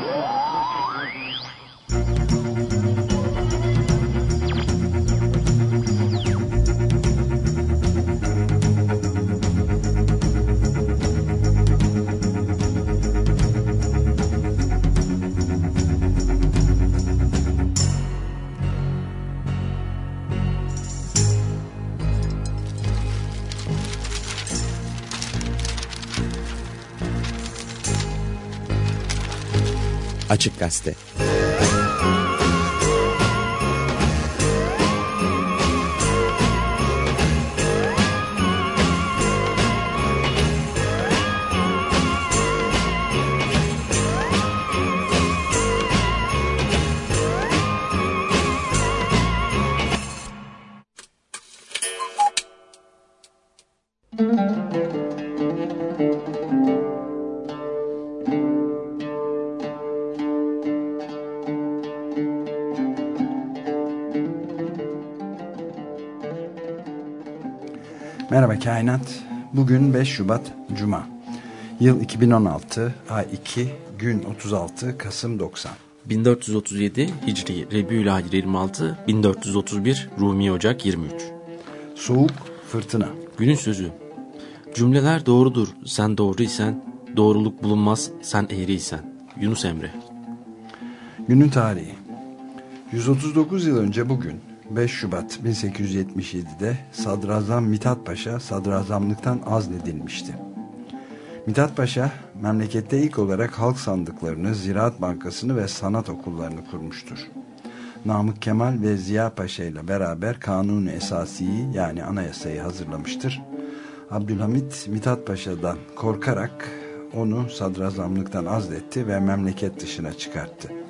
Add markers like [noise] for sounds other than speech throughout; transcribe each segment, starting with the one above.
Woo! Açık Gazete Kainat. Bugün 5 Şubat Cuma. Yıl 2016, ay 2, gün 36, Kasım 90. 1437 Hicri Rebiülahir 26, 1431 Rumi Ocak 23. Soğuk, fırtına. Günün sözü. Cümleler doğrudur, sen doğruysan, doğruluk bulunmaz, sen eğriysen. Yunus Emre. Günün tarihi. 139 yıl önce bugün 5 Şubat 1877'de Sadrazam Mithat Paşa sadrazamlıktan azledilmişti. Mithat Paşa memlekette ilk olarak halk sandıklarını, Ziraat Bankası'nı ve sanat okullarını kurmuştur. Namık Kemal ve Ziya Paşa ile beraber Kanun-u Esasi'yi yani anayasayı hazırlamıştır. Abdülhamit Mithat Paşa'dan korkarak onu sadrazamlıktan azletti ve memleket dışına çıkarttı.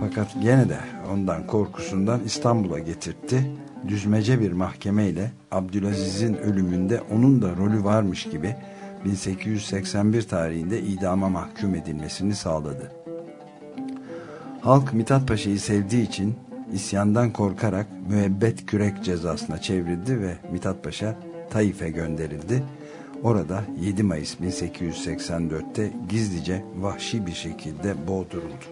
Fakat gene de ondan korkusundan İstanbul'a getirtti. Düzmece bir mahkemeyle Abdülaziz'in ölümünde onun da rolü varmış gibi 1881 tarihinde idama mahkum edilmesini sağladı. Halk Mithat Paşa'yı sevdiği için isyandan korkarak müebbet kürek cezasına çevrildi ve Mithat Paşa Taif'e gönderildi. Orada 7 Mayıs 1884'te gizlice vahşi bir şekilde boğduruldu.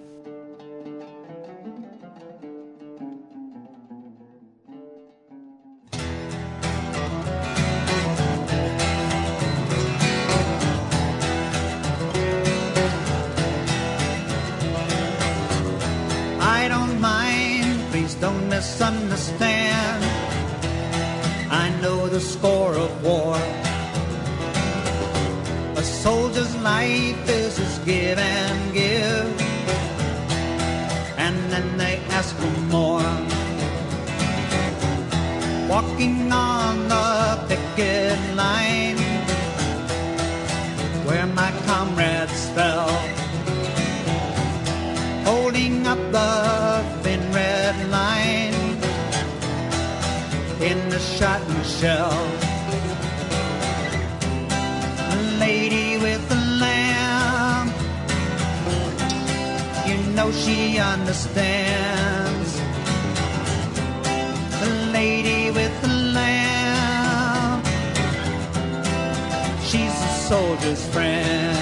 is give and give. And then they ask for more. Walking on the picket line where my comrades fell holding up the thin red line in the shot and shell. She understands. The lady with the lamb, she's a soldier's friend.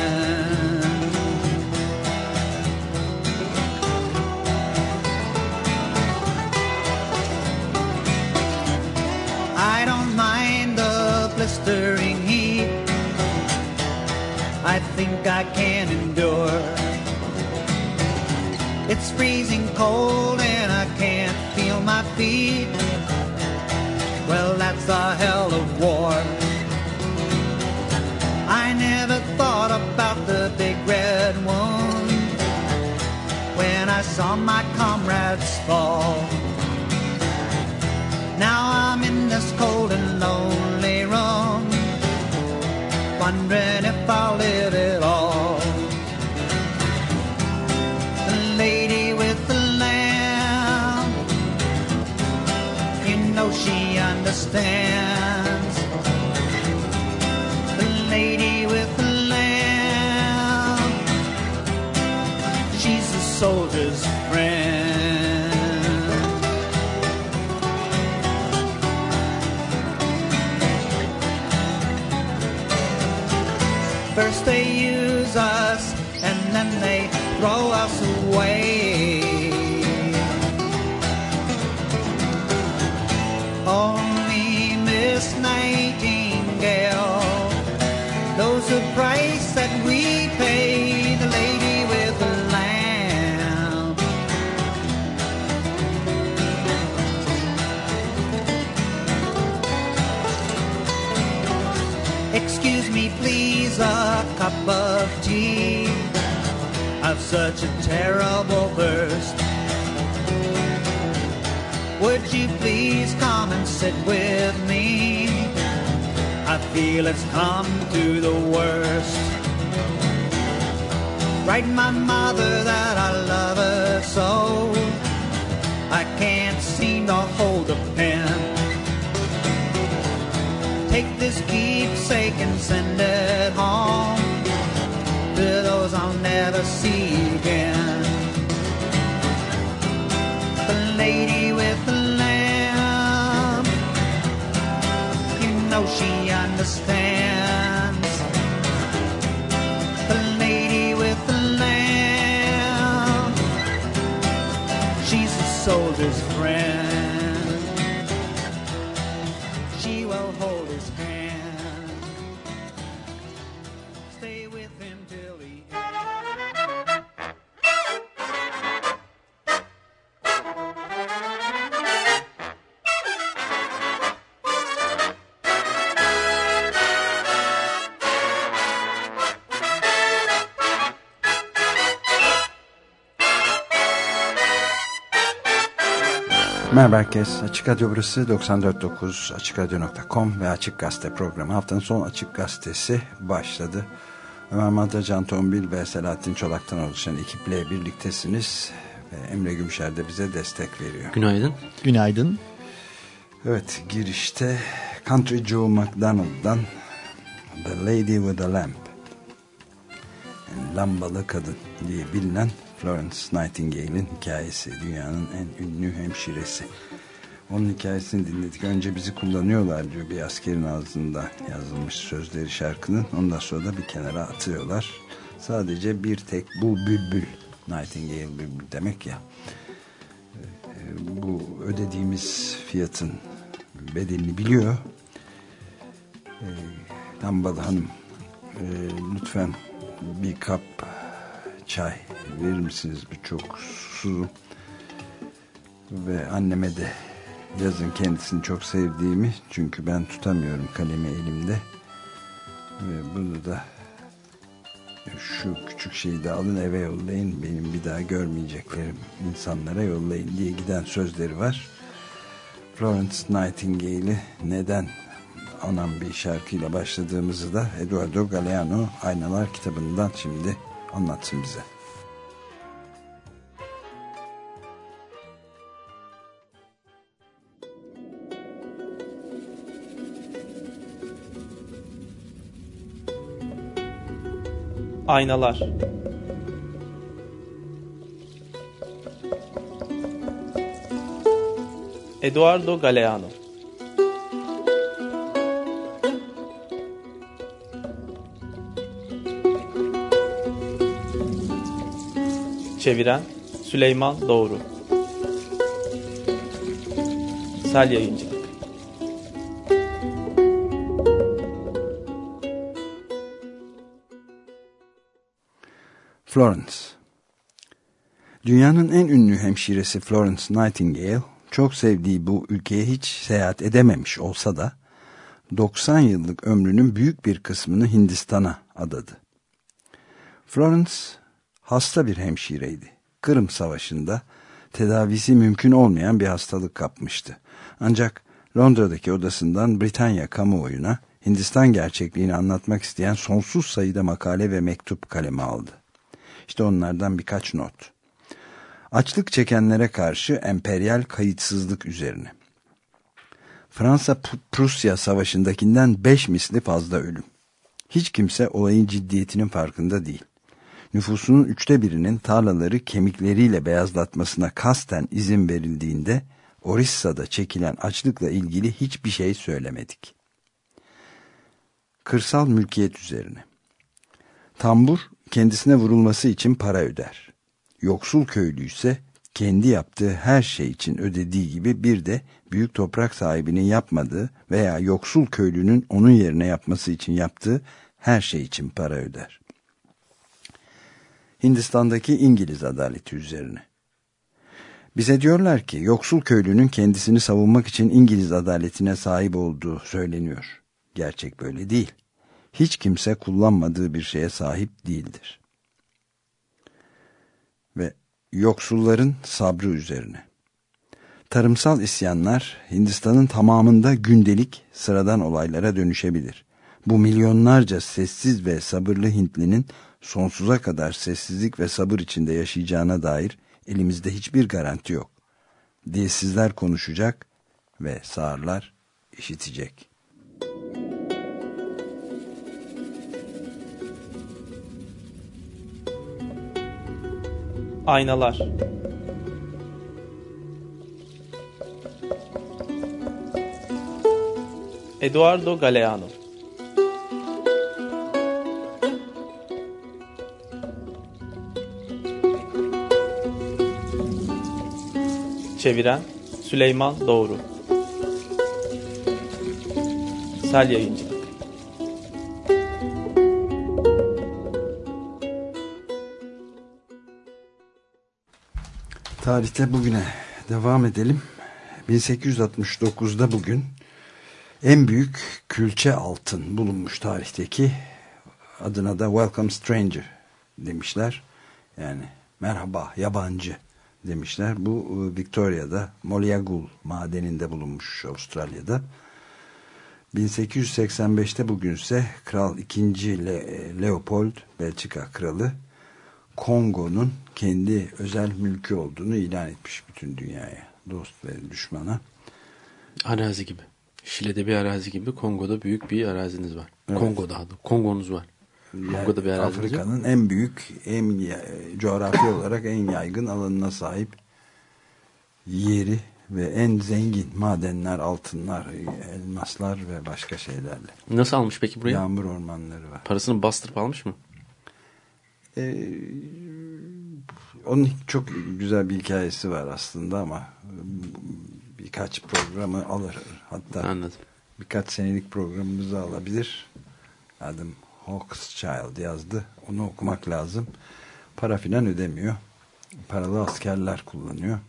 I don't mind the blistering heat. I think I can endure. It's freezing cold and I can't feel my feet. Well, that's the hell of war. I never thought about the big red wound when I saw my comrades fall. Now I'm in this cold and lonely room, wondering if I'll live it all. Understands. The lady with the lamb, she's a soldier's friend. First they use us and then they throw us such a terrible thirst. Would you please come and sit with me? I feel it's come to the worst. Write my mother that I love her so. I can't seem to hold a pen. Take this keepsake and send it home to those I'll never see again. The lady with the lamb, you know she understands. The lady with the lamb, she's a soldier's friend. Merhaba herkes. Açık Radyo burası 94.9 AçıkRadyo.com ve Açık Gazete programı. Haftanın son Açık Gazetesi başladı. Ömer Madra, Can Tombil ve Selahattin Çolak'tan oluşan ekiple birliktesiniz. Ve Emre Gümşer de bize destek veriyor. Günaydın. Günaydın. Evet girişte Country Joe McDonald'dan The Lady with a Lamp yani Lambalı Kadın diye bilinen Florence Nightingale'in hikayesi. Dünyanın en ünlü hemşiresi. Onun hikayesini dinledik. Önce bizi kullanıyorlar diyor bir askerin ağzında yazılmış sözleri şarkının. Ondan sonra da bir kenara atıyorlar. Sadece bir tek bu bülbül. Nightingale bülbül demek ya. Ee, Bu ödediğimiz fiyatın bedelini biliyor. Ee, Lambalı Hanım e, lütfen bir kap çay verir misiniz? Bir çok susuzum. Ve anneme de yazın kendisini çok sevdiğimi çünkü ben tutamıyorum kalemi elimde. Ve bunu da şu küçük şeyi de alın eve yollayın benim bir daha görmeyeceklerim insanlara yollayın diye giden sözleri var. Florence Nightingale'i neden anan bir şarkıyla başladığımızı da Eduardo Galeano Aynalar kitabından şimdi anlatsın bize. Aynalar Eduardo Galeano Çeviren Süleyman Doğru. Sel Yayıncı. Florence. Dünyanın en ünlü hemşiresi Florence Nightingale çok sevdiği bu ülkeye hiç seyahat edememiş olsa da 90 yıllık ömrünün büyük bir kısmını Hindistan'a adadı. Florence hasta bir hemşireydi. Kırım Savaşı'nda tedavisi mümkün olmayan bir hastalık kapmıştı. Ancak Londra'daki odasından Britanya kamuoyuna Hindistan gerçekliğini anlatmak isteyen sonsuz sayıda makale ve mektup kaleme aldı. İşte onlardan birkaç not. Açlık çekenlere karşı emperyal kayıtsızlık üzerine. Fransa-Prusya savaşındakinden beş misli fazla ölüm. Hiç kimse olayın ciddiyetinin farkında değil. Nüfusunun üçte birinin tarlaları kemikleriyle beyazlatmasına kasten izin verildiğinde Orissa'da çekilen açlıkla ilgili hiçbir şey söylemedik. Kırsal mülkiyet üzerine. Tambur kendisine vurulması için para öder. Yoksul köylü ise kendi yaptığı her şey için ödediği gibi bir de büyük toprak sahibinin yapmadığı veya yoksul köylünün onun yerine yapması için yaptığı her şey için para öder. Hindistan'daki İngiliz adaleti üzerine. Bize diyorlar ki yoksul köylünün kendisini savunmak için İngiliz adaletine sahip olduğu söyleniyor. Gerçek böyle değil. Hiç kimse kullanmadığı bir şeye sahip değildir. Ve yoksulların sabrı üzerine. Tarımsal isyanlar Hindistan'ın tamamında gündelik sıradan olaylara dönüşebilir. Bu milyonlarca sessiz ve sabırlı Hintlinin sonsuza kadar sessizlik ve sabır içinde yaşayacağına dair elimizde hiçbir garanti yok. Dilsizler konuşacak ve sağırlar işitecek. Aynalar Eduardo Galeano Çeviren Süleyman Doğru Sel Yayıncı Tarihte bugüne devam edelim. 1869'da bugün en büyük külçe altın bulunmuş tarihteki adına da Welcome Stranger demişler. Yani merhaba yabancı demişler. Bu e, Victoria'da Moliagul madeninde bulunmuş Avustralya'da. 1885'te bugünse Kral 2. Le Leopold Belçika kralı Kongo'nun kendi özel mülkü olduğunu ilan etmiş bütün dünyaya. Dost ve düşmana. Arazi gibi. Şile'de bir arazi gibi Kongo'da büyük bir araziniz var. Evet. Kongo daha da. Kongo'nuz var. Kongo'da bir yok. Afrika'nın en büyük, en ya- coğrafi olarak en yaygın alanına sahip yeri ve en zengin madenler, altınlar, elmaslar ve başka şeylerle. Nasıl almış peki burayı? Yağmur ormanları var. Parasını bastırıp almış mı? Ee, onun çok güzel bir hikayesi var aslında ama birkaç programı alır. Hatta Anladım. birkaç senelik programımızı alabilir. Adam Hawkschild yazdı. Onu okumak lazım. Para filan ödemiyor. Paralı askerler kullanıyor.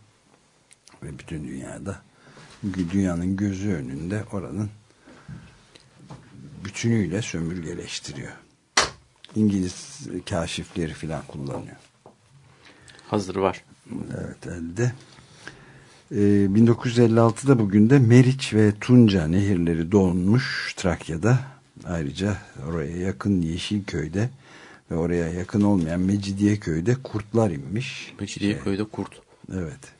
Ve bütün dünyada dünyanın gözü önünde oranın bütünüyle sömürgeleştiriyor. İngiliz kaşifleri filan kullanıyor. Hazır var. Evet elde. Ee, 1956'da bugün de Meriç ve Tunca nehirleri donmuş Trakya'da. Ayrıca oraya yakın Yeşilköy'de ve oraya yakın olmayan Mecidiyeköy'de kurtlar inmiş. Mecidiyeköy'de kurt. Evet.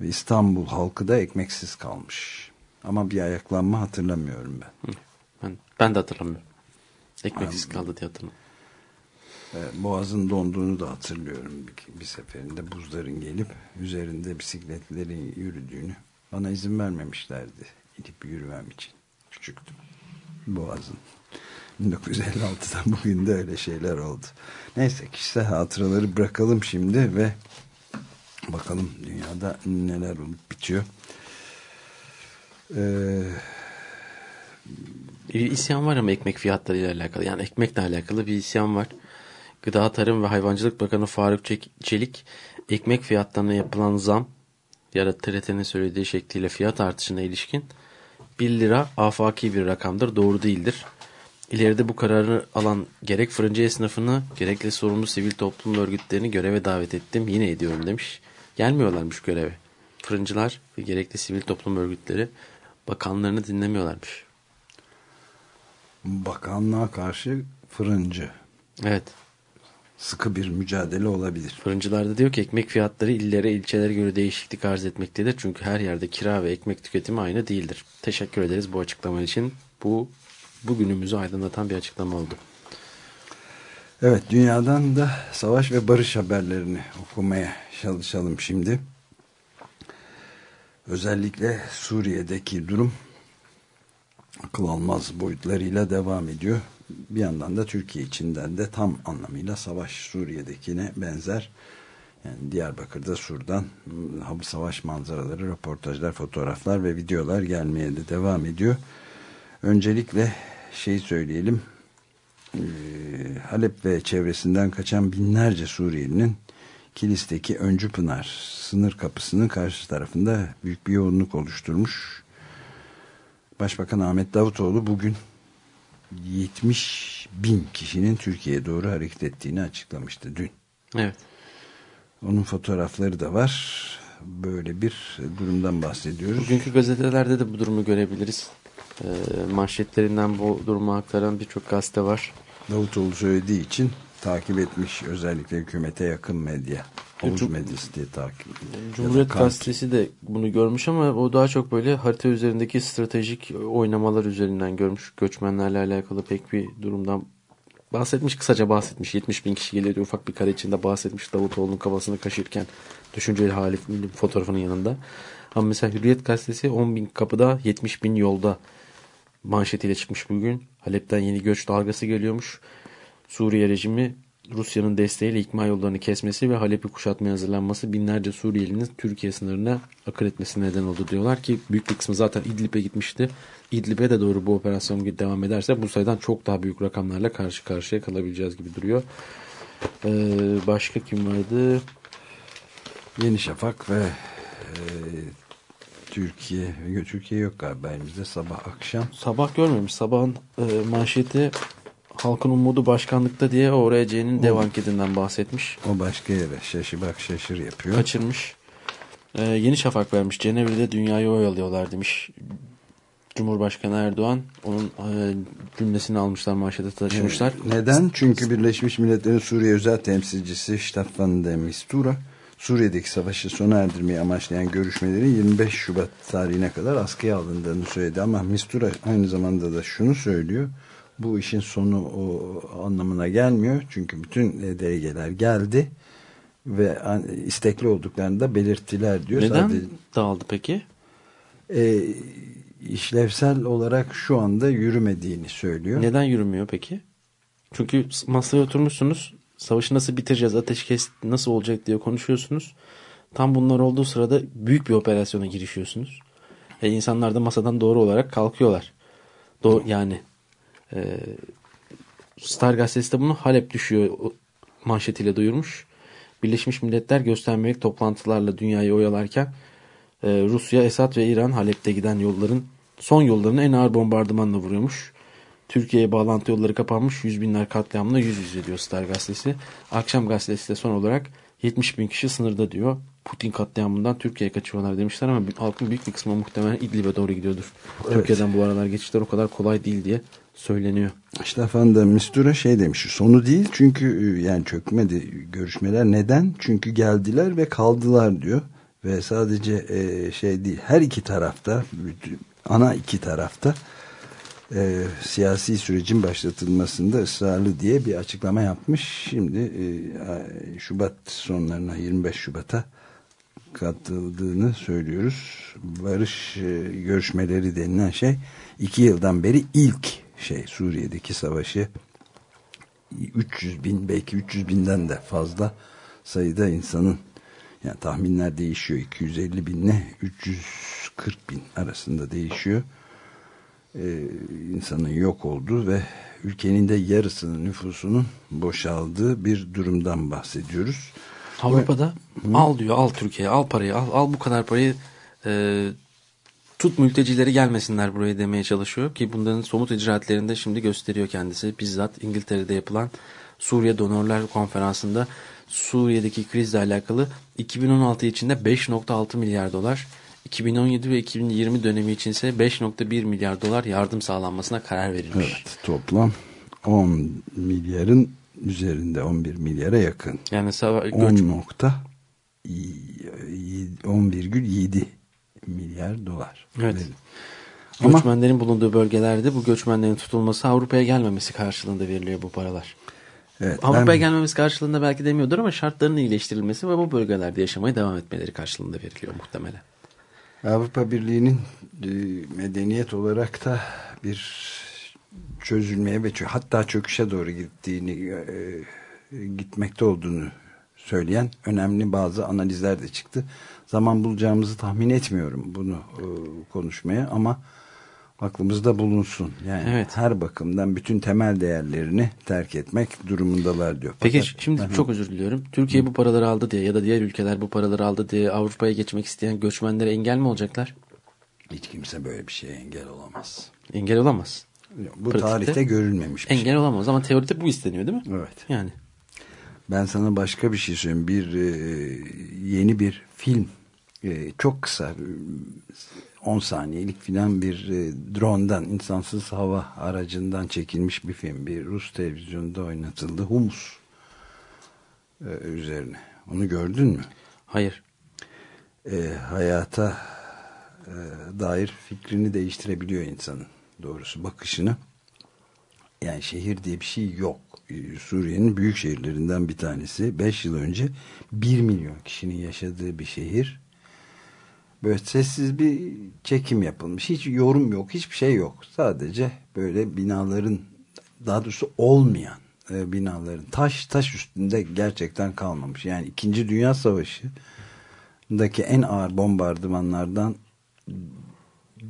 Ve İstanbul halkı da ekmeksiz kalmış. Ama bir ayaklanma hatırlamıyorum ben. Ben, ben de hatırlamıyorum. Ekmeksiz kaldı diye hatırlamıyorum. E, Boğazın donduğunu da hatırlıyorum bir, bir seferinde buzların gelip üzerinde bisikletlerin yürüdüğünü bana izin vermemişlerdi inip yürümem için küçüktüm Boğazın 1956'dan [laughs] bugün de öyle şeyler oldu neyse kişisel hatıraları bırakalım şimdi ve bakalım dünyada neler olup bitiyor eee Bir isyan var ama ekmek fiyatları ile alakalı. Yani ekmekle alakalı bir isyan var. Gıda Tarım ve Hayvancılık Bakanı Faruk Çelik ekmek fiyatlarına yapılan zam ya da TRT'nin söylediği şekliyle fiyat artışına ilişkin 1 lira afaki bir rakamdır. Doğru değildir. İleride bu kararı alan gerek fırıncı esnafını gerekle sorumlu sivil toplum örgütlerini göreve davet ettim. Yine ediyorum demiş. Gelmiyorlarmış göreve. Fırıncılar ve gerekli sivil toplum örgütleri bakanlarını dinlemiyorlarmış. bakanlığa karşı fırıncı Evet. Sıkı bir mücadele olabilir Fırıncılar da diyor ki ekmek fiyatları illere ilçelere göre değişiklik arz etmektedir. Çünkü her yerde kira ve ekmek tüketimi aynı değildir. Teşekkür ederiz bu açıklama için. Bu bugünümüzü aydınlatan bir açıklama oldu. Evet dünyadan da savaş ve barış haberlerini okumaya çalışalım şimdi. Özellikle Suriye'deki durum akıl almaz boyutlarıyla devam ediyor. Bir yandan da Türkiye içinden de tam anlamıyla savaş Suriye'dekine benzer. Yani Diyarbakır'da Sur'dan ıı, savaş manzaraları, röportajlar, fotoğraflar ve videolar gelmeye de devam ediyor. Öncelikle şey söyleyelim. Halep ve çevresinden kaçan binlerce Suriyelinin Kilis'teki Öncü Pınar sınır kapısının karşı tarafında büyük bir yoğunluk oluşturmuş. Başbakan Ahmet Davutoğlu bugün 70 bin kişinin Türkiye'ye doğru hareket ettiğini açıklamıştı dün. Evet. Onun fotoğrafları da var. Böyle bir durumdan bahsediyoruz. Bugünkü gazetelerde de bu durumu görebiliriz. E, manşetlerinden bu durumu aktaran birçok gazete var. Davutoğlu söylediği için takip etmiş özellikle hükümete yakın medya. Havuz Cum- medyası diye takip Cumhuriyet Gazetesi de bunu görmüş ama o daha çok böyle harita üzerindeki stratejik oynamalar üzerinden görmüş. Göçmenlerle alakalı pek bir durumdan bahsetmiş. Kısaca bahsetmiş. 70 bin kişi geliyor ufak bir kare içinde bahsetmiş. Davutoğlu'nun kafasını kaşırken düşünceli hali fotoğrafının yanında. Ama mesela Hürriyet Gazetesi 10 bin kapıda 70 bin yolda manşetiyle çıkmış bugün. Halep'ten yeni göç dalgası geliyormuş. Suriye rejimi Rusya'nın desteğiyle ikmal yollarını kesmesi ve Halep'i kuşatmaya hazırlanması binlerce Suriyelinin Türkiye sınırına akın etmesi neden oldu diyorlar ki büyük bir kısmı zaten İdlib'e gitmişti. İdlib'e de doğru bu operasyon devam ederse bu sayıdan çok daha büyük rakamlarla karşı karşıya kalabileceğiz gibi duruyor. Ee, başka kim vardı? Yeni Şafak ve e, Türkiye Türkiye yok galiba elimizde sabah akşam Sabah görmemiş. Sabahın e, manşeti Halkın Umudu Başkanlıkta diye ORC'nin dev anketinden bahsetmiş. o başka yere şaşı bak şaşır yapıyor. Kaçırmış. Ee, Yeni Şafak vermiş. Cenevre'de dünyayı oyalıyorlar demiş. Cumhurbaşkanı Erdoğan onun e, cümlesini almışlar manşete taşımışlar. Neden? Çünkü Birleşmiş Milletler'in Suriye özel temsilcisi Staffan de Mistura Suriye'deki savaşı sona erdirmeyi amaçlayan görüşmelerin 25 Şubat tarihine kadar askıya alındığını söyledi. Ama Mistura aynı zamanda da şunu söylüyor. Bu işin sonu o anlamına gelmiyor. Çünkü bütün delegeler geldi ve istekli olduklarını da belirttiler diyor. Neden Sadece, dağıldı peki? e, işlevsel olarak şu anda yürümediğini söylüyor. Neden yürümüyor peki? Çünkü masaya oturmuşsunuz. Savaşı nasıl bitireceğiz, ateşkes nasıl olacak diye konuşuyorsunuz. Tam bunlar olduğu sırada büyük bir operasyona girişiyorsunuz. E insanlar da masadan doğru olarak kalkıyorlar. Do yani e, Star gazetesi de bunu Halep düşüyor manşetiyle duyurmuş. Birleşmiş Milletler göstermelik toplantılarla dünyayı oyalarken e, Rusya, Esad ve İran Halep'te giden yolların son yollarını en ağır bombardımanla vuruyormuş. Türkiye'ye bağlantı yolları kapanmış. Yüz binler katliamla yüz yüze diyor Star gazetesi. Akşam gazetesi de son olarak 70 bin kişi sınırda diyor. Putin katliamından Türkiye'ye kaçıyorlar demişler ama halkın büyük bir kısmı muhtemelen İdlib'e doğru gidiyordur. Türkiye'den bu aralar geçişler o kadar kolay değil diye söyleniyor. Stefan de Mistura şey demiş sonu değil çünkü e, yani çökmedi görüşmeler neden çünkü geldiler ve kaldılar diyor ve sadece e, şey değil her iki tarafta ana iki tarafta e, siyasi sürecin başlatılmasında ısrarlı diye bir açıklama yapmış şimdi e, Şubat sonlarına 25 Şubat'a katıldığını söylüyoruz. Barış e, görüşmeleri denilen şey iki yıldan beri ilk şey Suriye'deki savaşı 300 bin belki 300 binden de fazla sayıda insanın yani tahminler değişiyor. 250 binle 340 bin arasında değişiyor. Ee, insanın yok olduğu ve ülkenin de yarısının nüfusunun boşaldığı bir durumdan bahsediyoruz. Avrupa'da al diyor al Türkiye al parayı al al bu kadar parayı e, tut mültecileri gelmesinler buraya demeye çalışıyor ki bunların somut icraatlerinde şimdi gösteriyor kendisi bizzat İngiltere'de yapılan Suriye Donorlar Konferansı'nda Suriye'deki krizle alakalı 2016 içinde 5.6 milyar dolar 2017 ve 2020 dönemi içinse 5.1 milyar dolar yardım sağlanmasına karar verilmiş. Evet toplam 10 milyarın üzerinde 11 milyara yakın. Yani sava- 10 göç, nokta 10,7 milyar dolar. Evet. Ama göçmenlerin bulunduğu bölgelerde bu göçmenlerin tutulması Avrupa'ya gelmemesi karşılığında veriliyor bu paralar. evet, Avrupa'ya ben- gelmemesi karşılığında belki demiyordur ama şartlarının iyileştirilmesi ve bu bölgelerde yaşamaya devam etmeleri karşılığında veriliyor muhtemelen. Avrupa Birliği'nin e, medeniyet olarak da bir çözülmeye ve hatta çöküşe doğru gittiğini e, gitmekte olduğunu söyleyen önemli bazı analizler de çıktı. Zaman bulacağımızı tahmin etmiyorum bunu e, konuşmaya ama aklımızda bulunsun. Yani Evet. her bakımdan bütün temel değerlerini terk etmek durumundalar diyor. Peki Fakat- şimdi çok özür diliyorum. Türkiye bu paraları aldı diye ya da diğer ülkeler bu paraları aldı diye Avrupa'ya geçmek isteyen göçmenlere engel mi olacaklar? hiç kimse böyle bir şeye engel olamaz. Engel olamaz. Bu Pratikte tarihte görülmemiş bir şey. Engel olamaz ama teoride bu isteniyor değil mi? Evet. Yani Ben sana başka bir şey söyleyeyim. Bir e, yeni bir film e, çok kısa e, 10 saniyelik filan bir e, drone'dan insansız hava aracından çekilmiş bir film. Bir Rus televizyonunda oynatıldı. Humus e, üzerine. Onu gördün mü? hayır. E, hayata e, dair fikrini değiştirebiliyor insanın. Doğrusu bakışını. Yani şehir diye bir şey yok. Suriye'nin büyük şehirlerinden bir tanesi. 5 yıl önce 1 milyon kişinin yaşadığı bir şehir. Böyle sessiz bir çekim yapılmış. Hiç yorum yok, hiçbir şey yok. Sadece böyle binaların daha doğrusu olmayan e, binaların taş taş üstünde gerçekten kalmamış. Yani 2. Dünya Savaşı'ndaki en ağır bombardımanlardan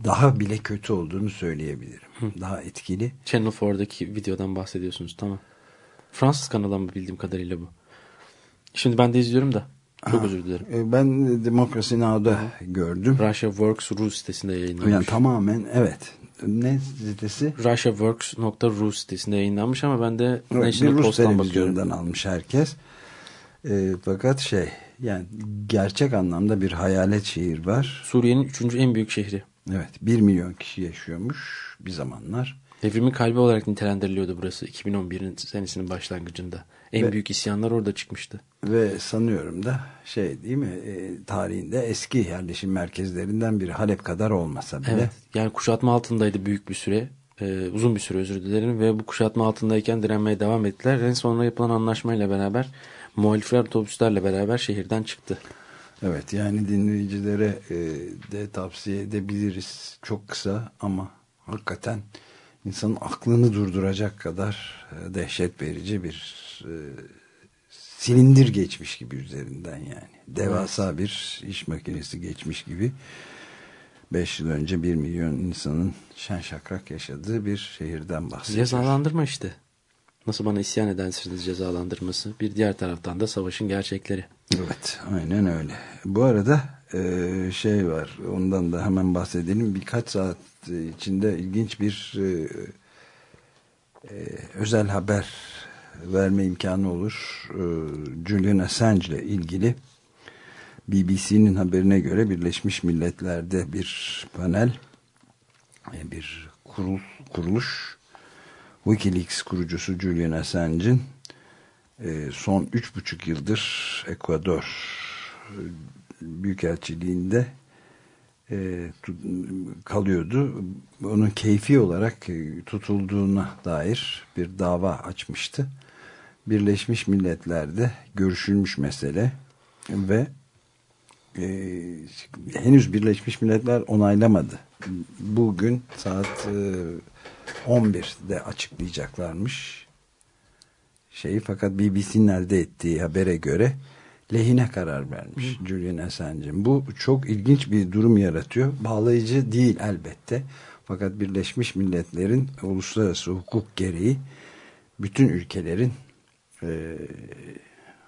daha bile kötü olduğunu söyleyebilirim. Daha etkili. Channel 4'daki videodan bahsediyorsunuz tamam. Fransız kanalı mı bildiğim kadarıyla bu. Şimdi ben de izliyorum da. Çok özür dilerim. E, Ben Demokrasi Now'da gördüm. Russia Works Rus sitesinde yayınlanmış. Yani tamamen evet. Ne sitesi? RussiaWorks.ru sitesinde yayınlanmış ama ben de Evet, bir National Rus Post'tan bakıyorum. almış herkes. E, fakat şey yani gerçek anlamda bir hayalet şehir var. Suriye'nin üçüncü en büyük şehri. Evet 1 milyon kişi yaşıyormuş bir zamanlar. Devrimin kalbi olarak nitelendiriliyordu burası 2011'in senesinin başlangıcında. En Ve- büyük isyanlar orada çıkmıştı. Ve sanıyorum da şey değil mi e, tarihinde eski yerleşim merkezlerinden biri Halep kadar olmasa bile. Evet. Yani kuşatma altındaydı büyük bir süre. Ee, uzun bir süre özür dilerim. Ve bu kuşatma altındayken direnmeye devam ettiler. En sonra yapılan anlaşmayla beraber muhalifler otobüslerle beraber şehirden çıktı. Evet yani dinleyicilere e, de tavsiye edebiliriz. Çok kısa ama hakikaten insanın aklını durduracak kadar e, dehşet verici bir e, silindir geçmiş gibi üzerinden yani. Devasa bir iş makinesi geçmiş gibi. 5 yıl önce 1 milyon insanın şen şakrak yaşadığı bir şehirden bahsediyoruz. Cezalandırma işte. Nasıl bana isyan edersiniz cezalandırması. Bir diğer taraftan da savaşın gerçekleri. Evet, aynen öyle. Bu arada e, şey var, ondan da hemen bahsedelim. Birkaç saat içinde ilginç bir e, e, özel haber verme imkanı olur. E, Julian Assange ile ilgili BBC'nin haberine göre Birleşmiş Milletler'de bir panel, bir kurul, kuruluş, Wikileaks kurucusu Julian Assange'in son üç buçuk yıldır Ekvador Büyükelçiliğinde e, kalıyordu. Onun keyfi olarak e, tutulduğuna dair bir dava açmıştı. Birleşmiş Milletler'de görüşülmüş mesele ve e, henüz Birleşmiş Milletler onaylamadı. Bugün saat e, 11'de açıklayacaklarmış şeyi fakat BBC'nin elde ettiği habere göre lehine karar vermiş Julian Assange'in. Bu çok ilginç bir durum yaratıyor. Bağlayıcı değil elbette. Fakat Birleşmiş Milletler'in uluslararası hukuk gereği bütün ülkelerin e,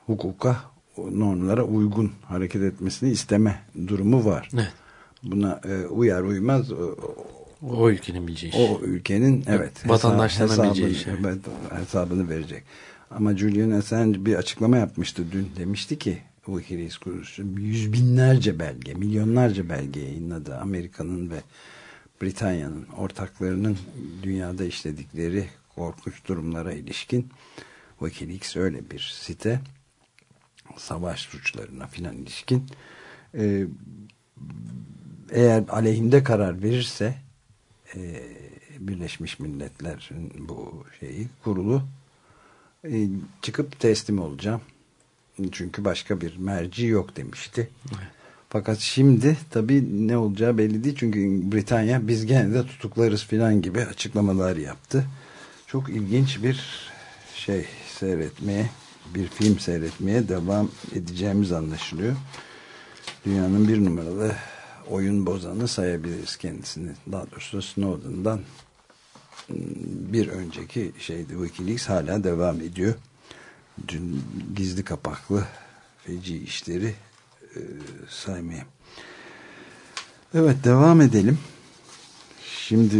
hukuka, normlara uygun hareket etmesini isteme durumu var. Evet. Buna e, uyar uymaz o, O ülkenin bileceği o ülkenin evet Vatandaşlarına hesabı- bileceği evet. evet, hesabını verecek. Ama Julian Assange bir açıklama yapmıştı dün. Demişti ki Wikileaks kurucusu yüz binlerce belge, milyonlarca belge yayınladı. Amerika'nın ve Britanya'nın ortaklarının dünyada işledikleri korkunç durumlara ilişkin Wikileaks öyle bir site savaş suçlarına filan ilişkin Ee, eğer aleyhinde karar verirse e, Birleşmiş Milletler'in bu şeyi kurulu çıkıp teslim olacağım. Çünkü başka bir merci yok demişti. Fakat şimdi tabii ne olacağı belli değil. Çünkü Britanya biz gene de tutuklarız filan gibi açıklamalar yaptı. Çok ilginç bir şey seyretmeye, bir film seyretmeye devam edeceğimiz anlaşılıyor. Dünyanın bir numaralı oyun bozanı sayabiliriz kendisini. Daha doğrusu Snowden'dan bir önceki şeydi Wikileaks hala devam ediyor. Dün gizli kapaklı feci işleri e, saymaya. Evet devam edelim. Şimdi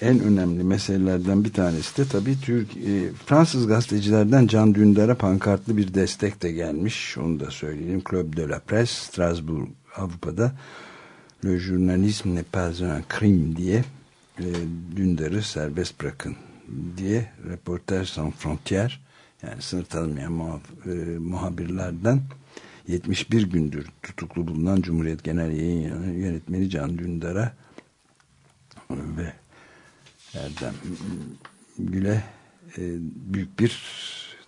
en önemli meselelerden bir tanesi de tabii Türk e, Fransız gazetecilerden Can Dündar'a pankartlı bir destek de gelmiş. Onu da söyleyelim. Club de la Presse Strasbourg Avrupa'da Le journalisme n'est pas un crime diye Dündar'ı serbest bırakın diye Reporter Sans Frontières yani sınır tanımayan muha, e, muhabirlerden 71 gündür tutuklu bulunan Cumhuriyet Genel Yayın Yönetmeni Can Dündar'a ve Erdem Gül'e e, büyük bir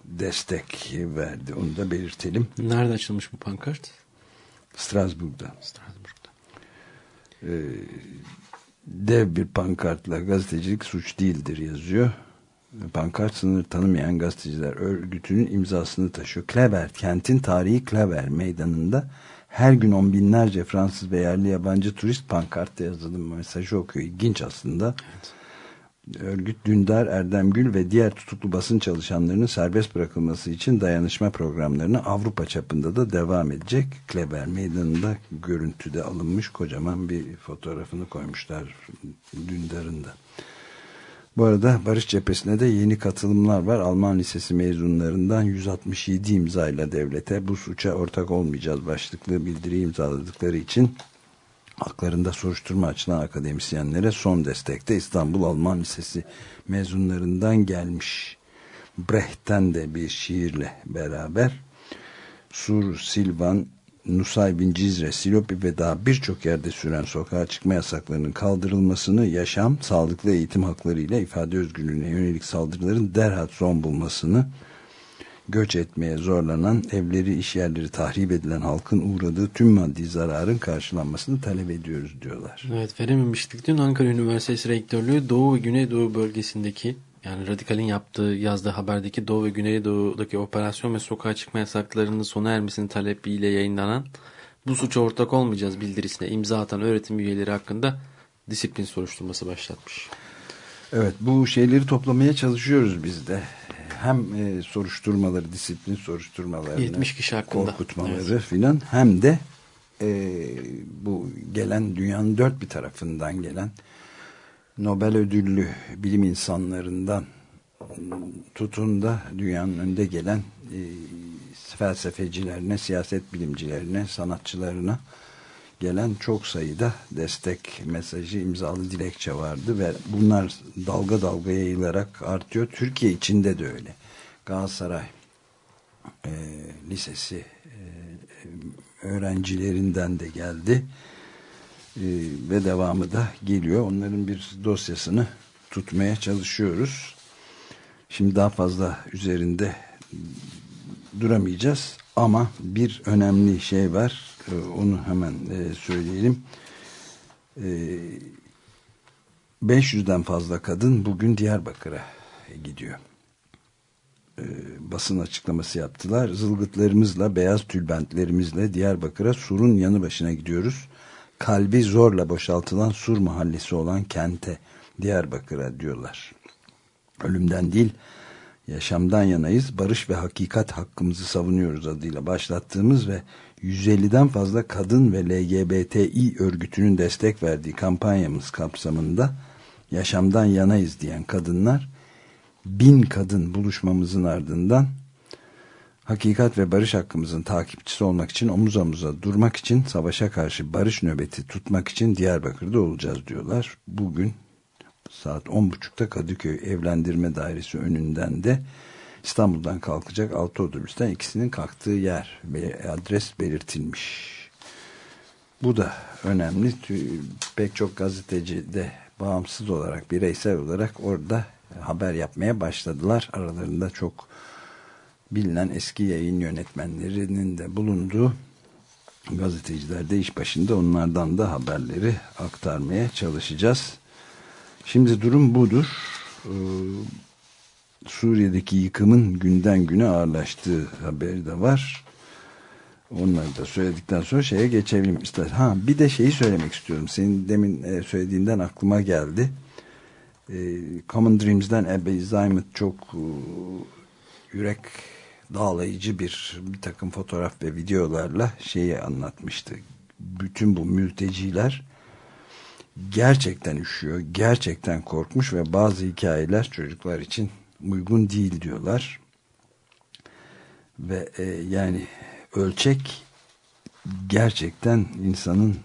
destek verdi. Onu da belirtelim. Nerede açılmış bu pankart? Strasbourg'da. Strasbourg'da. E, dev bir pankartla gazetecilik suç değildir yazıyor. Pankart sınır tanımayan gazeteciler örgütünün imzasını taşıyor. Kleber, kentin tarihi Kleber meydanında her gün on binlerce Fransız ve yerli yabancı turist pankartta yazılı mesajı okuyor. İlginç aslında. Evet. Örgüt Dündar, Erdem Gül ve diğer tutuklu basın çalışanlarının serbest bırakılması için dayanışma programlarını Avrupa çapında da devam edecek. Kleber meydanında görüntüde alınmış kocaman bir fotoğrafını koymuşlar Dündar'ın da. Bu arada Barış Cephesi'ne de yeni katılımlar var. Alman Lisesi mezunlarından 167 imzayla devlete bu suça ortak olmayacağız başlıklı bildiri imzaladıkları için haklarında soruşturma açılan akademisyenlere son destekte İstanbul Alman Lisesi mezunlarından gelmiş. Brecht'ten de bir şiirle beraber Sur Silvan Nusaybin, Cizre, Silopi ve daha birçok yerde süren sokağa çıkma yasaklarının kaldırılmasını, yaşam, sağlıklı eğitim haklarıyla ifade özgürlüğüne yönelik saldırıların derhal son bulmasını, göç etmeye zorlanan, evleri, işyerleri tahrip edilen halkın uğradığı tüm maddi zararın karşılanmasını talep ediyoruz diyorlar. Evet verememiştik. Dün Ankara Üniversitesi Rektörlüğü Doğu ve Güneydoğu bölgesindeki yani Radikal'in yaptığı, yazdığı haberdeki Doğu ve Güneydoğu'daki operasyon ve sokağa çıkma yasaklarının sona ermesini talebiyle yayınlanan bu suça ortak olmayacağız bildirisine imza atan öğretim üyeleri hakkında disiplin soruşturması başlatmış. Evet bu şeyleri toplamaya çalışıyoruz biz de. Hem e, soruşturmaları, disiplin soruşturmalarını 70 kişi hakkında. korkutmaları evet. filan hem de e, bu gelen dünyanın dört bir tarafından gelen Nobel ödüllü bilim insanlarından tutun da dünyanın önde gelen e, felsefecilerine, siyaset bilimcilerine, sanatçılarına gelen çok sayıda destek mesajı imzalı dilekçe vardı ve bunlar dalga dalga yayılarak artıyor. Türkiye içinde de öyle. Galatasaray e, Lisesi e, öğrencilerinden de geldi. Ee, ve devamı da geliyor. Onların bir dosyasını tutmaya çalışıyoruz. Şimdi daha fazla üzerinde duramayacağız ama bir önemli şey var. Ee, onu hemen e, söyleyelim. 500'den ee, fazla kadın bugün Diyarbakır'a gidiyor. Basın açıklaması yaptılar. Zılgıtlarımızla, beyaz tülbentlerimizle Diyarbakır'a surun yanı başına gidiyoruz kalbi zorla boşaltılan Sur mahallesi olan kente Diyarbakır'a diyorlar. Ölümden değil yaşamdan yanayız barış ve hakikat hakkımızı savunuyoruz adıyla başlattığımız ve 150'den fazla kadın ve LGBTİ örgütünün destek verdiği kampanyamız kapsamında yaşamdan yanayız diyen kadınlar bin kadın buluşmamızın ardından hakikat ve barış hakkımızın takipçisi olmak için omuz omuza durmak için savaşa karşı barış nöbeti tutmak için Diyarbakır'da olacağız diyorlar. Bugün saat 10.30'da Kadıköy Evlendirme Dairesi önünden de İstanbul'dan kalkacak 6 otobüsten ikisinin kalktığı yer adres belirtilmiş. Bu da önemli. Pek çok gazeteci de bağımsız olarak bireysel olarak orada haber yapmaya başladılar. Aralarında çok bilinen eski yayın yönetmenlerinin de bulunduğu gazeteciler de iş başında onlardan da haberleri aktarmaya çalışacağız. Şimdi durum budur. Suriye'deki yıkımın günden güne ağırlaştığı haberi de var. Onları da söyledikten sonra şeye geçelim ister. Ha bir de şeyi söylemek istiyorum. Senin demin e, söylediğinden aklıma geldi. E, Common Dreams'den Abby Zaymet çok e, yürek dağlayıcı bir bir takım fotoğraf ve videolarla şeyi anlatmıştı. Bütün bu mülteciler gerçekten üşüyor, gerçekten korkmuş ve bazı hikayeler çocuklar için uygun değil diyorlar. Ve e, yani ölçek gerçekten insanın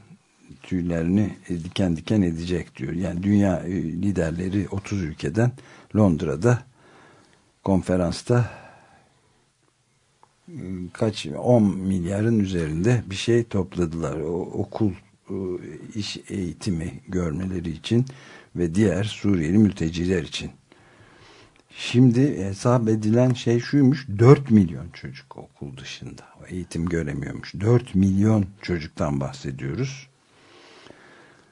tüylerini diken diken edecek diyor. Yani dünya e, liderleri 30 ülkeden Londra'da konferansta e, kaç 10 milyarın üzerinde bir şey topladılar. O, okul e, iş eğitimi görmeleri için ve diğer Suriyeli mülteciler için. Şimdi hesap edilen şey şuymuş 4 milyon çocuk okul dışında eğitim göremiyormuş. 4 milyon çocuktan bahsediyoruz.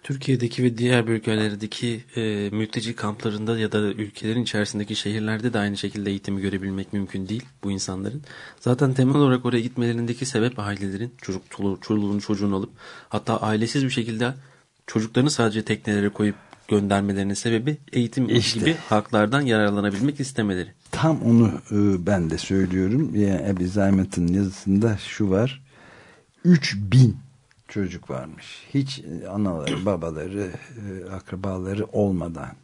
Türkiye'deki ve diğer bölgelerdeki e, mülteci kamplarında ya da ülkelerin içerisindeki şehirlerde de aynı şekilde eğitimi görebilmek mümkün değil bu insanların. Zaten temel olarak oraya gitmelerindeki sebep ailelerin çocuk çoluğunu çocuğunu alıp hatta ailesiz bir şekilde çocuklarını sadece teknelere koyup göndermelerinin sebebi eğitim işte. gibi haklardan yararlanabilmek istemeleri. Tam onu e, ben de söylüyorum. Yani Abby Zaymet'in yazısında şu var. 3000 çocuk varmış. Hiç e, anaları, [clears throat] babaları, e, akrabaları olmadan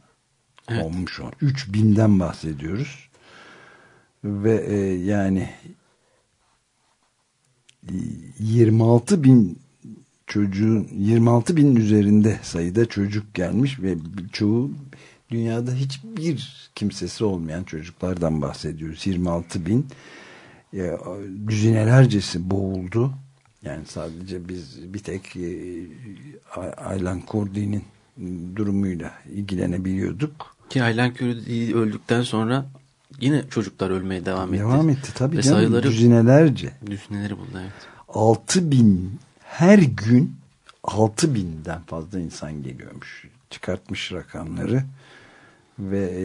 evet. olmuş. 3000'den bahsediyoruz. Ve e, yani 26 bin çocuğun 26 bin üzerinde sayıda çocuk gelmiş ve çoğu dünyada hiçbir kimsesi olmayan çocuklardan bahsediyoruz. 26 bin e, düzinelercesi boğuldu. Yani sadece biz bir tek e, Aylan Kurdi'nin durumuyla ilgilenebiliyorduk. Ki Aylan Kurdi öldükten sonra yine çocuklar ölmeye devam etti. Devam etti tabii Ve canım. Sayıları, düzinelerce. Düzineleri buldu evet. 6 bin her gün 6 binden fazla insan geliyormuş. Çıkartmış rakamları ve e,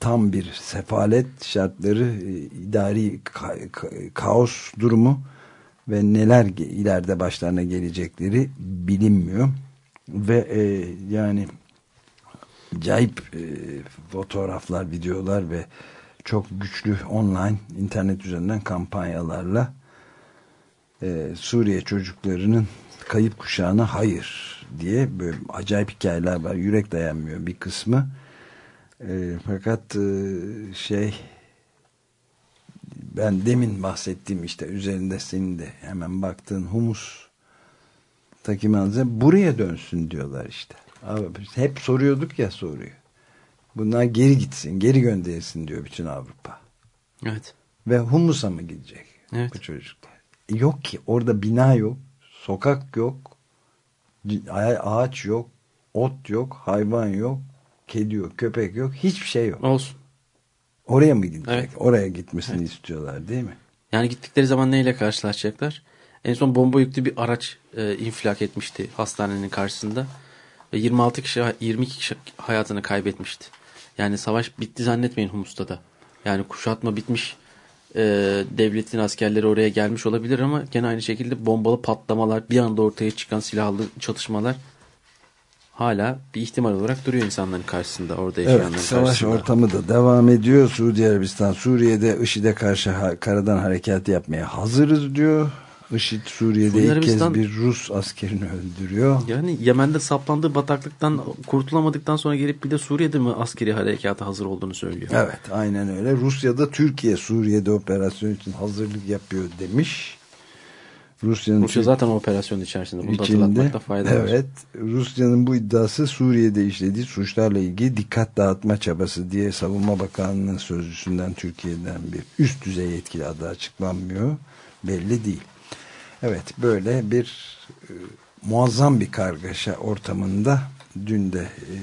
tam bir sefalet şartları, e, idari ka ka kaos durumu ve neler ileride başlarına gelecekleri bilinmiyor. Ve e, yani acayip e, fotoğraflar, videolar ve çok güçlü online internet üzerinden kampanyalarla e, Suriye çocuklarının kayıp kuşağına hayır diye böyle acayip hikayeler var. Yürek dayanmıyor bir kısmı. E, fakat e, şey ben demin bahsettiğim işte üzerinde senin de hemen baktığın humus taki malzeme buraya dönsün diyorlar işte. Abi, hep soruyorduk ya soruyu. Bunlar geri gitsin, geri gönderilsin diyor bütün Avrupa. Evet. Ve humusa mı gidecek evet. bu çocuklar? Yok ki orada bina yok, sokak yok, ağaç yok, ot yok, hayvan yok, kedi yok, köpek yok, hiçbir şey yok. Olsun. Oraya mı gidecek? Evet. Oraya gitmesini evet. istiyorlar değil mi? Yani gittikleri zaman neyle karşılaşacaklar? En son bomba yüklü bir araç e, infilak etmişti hastanenin karşısında. Ve 26 kişi, 22 kişi hayatını kaybetmişti. Yani savaş bitti zannetmeyin Humus'ta da. Yani kuşatma bitmiş e, devletin askerleri oraya gelmiş olabilir ama gene aynı şekilde bombalı patlamalar, bir anda ortaya çıkan silahlı çatışmalar hala bir ihtimal olarak duruyor insanların karşısında orada yaşayanların evet, savaş karşısında. ortamı da devam ediyor. Suudi Arabistan Suriye'de IŞİD'e karşı ha karadan harekat yapmaya hazırız diyor. IŞİD Suriye'de ilk kez bir Rus askerini öldürüyor. Yani Yemen'de saplandığı bataklıktan kurtulamadıktan sonra gelip bir de Suriye'de mi askeri harekata hazır olduğunu söylüyor. Evet aynen öyle. Rusya'da Türkiye Suriye'de operasyon için hazırlık yapıyor demiş. Rusya'nın Rusya zaten operasyon içerisinde. Bunu içinde, hatırlatmakta fayda evet, var. Evet. Rusya'nın bu iddiası Suriye'de işlediği suçlarla ilgili dikkat dağıtma çabası diye Savunma Bakanlığı'nın sözcüsünden Türkiye'den bir üst düzey yetkili adı açıklanmıyor. Belli değil. Evet böyle bir e, muazzam bir kargaşa ortamında dün de e,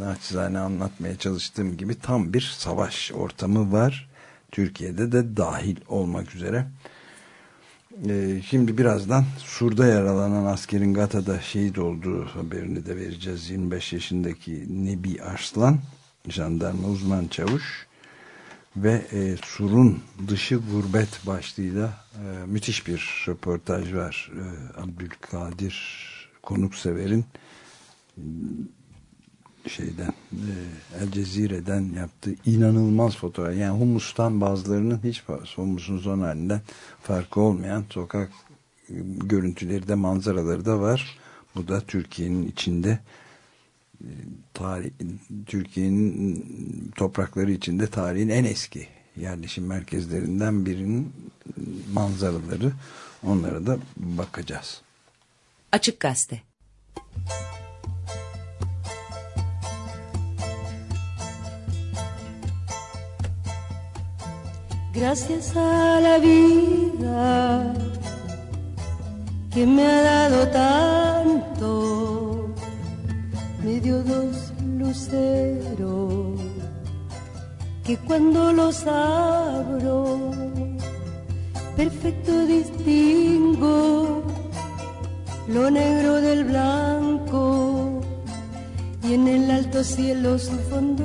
naçizane anlatmaya çalıştığım gibi tam bir savaş ortamı var. Türkiye'de de dahil olmak üzere. Ee, şimdi birazdan Sur'da yaralanan askerin Gata'da şehit olduğu haberini de vereceğiz. 25 yaşındaki Nebi Arslan, jandarma uzman çavuş ve e, Sur'un dışı gurbet başlığıyla e, müthiş bir röportaj var. E, Abdülkadir Konuksever'in şeyden e, El Cezire'den yaptığı inanılmaz fotoğraf. Yani humustan bazılarının hiç humusun son halinden farkı olmayan sokak e, görüntüleri de manzaraları da var. Bu da Türkiye'nin içinde e, tarih Türkiye'nin toprakları içinde tarihin en eski yerleşim merkezlerinden birinin manzaraları. Onlara da bakacağız. Açık Gazete. Gracias a la vida que me ha dado tanto, me dio dos luceros que cuando los abro, perfecto distingo lo negro del blanco y en el alto cielo su fondo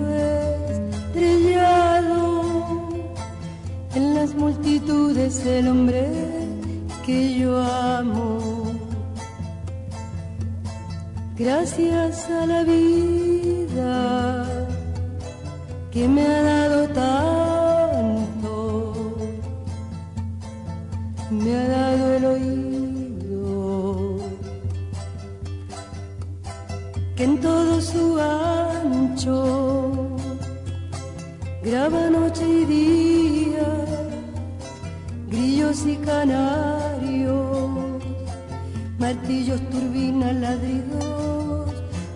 estrellado en las multitudes el hombre que yo amo. Gracias a la vida que me ha dado tanto, me ha dado el oído, que en todo su ancho graba noche y día grillos y canarios, martillos, turbinas, ladridos,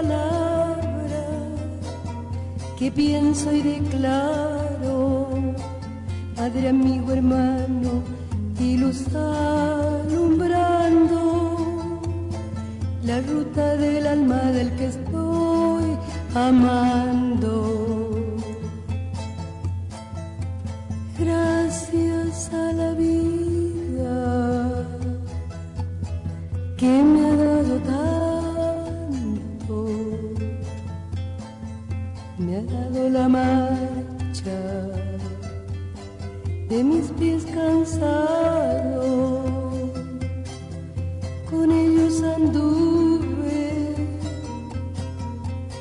palabras que pienso y declaro, Padre, amigo, hermano, y luz alumbrando la ruta del alma del que estoy amando. La marcha de mis pies cansados, con ellos anduve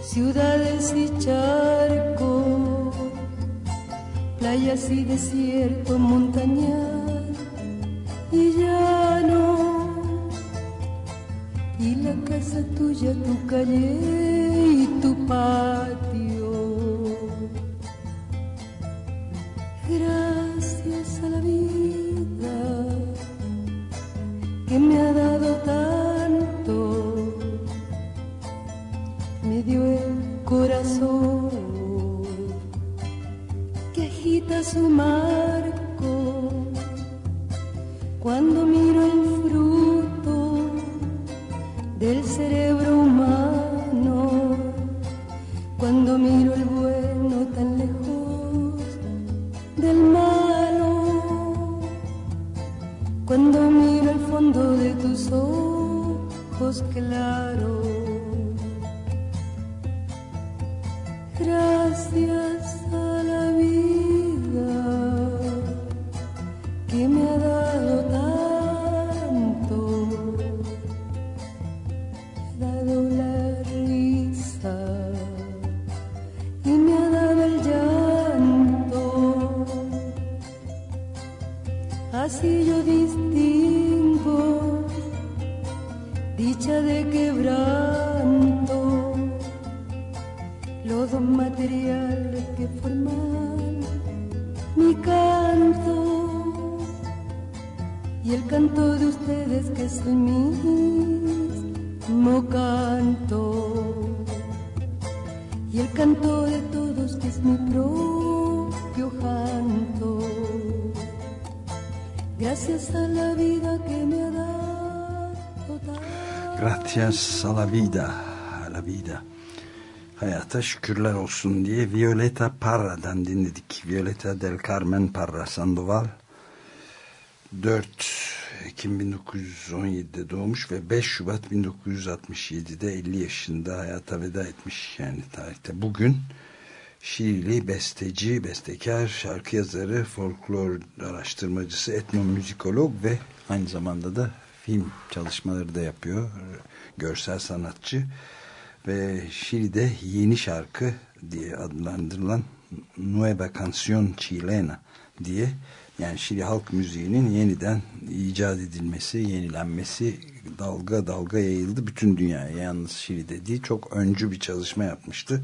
ciudades y charcos, playas y desierto, montañas y llano, y la casa tuya, tu calle y tu patio. Gracias a la vida, a la vida. Hayata şükürler olsun diye Violeta Parra'dan dinledik. Violeta del Carmen Parra Sandoval 4 Ekim 1917'de doğmuş ve 5 Şubat 1967'de 50 yaşında hayata veda etmiş yani tarihte. Bugün Şiirli besteci, bestekar, şarkı yazarı, folklor araştırmacısı, etnomüzikolog ve aynı zamanda da film çalışmaları da yapıyor. Görsel sanatçı ve Şili'de yeni şarkı diye adlandırılan Nueva Canción Chilena diye yani Şili halk müziğinin yeniden icat edilmesi, yenilenmesi dalga dalga yayıldı bütün dünyaya. Yalnız Şili'de değil çok öncü bir çalışma yapmıştı.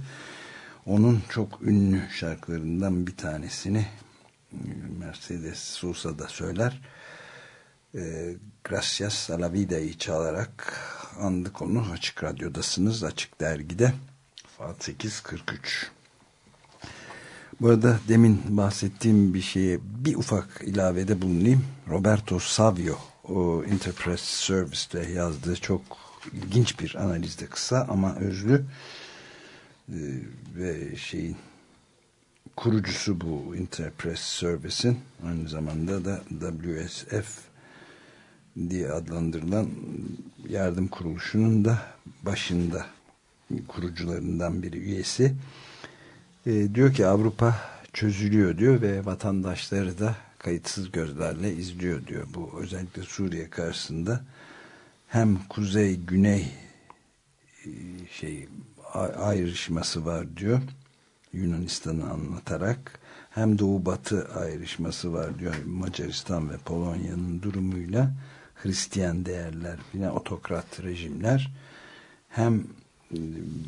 Onun çok ünlü şarkılarından bir tanesini Mercedes Sosa da söyler. E, Gracias a la Vida'yı çalarak andık onu. Açık Radyo'dasınız. Açık Dergi'de. Saat 8.43. Bu arada demin bahsettiğim bir şeye bir ufak ilavede bulunayım. Roberto Savio o Interpress Service'te yazdığı çok ilginç bir analizde kısa ama özlü ee, ve şeyin kurucusu bu Interpress Service'in aynı zamanda da WSF diye adlandırılan yardım kuruluşunun da başında kurucularından biri üyesi e, diyor ki Avrupa çözülüyor diyor ve vatandaşları da kayıtsız gözlerle izliyor diyor. Bu özellikle Suriye karşısında hem kuzey güney e, şey ayrışması var diyor. Yunanistan'ı anlatarak hem doğu batı ayrışması var diyor Macaristan ve Polonya'nın durumuyla Hristiyan değerler yine otokrat rejimler. Hem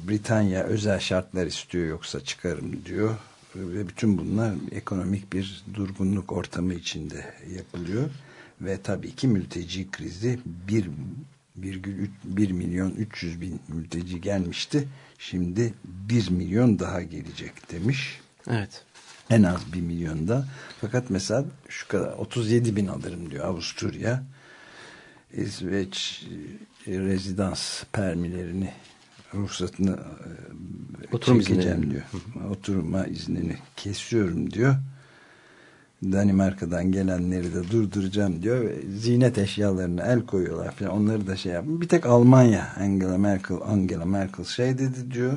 Britanya özel şartlar istiyor yoksa çıkarım diyor. Ve bütün bunlar ekonomik bir durgunluk ortamı içinde yapılıyor. Ve tabii ki mülteci krizi 1,1 milyon 300 bin mülteci gelmişti. Şimdi 1 milyon daha gelecek demiş. Evet. en az 1 milyonda fakat mesela şu kadar 37 bin alırım diyor Avusturya İsveç e, rezidans permilerini ruhsatını e, Oturum çekeceğim izni. diyor. Oturma iznini kesiyorum diyor. Danimarka'dan gelenleri de durduracağım diyor. Zinet eşyalarına el koyuyorlar falan. Onları da şey yapın. Bir tek Almanya Angela Merkel Angela Merkel şey dedi diyor.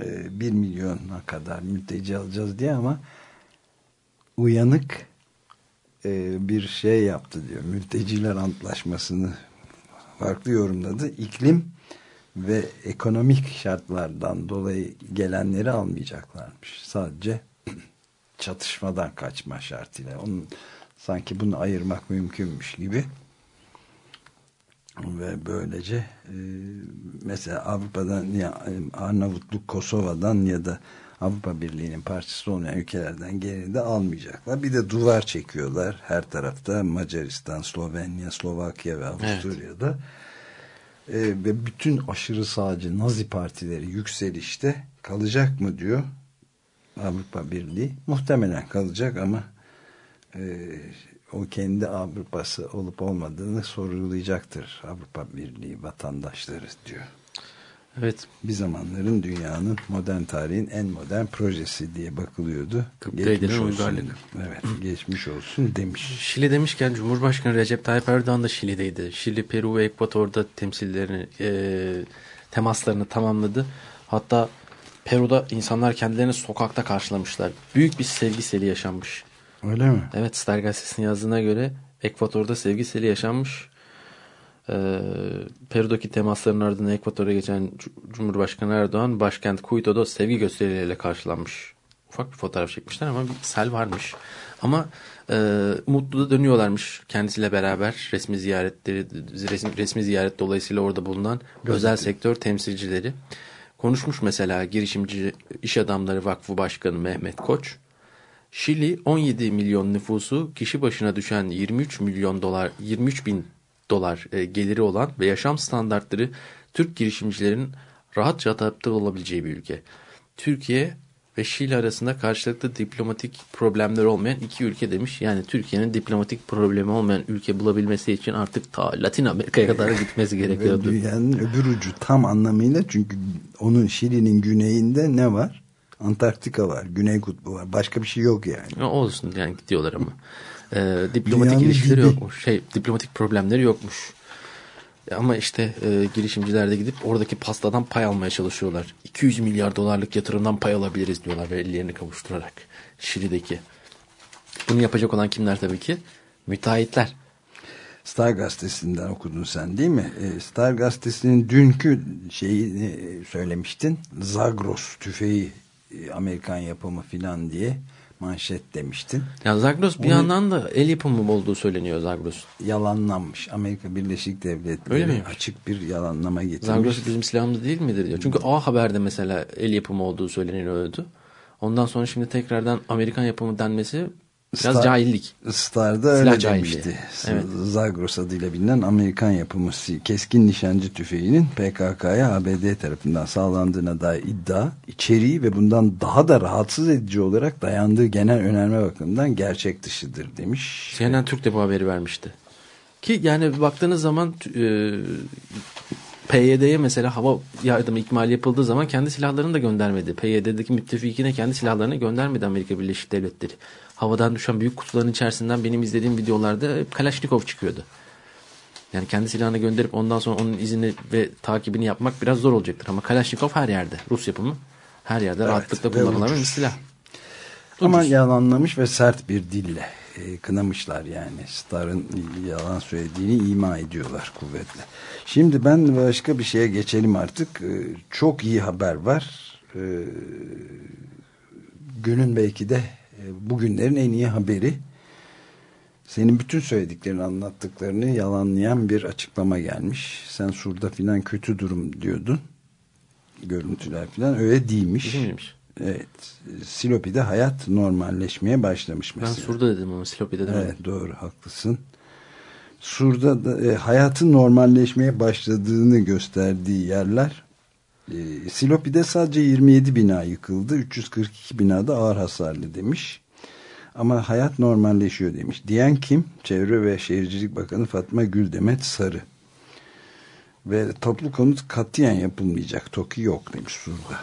E, bir milyona kadar mülteci alacağız diye ama uyanık e, bir şey yaptı diyor. Mülteciler Antlaşması'nı farklı yorumladı. İklim ve ekonomik şartlardan dolayı gelenleri almayacaklarmış. Sadece [clears throat] çatışmadan kaçma şartıyla. Onun sanki bunu ayırmak mümkünmüş gibi. Ve böylece e, mesela Avrupa'dan ya Arnavutluk, Kosova'dan ya da Avrupa Birliği'nin parçası olmayan ülkelerden geleni de almayacaklar. Bir de duvar çekiyorlar her tarafta Macaristan, Slovenya, Slovakya ve Avusturya'da. Evet. E, ve bütün aşırı sağcı Nazi partileri yükselişte kalacak mı diyor Avrupa Birliği. Muhtemelen kalacak ama e, o kendi Avrupa'sı olup olmadığını sorgulayacaktır Avrupa Birliği vatandaşları diyor. Evet. Bir zamanların dünyanın modern tarihin en modern projesi diye bakılıyordu. Edilen uygarlık. Evet geçmiş olsun demiş. Şili demişken Cumhurbaşkanı Recep Tayyip Erdoğan da Şili'deydi. Şili, Peru ve Ekvator'da temsillerini, e, temaslarını tamamladı. Hatta Peru'da insanlar kendilerini sokakta karşılamışlar. Büyük bir sevgi seli yaşanmış. Öyle mi? Evet Star Gazetesi'nin yazdığına göre Ekvator'da sevgi seli yaşanmış. Ee, Peru'daki temasların ardından Ekvator'a geçen Cumhurbaşkanı Erdoğan başkent Quito'da sevgi gösterileriyle karşılanmış. Ufak bir fotoğraf çekmişler ama bir sel varmış. Ama e, mutlu da dönüyorlarmış kendisiyle beraber resmi ziyaretleri resmi, resmi ziyaret dolayısıyla orada bulunan Gözlükle. özel sektör temsilcileri. Konuşmuş mesela girişimci iş adamları vakfı başkanı Mehmet Koç Şili 17 milyon nüfusu kişi başına düşen 23 milyon dolar 23 bin dolar e, geliri olan ve yaşam standartları Türk girişimcilerin rahatça adapte olabileceği bir ülke. Türkiye ve Şili arasında karşılıklı diplomatik problemler olmayan iki ülke demiş. Yani Türkiye'nin diplomatik problemi olmayan ülke bulabilmesi için artık ta Latin Amerika'ya kadar gitmesi gerekiyordu. dünyanın öbür ucu tam anlamıyla çünkü onun Şili'nin güneyinde ne var? Antarktika var, Güney Kutbu var. Başka bir şey yok yani. Ya olsun yani gidiyorlar ama. Ee, diplomatik Dünyanın ilişkileri yokmuş. Şey, diplomatik problemleri yokmuş. Ama işte e, girişimciler de gidip oradaki pastadan pay almaya çalışıyorlar. 200 milyar dolarlık yatırımdan pay alabiliriz diyorlar ve ellerini kavuşturarak Şili'deki. Bunu yapacak olan kimler tabii ki? Müteahhitler. Star gazetesinden okudun sen değil mi? Ee, Star gazetesinin dünkü şeyini e, söylemiştin. Zagros tüfeği e, Amerikan yapımı filan diye manşet demiştin. Ya Zagros bir Onu- yandan da el yapımı olduğu söyleniyor Zagros. Yalanlanmış. Amerika Birleşik Devletleri Öyle açık bir yalanlama getirmiş. Zagros bizim silahımız değil midir diyor. Çünkü A Haber'de mesela el yapımı olduğu söyleniyordu. Ondan sonra şimdi tekrardan Amerikan yapımı denmesi biraz Star- cahillik. Star'da Silah öyle cahilliği. demişti. Evet. Zagros adıyla bilinen Amerikan yapımı keskin nişancı tüfeğinin PKK'ya ABD tarafından sağlandığına dair iddia, içeriği ve bundan daha da rahatsız edici olarak dayandığı genel önerme bakımından gerçek dışıdır demiş. CNN Türk de bu haberi vermişti. Ki yani baktığınız zaman e, PYD'ye mesela hava yardımı ikmali yapıldığı zaman kendi silahlarını da göndermedi. PYD'deki müttefikine kendi silahlarını göndermedi Amerika Birleşik Devletleri. Havadan düşen büyük kutuların içerisinden benim izlediğim videolarda Kalashnikov çıkıyordu. Yani kendi silahını gönderip ondan sonra onun izini ve takibini yapmak biraz zor olacaktır. Ama Kalashnikov her yerde. Rus yapımı. Her yerde rahatlıkla ve kullanılan bir ucuz. silah. Ama Ucuz. yalanlamış ve sert bir dille e, kınamışlar yani. Star'ın yalan söylediğini ima ediyorlar kuvvetle. Şimdi ben başka bir şeye geçelim artık. E, çok iyi haber var. E, günün belki de bugünlerin en iyi haberi. Senin bütün söylediklerini anlattıklarını yalanlayan bir açıklama gelmiş. Sen surda filan kötü durum diyordun. Görüntüler filan öyle değilmiş. Değil miymiş? Evet. Silopi'de hayat normalleşmeye başlamış Ben mesela. Sur'da dedim ama Silopi'de demedim. Evet doğru haklısın. Sur'da da e, hayatın normalleşmeye başladığını gösterdiği yerler e, Silopi'de sadece 27 bina yıkıldı. 342 binada ağır hasarlı demiş. Ama hayat normalleşiyor demiş. Diyen kim? Çevre ve Şehircilik Bakanı Fatma Güldemet Sarı. Ve toplu konut katiyen yapılmayacak. TOKİ yok demiş Sur'da.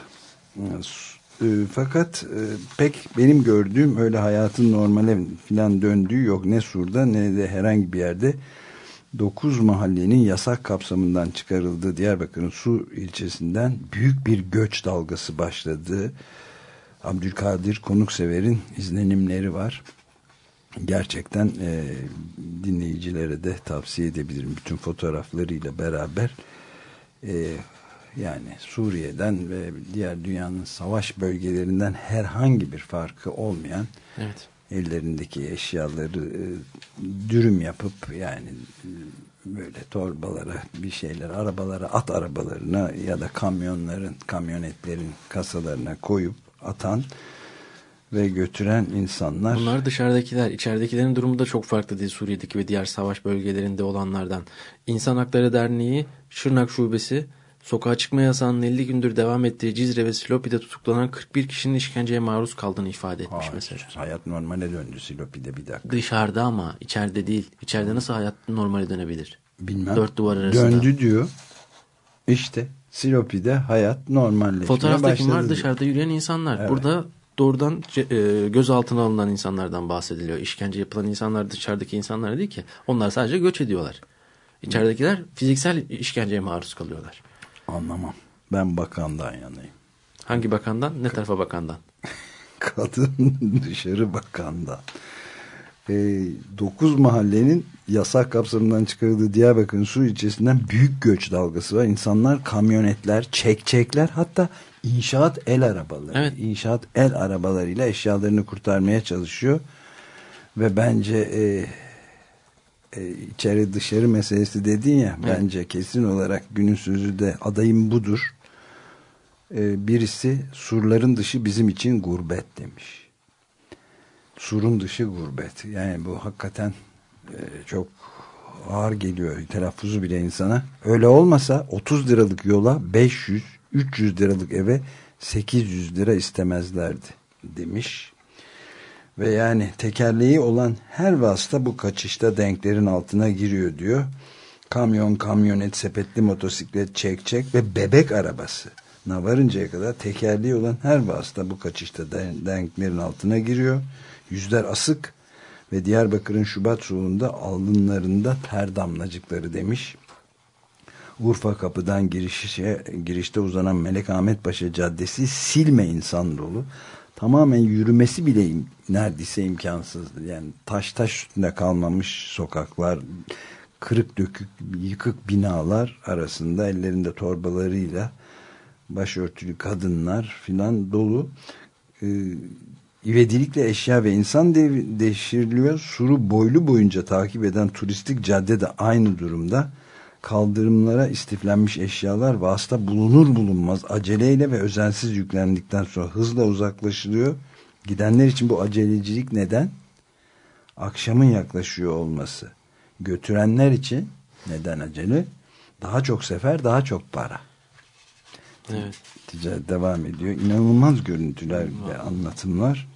E, su- e, Fakat e, pek benim gördüğüm öyle hayatın normale filan döndüğü yok. Ne Sur'da ne de herhangi bir yerde 9 mahallenin yasak kapsamından çıkarıldığı Diyarbakır'ın Su ilçesinden büyük bir göç dalgası başladı. Abdülkadir Konuksever'in izlenimleri var. Gerçekten e, dinleyicilere de tavsiye edebilirim. Bütün fotoğraflarıyla beraber e, yani Suriye'den ve diğer dünyanın savaş bölgelerinden herhangi bir farkı olmayan Evet. Ellerindeki eşyaları e, dürüm yapıp yani e, böyle torbalara bir şeyler arabalara at arabalarına ya da kamyonların kamyonetlerin kasalarına koyup atan ve götüren insanlar Bunlar dışarıdakiler. içeridekilerin durumu da çok farklı değil Suriye'deki ve diğer savaş bölgelerinde olanlardan. İnsan Hakları Derneği Şırnak Şubesi sokağa çıkma yasağının 50 gündür devam ettiği Cizre ve Silopi'de tutuklanan 41 kişinin işkenceye maruz kaldığını ifade etmiş Hayır, mesela. hayat normale döndü Silopi'de bir dakika. Dışarıda ama içeride değil. İçeride nasıl hayat normale dönebilir? Bilmem. Dört duvar arasında. Döndü diyor. İşte Silopi'de hayat normalleşmeye Fotoğrafta kim başladı var? diyor. Dışarıda yürüyen insanlar. Evet. Burada doğrudan e, gözaltına alınan insanlardan bahsediliyor. İşkence yapılan insanlar dışarıdaki insanlar değil ki. Onlar sadece göç ediyorlar. İçeridekiler fiziksel işkenceye maruz kalıyorlar. Anlamam. Ben bakandan yanayım. Hangi bakandan? Ne tarafa bakandan? [laughs] Kadın dışarı bakandan. E, 9 mahallenin yasak kapsamından çıkarıldığı Diyarbakır'ın su ilçesinden büyük göç dalgası var. İnsanlar kamyonetler, çekçekler hatta inşaat el arabaları. Evet. İnşaat el arabalarıyla eşyalarını kurtarmaya çalışıyor. Ve bence e, e, içeri dışarı meselesi dedin ya Evet. bence kesin olarak günün sözü de adayım budur. E, birisi surların dışı bizim için gurbet demiş. Surun dışı gurbet. Yani bu hakikaten e, çok ağır geliyor telaffuzu bile insana. Öyle olmasa 30 liralık yola 500 300 liralık eve 800 lira istemezlerdi demiş. Ve yani tekerleği olan her vasıta bu kaçışta denklerin altına giriyor diyor. Kamyon, kamyonet, sepetli motosiklet, çek çek ve bebek arabası. varıncaya kadar tekerleği olan her vasıta bu kaçışta denklerin altına giriyor. Yüzler asık ve Diyarbakır'ın Şubat soğuğunda alınlarında ter damlacıkları demiş. Urfa kapıdan girişe, girişte uzanan Melek Ahmet Paşa Caddesi silme insan dolu. Tamamen yürümesi bile im, neredeyse imkansızdı. Yani taş taş üstünde kalmamış sokaklar, kırık dökük, yıkık binalar arasında ellerinde torbalarıyla başörtülü kadınlar filan dolu. Ee, ivedilikle eşya ve insan dev, deşiriliyor. Suru boylu boyunca takip eden turistik cadde de aynı durumda kaldırımlara istiflenmiş eşyalar vasıta bulunur bulunmaz aceleyle ve özensiz yüklendikten sonra hızla uzaklaşılıyor. Gidenler için bu acelecilik neden? Akşamın yaklaşıyor olması. Götürenler için neden acele? Daha çok sefer, daha çok para. Evet. Ticaret devam ediyor. İnanılmaz görüntüler ve anlatımlar.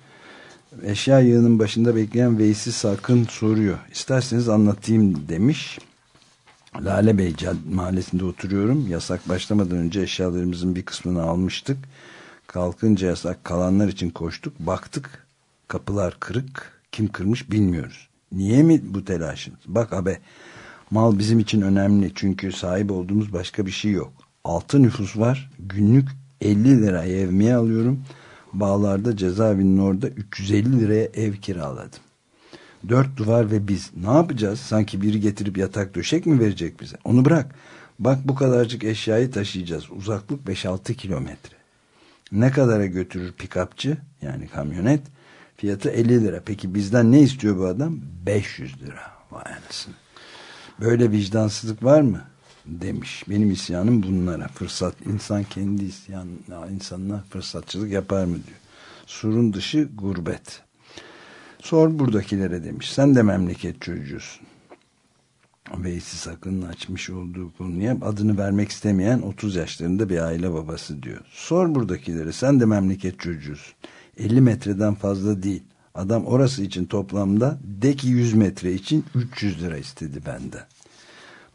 Eşya yığının başında bekleyen Veysi Sakın soruyor. İsterseniz anlatayım demiş. Lale Bey mahallesinde oturuyorum. Yasak başlamadan önce eşyalarımızın bir kısmını almıştık. Kalkınca yasak kalanlar için koştuk. Baktık kapılar kırık. Kim kırmış bilmiyoruz. Niye mi bu telaşımız? Bak abe mal bizim için önemli. Çünkü sahip olduğumuz başka bir şey yok. Altı nüfus var. Günlük 50 lira evmiye alıyorum. Bağlarda cezaevinin orada 350 liraya ev kiraladım. Dört duvar ve biz. Ne yapacağız? Sanki biri getirip yatak döşek mi verecek bize? Onu bırak. Bak bu kadarcık eşyayı taşıyacağız. Uzaklık 5-6 kilometre. Ne kadara götürür pikapçı? Yani kamyonet. Fiyatı 50 lira. Peki bizden ne istiyor bu adam? 500 lira. Vay anasını. Böyle vicdansızlık var mı? Demiş. Benim isyanım bunlara. Fırsat. insan kendi isyan, insanına fırsatçılık yapar mı diyor. Surun dışı gurbet. Sor buradakilere demiş. Sen de memleket çocuğusun. Veysi Sakın'ın açmış olduğu konuya adını vermek istemeyen 30 yaşlarında bir aile babası diyor. Sor buradakilere sen de memleket çocuğusun. 50 metreden fazla değil. Adam orası için toplamda de ki 100 metre için 300 lira istedi benden.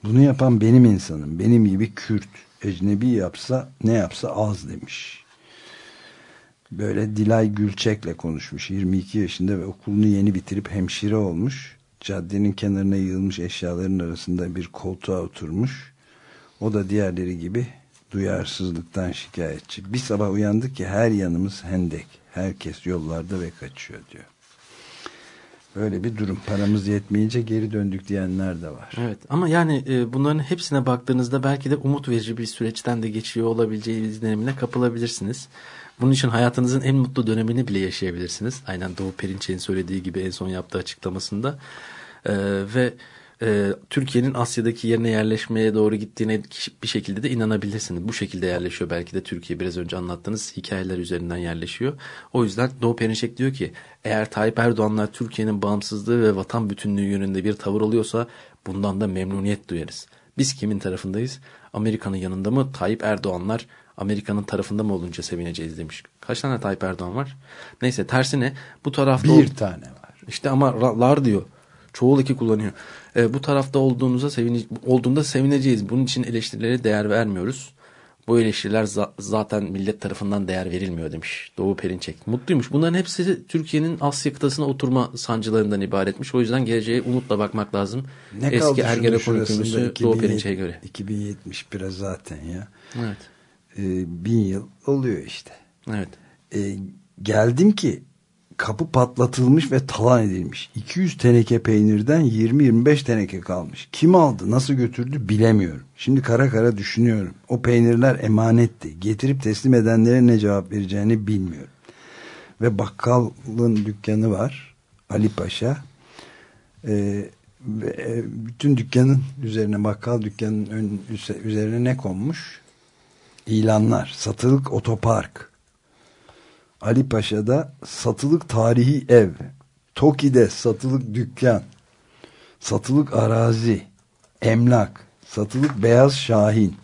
Bunu yapan benim insanım. Benim gibi Kürt. Ecnebi yapsa ne yapsa az demiş böyle Dilay Gülçek'le konuşmuş. 22 yaşında ve okulunu yeni bitirip hemşire olmuş. Caddenin kenarına yığılmış eşyaların arasında bir koltuğa oturmuş. O da diğerleri gibi duyarsızlıktan şikayetçi. Bir sabah uyandık ki her yanımız hendek. Herkes yollarda ve kaçıyor diyor. Böyle bir durum. Paramız yetmeyince geri döndük diyenler de var. Evet ama yani e, bunların hepsine baktığınızda belki de umut verici bir süreçten de geçiyor olabileceği izlenimine kapılabilirsiniz. Bunun için hayatınızın en mutlu dönemini bile yaşayabilirsiniz. Aynen Doğu Perinçek'in söylediği gibi en son yaptığı açıklamasında. Ee, ve e, Türkiye'nin Asya'daki yerine yerleşmeye doğru gittiğine bir şekilde de inanabilirsiniz. Bu şekilde yerleşiyor. Belki de Türkiye biraz önce anlattığınız hikayeler üzerinden yerleşiyor. O yüzden Doğu Perinçek diyor ki eğer Tayyip Erdoğan'la Türkiye'nin bağımsızlığı ve vatan bütünlüğü yönünde bir tavır oluyorsa bundan da memnuniyet duyarız. Biz kimin tarafındayız? Amerika'nın yanında mı Tayyip Erdoğanlar Amerika'nın tarafında mı olunca sevineceğiz demiş. Kaç tane Tayyip Erdoğan var? Neyse tersine bu tarafta... Bir tane var. İşte ama lar diyor. Çoğul iki kullanıyor. E, bu tarafta olduğunuza sevine, olduğunda sevineceğiz. Bunun için eleştirilere değer vermiyoruz. Bu eleştiriler za zaten millet tarafından değer verilmiyor demiş Doğu Perinçek. Mutluymuş. Bunların hepsi Türkiye'nin Asya kıtasına oturma sancılarından ibaretmiş. O yüzden geleceğe umutla bakmak lazım. Ne Eski Ergenekon hükümlüsü Doğu Perinçek'e göre. 2071'e zaten ya. Evet e, bin yıl oluyor işte. Evet. E, geldim ki kapı patlatılmış ve talan edilmiş. 200 teneke peynirden 20-25 teneke kalmış. Kim aldı, nasıl götürdü bilemiyorum. Şimdi kara kara düşünüyorum. O peynirler emanetti. Getirip teslim edenlere ne cevap vereceğini bilmiyorum. Ve bakkalın dükkanı var. Ali Paşa. Ee, ve e, bütün dükkanın üzerine bakkal dükkanın ön, üzerine ne konmuş? İlanlar, satılık otopark, Ali Paşa'da satılık tarihi ev, Toki'de satılık dükkan, satılık arazi, emlak, satılık beyaz şahin,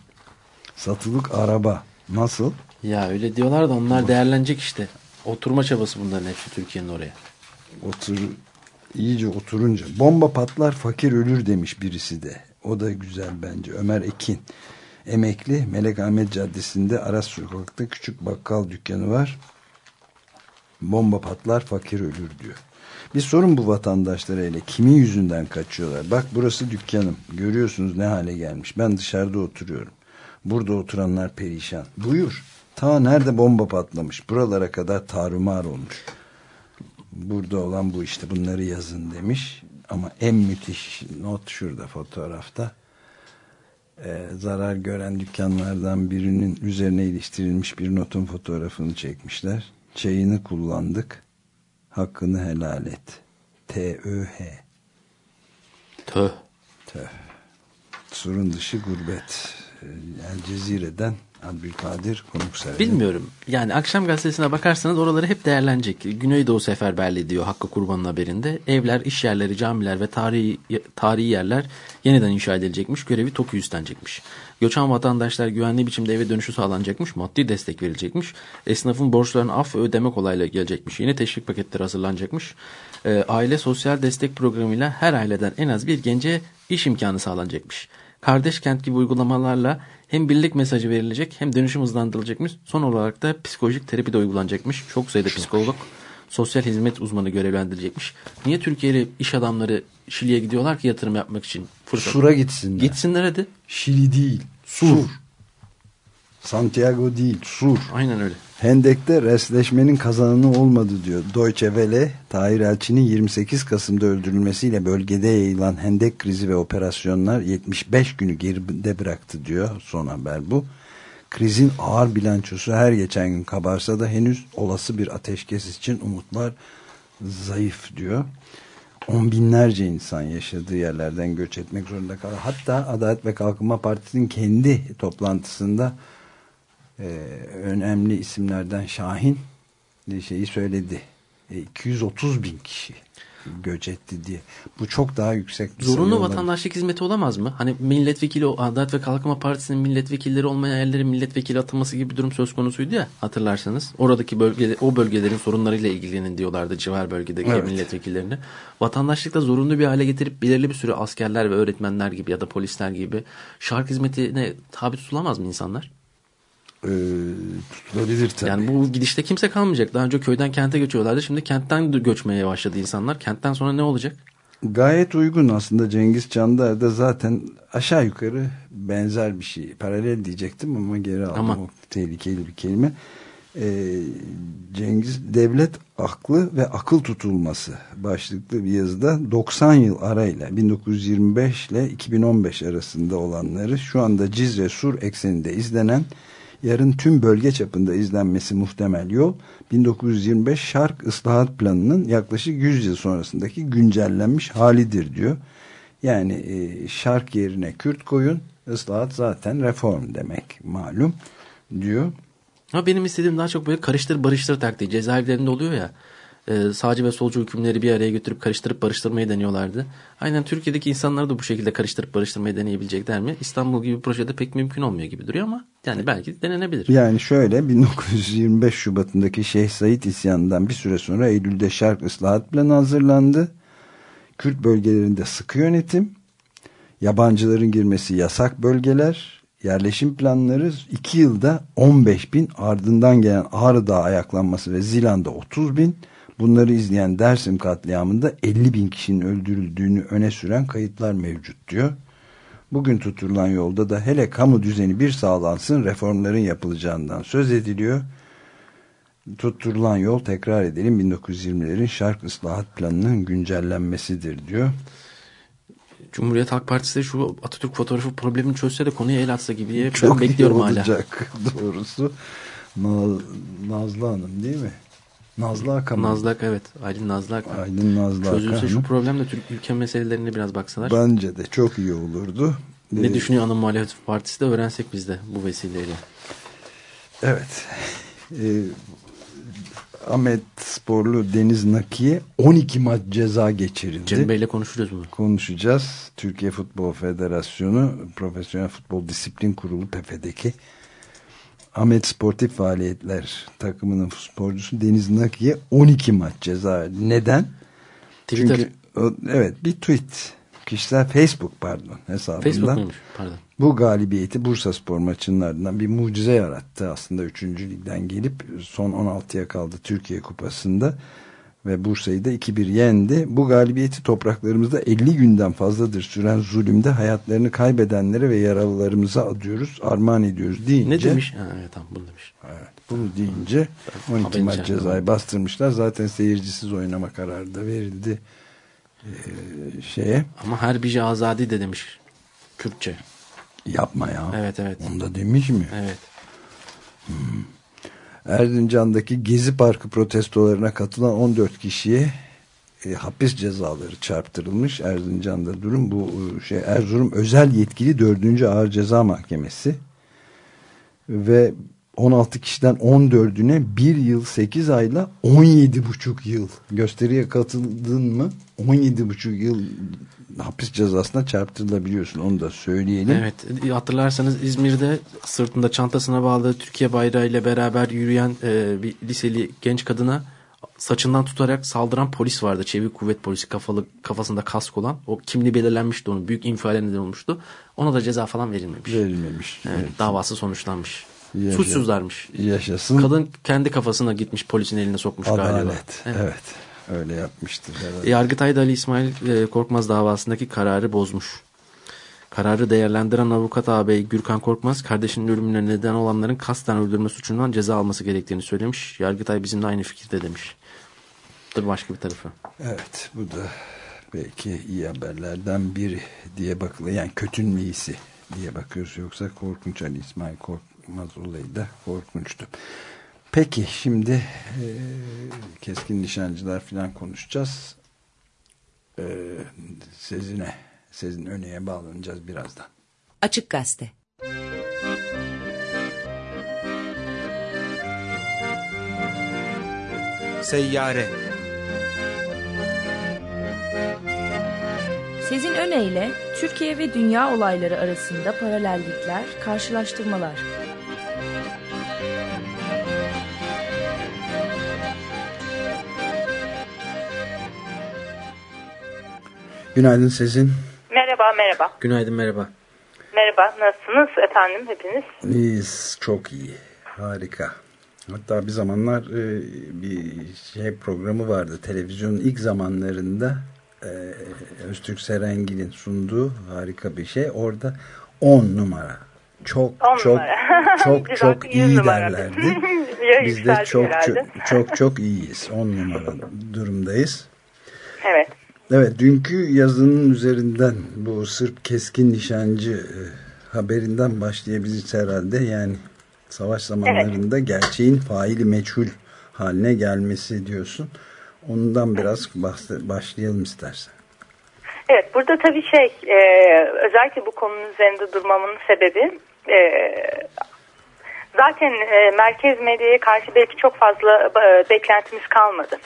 satılık araba. Nasıl? Ya öyle diyorlar da onlar değerlenecek işte. Oturma çabası bunların hepsi Türkiye'nin oraya. Otur, iyice oturunca. Bomba patlar fakir ölür demiş birisi de. O da güzel bence. Ömer Ekin. Emekli Melek Ahmet Caddesi'nde Aras Sokak'ta küçük bakkal dükkanı var. Bomba patlar fakir ölür diyor. Bir sorun bu vatandaşlara hele. Kimin yüzünden kaçıyorlar? Bak burası dükkanım. Görüyorsunuz ne hale gelmiş. Ben dışarıda oturuyorum. Burada oturanlar perişan. Buyur. Ta nerede bomba patlamış. Buralara kadar tarumar olmuş. Burada olan bu işte bunları yazın demiş. Ama en müthiş not şurada fotoğrafta. Ee, zarar gören dükkanlardan birinin üzerine iliştirilmiş bir notun fotoğrafını çekmişler. Çayını kullandık. Hakkını helal et. T-Ö-H. Töh. Tüh. Surun dışı gurbet. Ee, El Cezire'den Abdülkadir Konuksever. Bilmiyorum. Yani akşam gazetesine bakarsanız oraları hep değerlenecek. Güneydoğu Seferberliği diyor Hakkı Kurban'ın haberinde. Evler, iş yerleri, camiler ve tarihi, tarihi yerler yeniden inşa edilecekmiş. Görevi TOKİ üstlenecekmiş. Göçen vatandaşlar güvenli biçimde eve dönüşü sağlanacakmış. Maddi destek verilecekmiş. Esnafın borçlarını af ve ödeme kolaylığı gelecekmiş. Yeni teşvik paketleri hazırlanacakmış. Ee, aile sosyal destek programıyla her aileden en az bir gence iş imkanı sağlanacakmış. Kardeş kent gibi uygulamalarla hem birlik mesajı verilecek hem dönüşüm hızlandırılacakmış. Son olarak da psikolojik terapi de uygulanacakmış. Çok sayıda psikolog, sosyal hizmet uzmanı görevlendirilecekmiş. Niye Türkiye'li iş adamları Şili'ye gidiyorlar ki yatırım yapmak için? Fırsat. Sur'a gitsinler. Gitsinler hadi. Şili değil. Sur. Santiago değil. Sur. Aynen öyle. Hendek'te resleşmenin kazananı olmadı diyor. Deutsche Welle, Tahir Elçi'nin 28 Kasım'da öldürülmesiyle bölgede yayılan hendek krizi ve operasyonlar 75 günü geride bıraktı diyor. Son haber bu. Krizin ağır bilançosu her geçen gün kabarsa da henüz olası bir ateşkes için umutlar zayıf diyor. On binlerce insan yaşadığı yerlerden göç etmek zorunda kaldı. Hatta Adalet ve Kalkınma Partisi'nin kendi toplantısında e, önemli isimlerden Şahin şeyi söyledi. E, 230 bin kişi göç etti diye. Bu çok daha yüksek bir Zorunlu vatandaşlık hizmeti olamaz mı? Hani milletvekili, Adalet ve Kalkınma Partisi'nin milletvekilleri olmayan yerlerin milletvekili atılması gibi bir durum söz konusuydu ya hatırlarsanız. Oradaki bölge, o bölgelerin sorunlarıyla ilgilenin diyorlardı civar bölgedeki Evet. milletvekillerini. Vatandaşlıkta zorunlu bir hale getirip belirli bir süre askerler ve öğretmenler gibi ya da polisler gibi şark hizmetine tabi tutulamaz mı insanlar? E, tutulabilir tabii. Yani bu gidişte kimse kalmayacak. Daha önce köyden kente göçüyorlardı. Şimdi kentten göçmeye başladı insanlar. Kentten sonra ne olacak? Gayet uygun aslında Cengiz Çandar da zaten aşağı yukarı benzer bir şey. Paralel diyecektim ama geri aldım. Aman. O tehlikeli bir kelime. Ee, Cengiz devlet aklı ve akıl tutulması başlıklı bir yazıda 90 yıl arayla 1925 ile 2015 arasında olanları şu anda Cizre Sur ekseninde izlenen yarın tüm bölge çapında izlenmesi muhtemel yol 1925 Şark Islahat Planı'nın yaklaşık 100 yıl sonrasındaki güncellenmiş halidir diyor. Yani e, şark yerine Kürt koyun, ıslahat zaten reform demek malum diyor. Ama benim istediğim daha çok böyle karıştır barıştır taktiği. Cezaevlerinde oluyor ya. E, sağcı ve solcu hükümleri bir araya götürüp karıştırıp barıştırmayı deniyorlardı. Aynen Türkiye'deki insanlar da bu şekilde karıştırıp barıştırmayı deneyebilecekler mi? İstanbul gibi bir projede pek mümkün olmuyor gibi duruyor ama yani belki denenebilir. Yani şöyle 1925 Şubat'ındaki Şeyh Said isyanından bir süre sonra Eylül'de Şark Islahat Planı hazırlandı. Kürt bölgelerinde sıkı yönetim, yabancıların girmesi yasak bölgeler, yerleşim planları 2 yılda 15 bin ardından gelen Ağrı Dağı ayaklanması ve Zilan'da 30 bin bunları izleyen Dersim katliamında 50 bin kişinin öldürüldüğünü öne süren kayıtlar mevcut diyor. Bugün tutulan yolda da hele kamu düzeni bir sağlansın reformların yapılacağından söz ediliyor. Tutturulan yol tekrar edelim 1920'lerin şark ıslahat planının güncellenmesidir diyor. Cumhuriyet Halk Partisi de şu Atatürk fotoğrafı problemini çözse de konuya el atsa gibi ben Çok bekliyorum iyi hala. olacak [laughs] doğrusu. Naz, Nazlı Hanım değil mi? Nazlı Akan. mı? Nazlı Ak, evet. Aylin Nazlı Ak. Aydın Nazlı Çözülse Akan. şu problemle Türk ülke meselelerine biraz baksalar. Bence de çok iyi olurdu. Ne Ee, düşünüyor ana muhalefet partisi de öğrensek biz de bu vesileyle. Evet. Ee, Ahmet Sporlu Deniz Naki'ye 12 maç ceza geçirildi. Cem Bey'le konuşuruz bunu. Konuşacağız. Türkiye Futbol Federasyonu Profesyonel Futbol Disiplin Kurulu PF'deki Ahmet Sportif Faaliyetler takımının sporcusu Deniz Naki'ye 12 maç ceza. Neden? Twitter, Çünkü o- evet bir tweet kişisel Facebook pardon hesabından Facebook muymuş? Pardon. bu galibiyeti Bursa Spor maçının ardından bir mucize yarattı. Aslında 3. ligden gelip son 16'ya kaldı Türkiye Kupası'nda ve Bursa'yı da 2-1 yendi. Bu galibiyeti topraklarımızda 50 günden fazladır süren zulümde hayatlarını kaybedenlere ve yaralılarımıza adıyoruz, armağan ediyoruz deyince. Ne demiş? Ha, evet tamam bunu demiş. Evet, bunu deyince 12 Haberin maç cezayı bastırmışlar. Zaten seyircisiz oynama kararı da verildi ee, şeye. Ama her bir azadi de demiş. Kürtçe. Yapma ya. Evet evet. Onu da demiş mi? Evet. Erzincan'daki Gezi Parkı protestolarına katılan 14 kişiye e, hapis cezaları çarptırılmış. Erzincan'da durum bu e, şey Erzurum Özel Yetkili 4. Ağır Ceza Mahkemesi ve 16 kişiden 14'üne 1 yıl 8 ayla 17,5 yıl gösteriye katıldın mı 17,5 yıl hapis cezasına çarptırılabiliyorsun onu da söyleyelim. Evet hatırlarsanız İzmir'de sırtında çantasına bağlı Türkiye bayrağı ile beraber yürüyen e, bir liseli genç kadına saçından tutarak saldıran polis vardı. Çevik kuvvet polisi kafalı kafasında kask olan. O kimliği belirlenmişti onun. Büyük infiale neden olmuştu. Ona da ceza falan verilmemiş. Verilmemiş. Evet, davası sonuçlanmış. Yaşa- Suçsuzlarmış. Yaşasın. Kadın kendi kafasına gitmiş polisin eline sokmuş galiba. Adalet. Evet. Evet. Öyle yapmıştır herhalde. Yargıtay da Ali İsmail e, Korkmaz davasındaki kararı bozmuş. Kararı değerlendiren avukat ağabey Gürkan Korkmaz kardeşinin ölümüne neden olanların kasten öldürme suçundan ceza alması gerektiğini söylemiş. Yargıtay bizimle aynı fikirde demiş. Tabii başka bir tarafı. Evet bu da belki iyi haberlerden biri diye bakılıyor. Yani kötünün iyisi diye bakıyoruz. Yoksa korkunç Ali İsmail Korkmaz olayı da korkunçtu. Peki şimdi e, keskin nişancılar falan konuşacağız. E, Sezine, Sezin Öne'ye bağlanacağız birazdan. Açık Gazete. Seyyare Sezin öneyle Türkiye ve dünya olayları arasında paralellikler, karşılaştırmalar. Günaydın Sezin. Merhaba, merhaba. Günaydın merhaba. Merhaba, nasılsınız efendim hepiniz? İyiyiz, çok iyi. Harika. Hatta bir zamanlar e, bir şey programı vardı. Televizyonun ilk zamanlarında e, Öztürk Serengil'in sunduğu harika bir şey. Orada 10 numara. Çok 10 çok numara. [laughs] çok [laughs] Biz çok iyi numara. derlerdi. [laughs] Biz de çok çok, çok çok iyiyiz. 10 numara durumdayız. Evet. Evet dünkü yazının üzerinden bu Sırp keskin nişancı e, haberinden başlayabiliriz herhalde. Yani savaş zamanlarında gerçeğin faili meçhul haline gelmesi diyorsun. Ondan biraz başlayalım istersen. Evet, burada tabii şey, e, özellikle bu konunun üzerinde durmamın sebebi e, zaten e, merkez medyaya karşı belki çok fazla e, beklentimiz kalmadı.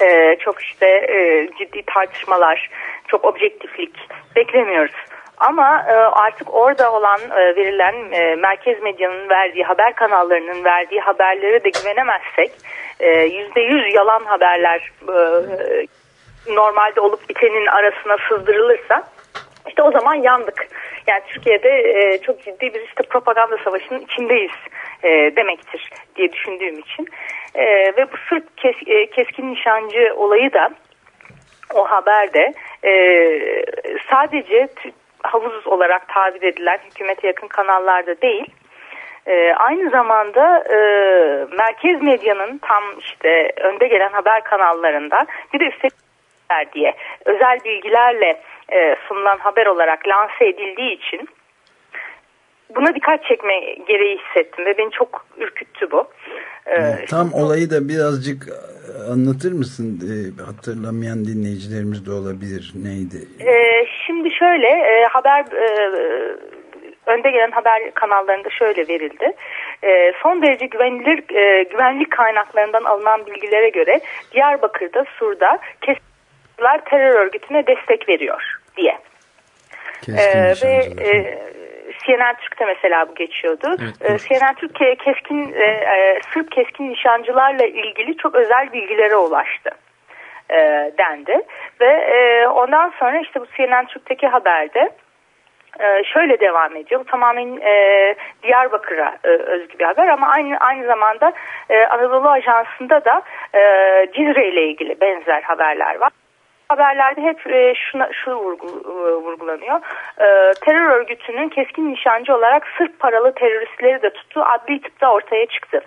E, çok işte e, ciddi tartışmalar, çok objektiflik beklemiyoruz. Ama e, artık orada olan e, verilen e, merkez medyanın verdiği haber kanallarının verdiği haberlere de güvenemezsek e, yüzde yüz yalan haberler e, normalde olup bitenin arasına sızdırılırsa işte o zaman yandık. Yani Türkiye'de e, çok ciddi bir işte propaganda savaşının içindeyiz e, demektir diye düşündüğüm için. E, ve bu Sırp kes, e, keskin nişancı olayı da o haberde e, sadece havuz olarak tabir edilen hükümete yakın kanallarda değil e, aynı zamanda e, merkez medyanın tam işte önde gelen haber kanallarında bir de üstelik diye özel bilgilerle e, sunulan haber olarak lanse edildiği için buna dikkat çekme gereği hissettim ve beni çok ürküttü bu. E, Tam olayı da birazcık e, anlatır mısın? E, hatırlamayan dinleyicilerimiz de olabilir. Neydi? Ee, şimdi şöyle e, haber e, önde gelen haber kanallarında şöyle verildi. e, son derece güvenilir e, güvenlik kaynaklarından alınan bilgilere göre Diyarbakır'da Sur'da kesinler terör örgütüne destek veriyor diye. Keskin Ee, ve e, CNN Türk'te mesela bu geçiyordu. Evet, Ee. CNN Türk ke- keskin e, e, Sırp keskin nişancılarla ilgili çok özel bilgilere ulaştı e, dendi. Ve e, ondan sonra işte bu CNN Türk'teki haberde şöyle devam ediyor. Bu tamamen e, Diyarbakır'a e, özgü bir haber ama aynı aynı zamanda e, Anadolu Ajansı'nda da e, Cizre ile ilgili benzer haberler var haberlerde hep e, şuna, şu vurgu, e, vurgulanıyor. E, terör örgütünün keskin nişancı olarak Sırp paralı teröristleri de tuttuğu adli tıpta ortaya çıktı.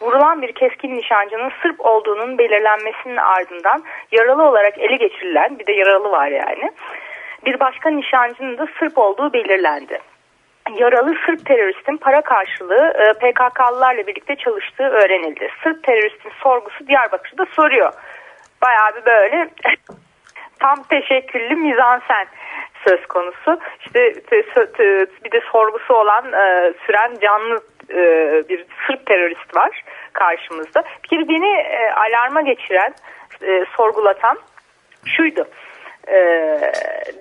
Vurulan bir keskin nişancının Sırp olduğunun belirlenmesinin ardından yaralı olarak ele geçirilen bir de yaralı var yani. Bir başka nişancının da Sırp olduğu belirlendi yaralı Sırp teröristin para karşılığı e, PKK'lılarla birlikte çalıştığı öğrenildi. Sırp teröristin sorgusu Diyarbakır'da soruyor. Bayağı bir böyle [laughs] tam teşekküllü mizansen söz konusu. İşte bir de sorgusu olan e, süren canlı e, bir Sırp terörist var karşımızda. Bir kere beni e, alarma geçiren, sorgulatan şuydu. Ee,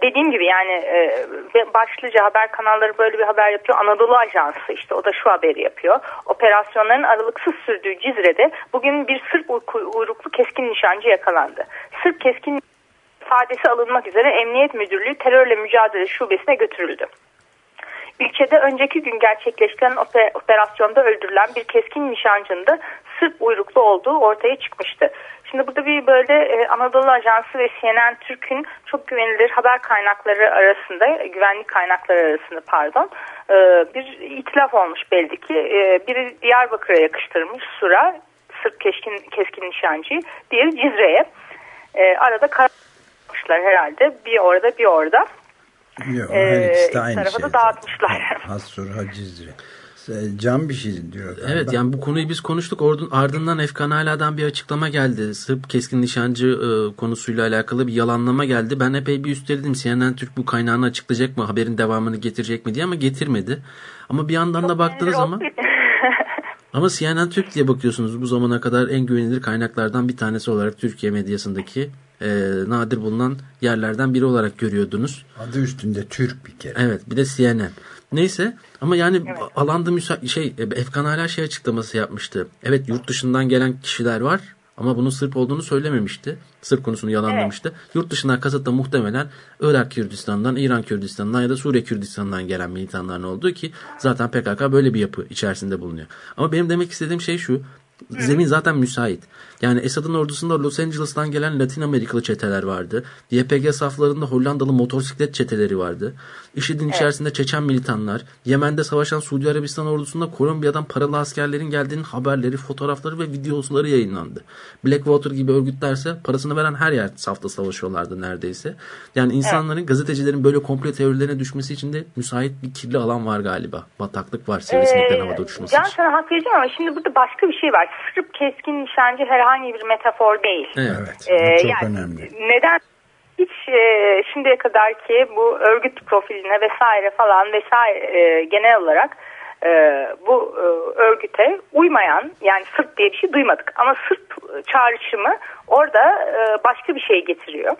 dediğim gibi yani e, başlıca haber kanalları böyle bir haber yapıyor. Anadolu Ajansı işte o da şu haberi yapıyor. Operasyonların aralıksız sürdüğü Cizre'de bugün bir Sırp uyruklu keskin nişancı yakalandı. Sırp keskin ifadesi alınmak üzere Emniyet Müdürlüğü Terörle Mücadele Şubesi'ne götürüldü. İlçede önceki gün gerçekleştirilen ope- operasyonda öldürülen bir keskin nişancının da Sırp uyruklu olduğu ortaya çıkmıştı. Şimdi burada bir böyle e, Anadolu Ajansı ve CNN Türk'ün çok güvenilir haber kaynakları arasında, güvenlik kaynakları arasında pardon, e, bir itilaf olmuş belli ki. E, biri Diyarbakır'a yakıştırmış Sur'a, Sırp keskin, keskin nişancıyı, diğeri Cizre'ye. Arada karışmışlar herhalde. Bir orada bir orada. Yok, Ee, her ikisi de iki aynı tarafa şey. da dağıtmışlar. Hasur Hacizri. Can bir şey diyor. galiba. Evet yani bu konuyu biz konuştuk. Ardından Efkan Ala'dan bir açıklama geldi. Sırp keskin nişancı e, konusuyla alakalı bir yalanlama geldi. Ben epey bir üsteledim. CNN Türk bu kaynağını açıklayacak mı? Haberin devamını getirecek mi diye ama getirmedi. Ama bir yandan da baktığınız zaman [laughs] ama CNN Türk diye bakıyorsunuz bu zamana kadar en güvenilir kaynaklardan bir tanesi olarak Türkiye medyasındaki e, nadir bulunan yerlerden biri olarak görüyordunuz. Adı üstünde Türk bir kere. Evet bir de CNN. Neyse ama yani alanda müsa şey e, Efkan hala şey açıklaması yapmıştı. Evet yurt dışından gelen kişiler var ama bunun Sırp olduğunu söylememişti. Sırp konusunu yalanlamıştı. Yurt dışından kasıtla muhtemelen Irak Kürdistan'dan, İran Kürdistan'dan ya da Suriye Kürdistan'dan gelen militanların olduğu ki zaten PKK böyle bir yapı içerisinde bulunuyor. Ama benim demek istediğim şey şu. Zemin zaten müsait. Yani Esad'ın ordusunda Los Angeles'tan gelen Latin Amerikalı çeteler vardı. YPG saflarında Hollandalı motosiklet çeteleri vardı. IŞİD'in içerisinde Çeçen militanlar, Yemen'de savaşan Suudi Arabistan ordusunda Kolombiya'dan paralı askerlerin geldiğinin haberleri, fotoğrafları ve videoları yayınlandı. Blackwater gibi örgütlerse parasını veren her yer safta savaşıyorlardı neredeyse. Yani insanların, gazetecilerin böyle komple teorilerine düşmesi için de müsait bir kirli alan var galiba. Bataklık var sivrisineklerin havada uçuşması Can için. sana hak vereceğim ama şimdi burada başka bir şey var. Sırp keskin nişancı herhangi bir metafor değil. Evet. Ee, çok yani önemli. Neden hiç e, şimdiye kadar ki bu örgüt profiline vesaire falan vesaire e, genel olarak e, bu e, örgüte uymayan yani Sırp diye bir şey duymadık. Ama Sırp çağrışımı orada e, başka bir şey getiriyor.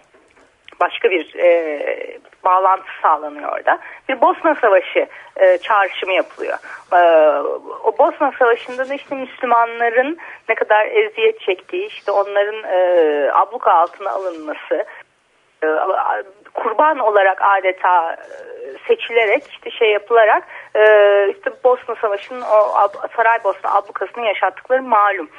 Başka bir e, bağlantı sağlanıyor orada. Bir Bosna Savaşı e, çağrışımı yapılıyor. E, o Bosna Savaşı'nda da işte Müslümanların ne kadar eziyet çektiği, işte onların e, abluka altına alınması, e, kurban olarak adeta e, seçilerek işte şey yapılarak e, işte Bosna Savaşı'nın o Saraybosna ablukasını yaşattıkları malum.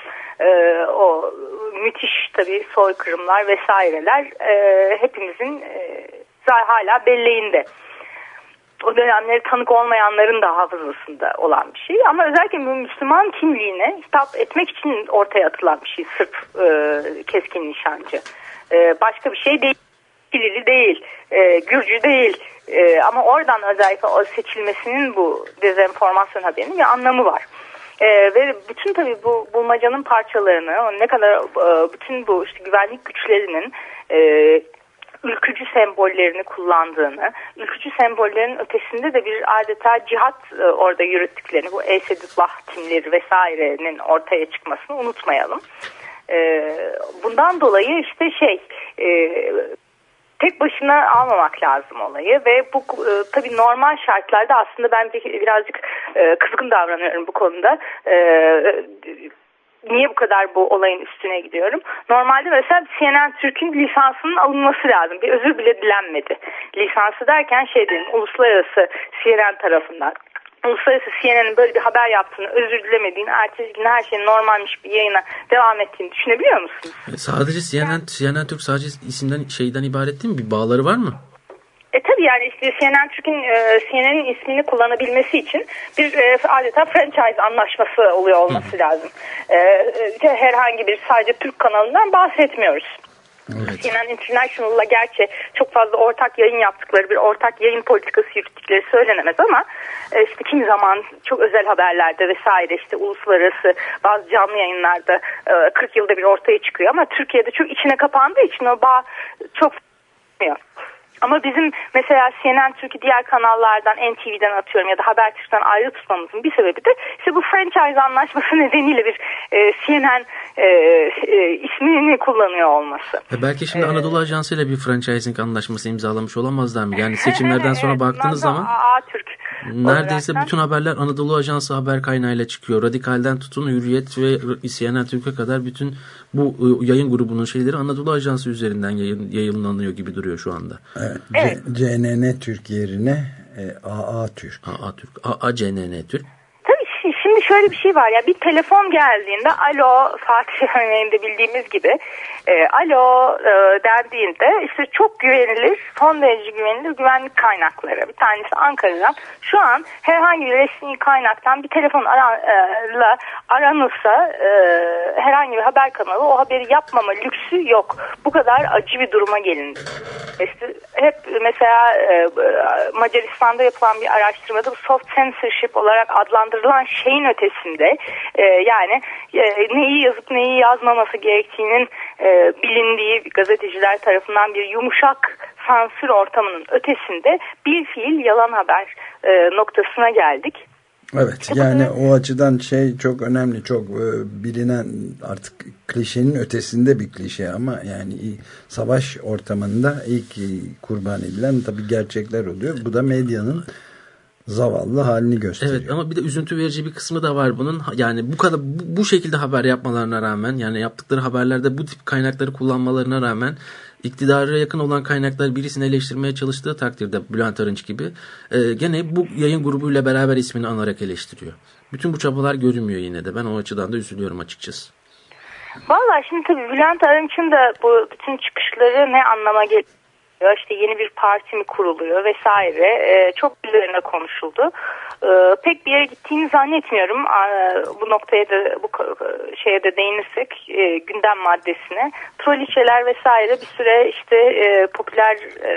E, o müthiş tabii soykırımlar vesaireler e, hepimizin e, hala belleğinde o dönemleri tanık olmayanların da hafızasında olan bir şey ama özellikle Müslüman kimliğine hitap etmek için ortaya atılan bir şey Sırp e, keskin nişancı. E, başka bir şey değil. Kilili değil, e, Gürcü değil E, ama oradan özellikle o seçilmesinin bu dezenformasyon haberinin bir anlamı var. E, ve bütün tabii bu bulmacanın parçalarını ne kadar e, bütün bu işte güvenlik güçlerinin e, ülkücü sembollerini kullandığını, ülkücü sembollerin ötesinde de bir adeta cihat e, orada yürüttüklerini, bu Esedullah timleri vesairenin ortaya çıkmasını unutmayalım. E, bundan dolayı işte şey e, tek başına almamak lazım olayı ve bu tabii normal şartlarda aslında ben bir, birazcık kızgın davranıyorum bu konuda. E, niye bu kadar bu olayın üstüne gidiyorum? Normalde mesela CNN Türk'ün lisansının alınması lazım. Bir özür bile dilenmedi. Lisansı derken şey dedim, uluslararası CNN tarafından uluslararası CNN'in böyle bir haber yaptığını, özür dilemediğini, ertesi gün her şeyin normalmiş bir yayına devam ettiğini düşünebiliyor musunuz? E, Sadece CNN, CNN Türk sadece isimden şeyden ibaret değil mi? Bir bağları var mı? E tabii yani işte CNN Türk'ün e, CNN'in ismini kullanabilmesi için bir e, adeta franchise anlaşması oluyor olması lazım. E, e, herhangi bir sadece Türk kanalından bahsetmiyoruz. Evet. CNN International'la gerçi çok fazla ortak yayın yaptıkları bir ortak yayın politikası yürüttükleri söylenemez ama e, işte kimi zaman çok özel haberlerde vesaire işte uluslararası bazı canlı yayınlarda e, 40 yılda bir ortaya çıkıyor ama Türkiye'de çok içine kapandığı için o bağ çok. Ama bizim mesela CNN Türk'ü diğer kanallardan NTV'den atıyorum ya da Habertürk'ten ayrı tutmamızın bir sebebi de işte bu franchise anlaşması [laughs] nedeniyle bir e, CNN e, e, ismini kullanıyor olması. E belki şimdi Anadolu Ajansı ile bir franchising anlaşması imzalamış olamazlar mı? Yani seçimlerden sonra [laughs] Evet, baktığınız zaman Türk neredeyse olaraktan- bütün haberler Anadolu Ajansı haber kaynağıyla çıkıyor. Radikal'den tutun Hürriyet ve CNN Türk'e kadar bütün bu e, yayın grubunun şeyleri Anadolu Ajansı üzerinden yayın, yayınlanıyor gibi duruyor şu anda. Evet, Evet. CNN Türk yerine e, AA Türk. AA Türk, AA CNN Türk. Tabii şi- şimdi şöyle bir şey var ya bir telefon geldiğinde alo Fatih örneğinde bildiğimiz gibi e, alo e, dendiğinde işte çok güvenilir son derece güvenilir güvenlik kaynakları. Bir tanesi Ankara'dan. Şu an herhangi bir resmi kaynaktan bir telefon ara, aranırsa e, herhangi bir haber kanalı o haberi yapmama lüksü yok. Bu kadar acı bir duruma gelindi. İşte hep mesela e, Macaristan'da yapılan bir araştırmada bu soft censorship olarak adlandırılan şeyin ötesinde e, yani e, neyi yazıp neyi yazmaması gerektiğinin e, bilindiği gazeteciler tarafından bir yumuşak sansür ortamının ötesinde bir fiil yalan haber e, noktasına geldik. Evet yani o açıdan şey çok önemli çok e, bilinen artık klişenin ötesinde bir klişe ama yani savaş ortamında ilk kurban edilen tabii gerçekler oluyor. Bu da medyanın zavallı halini gösteriyor. Evet ama bir de üzüntü verici bir kısmı da var bunun. Yani bu kadar bu, bu şekilde haber yapmalarına rağmen yani yaptıkları haberlerde bu tip kaynakları kullanmalarına rağmen iktidara yakın olan kaynaklar birisini eleştirmeye çalıştığı takdirde Bülent Arınç gibi e, gene bu yayın grubuyla beraber ismini anarak eleştiriyor. Bütün bu çabalar görünmüyor yine de. Ben o açıdan da üzülüyorum açıkçası. Valla şimdi tabii Bülent Arınç'ın da bu bütün çıkışları ne anlama geliyor? İşte yeni bir parti mi kuruluyor vesaire Ee, çok üzerine konuşuldu. Ee, pek bir yere gittiğini zannetmiyorum. Ee, bu noktaya da bu şeye de değinirsek e, gündem maddesine. Troliçeler vesaire bir süre işte e, popüler e,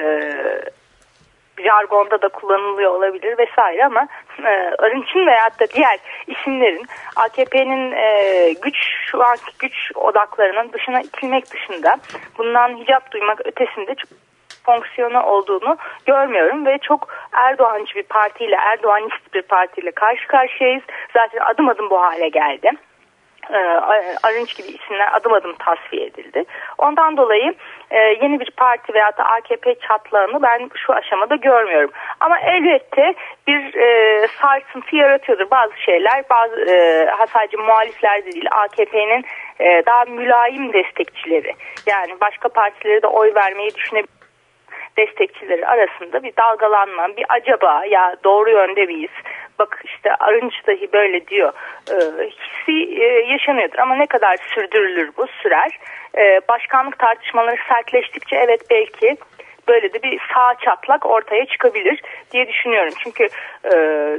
jargonda da kullanılıyor olabilir vesaire ama e, Arınç'ın veyahut da diğer isimlerin AKP'nin e, güç şu anki güç odaklarının dışına itilmek dışında bundan hicap duymak ötesinde çok fonksiyonu olduğunu görmüyorum ve çok Erdoğancı bir partiyle Erdoğanist bir partiyle karşı karşıyayız. Zaten adım adım bu hale geldi e, Arınç gibi isimler adım adım tasfiye edildi. Ondan dolayı e, yeni bir parti veya da AKP çatlağını ben şu aşamada görmüyorum. Ama elbette bir e, sarsıntı yaratıyordur bazı şeyler. Bazı e, sadece muhalifler de değil AKP'nin daha mülayim destekçileri yani başka partilere de oy vermeyi düşünebilir destekçileri arasında bir dalgalanma, bir acaba ya doğru yönde miyiz? Bak işte Arınç dahi böyle diyor. E, hissi e, yaşanıyordur ama ne kadar sürdürülür bu sürer. E, başkanlık tartışmaları sertleştikçe evet belki böyle de bir sağ çatlak ortaya çıkabilir diye düşünüyorum. Çünkü e,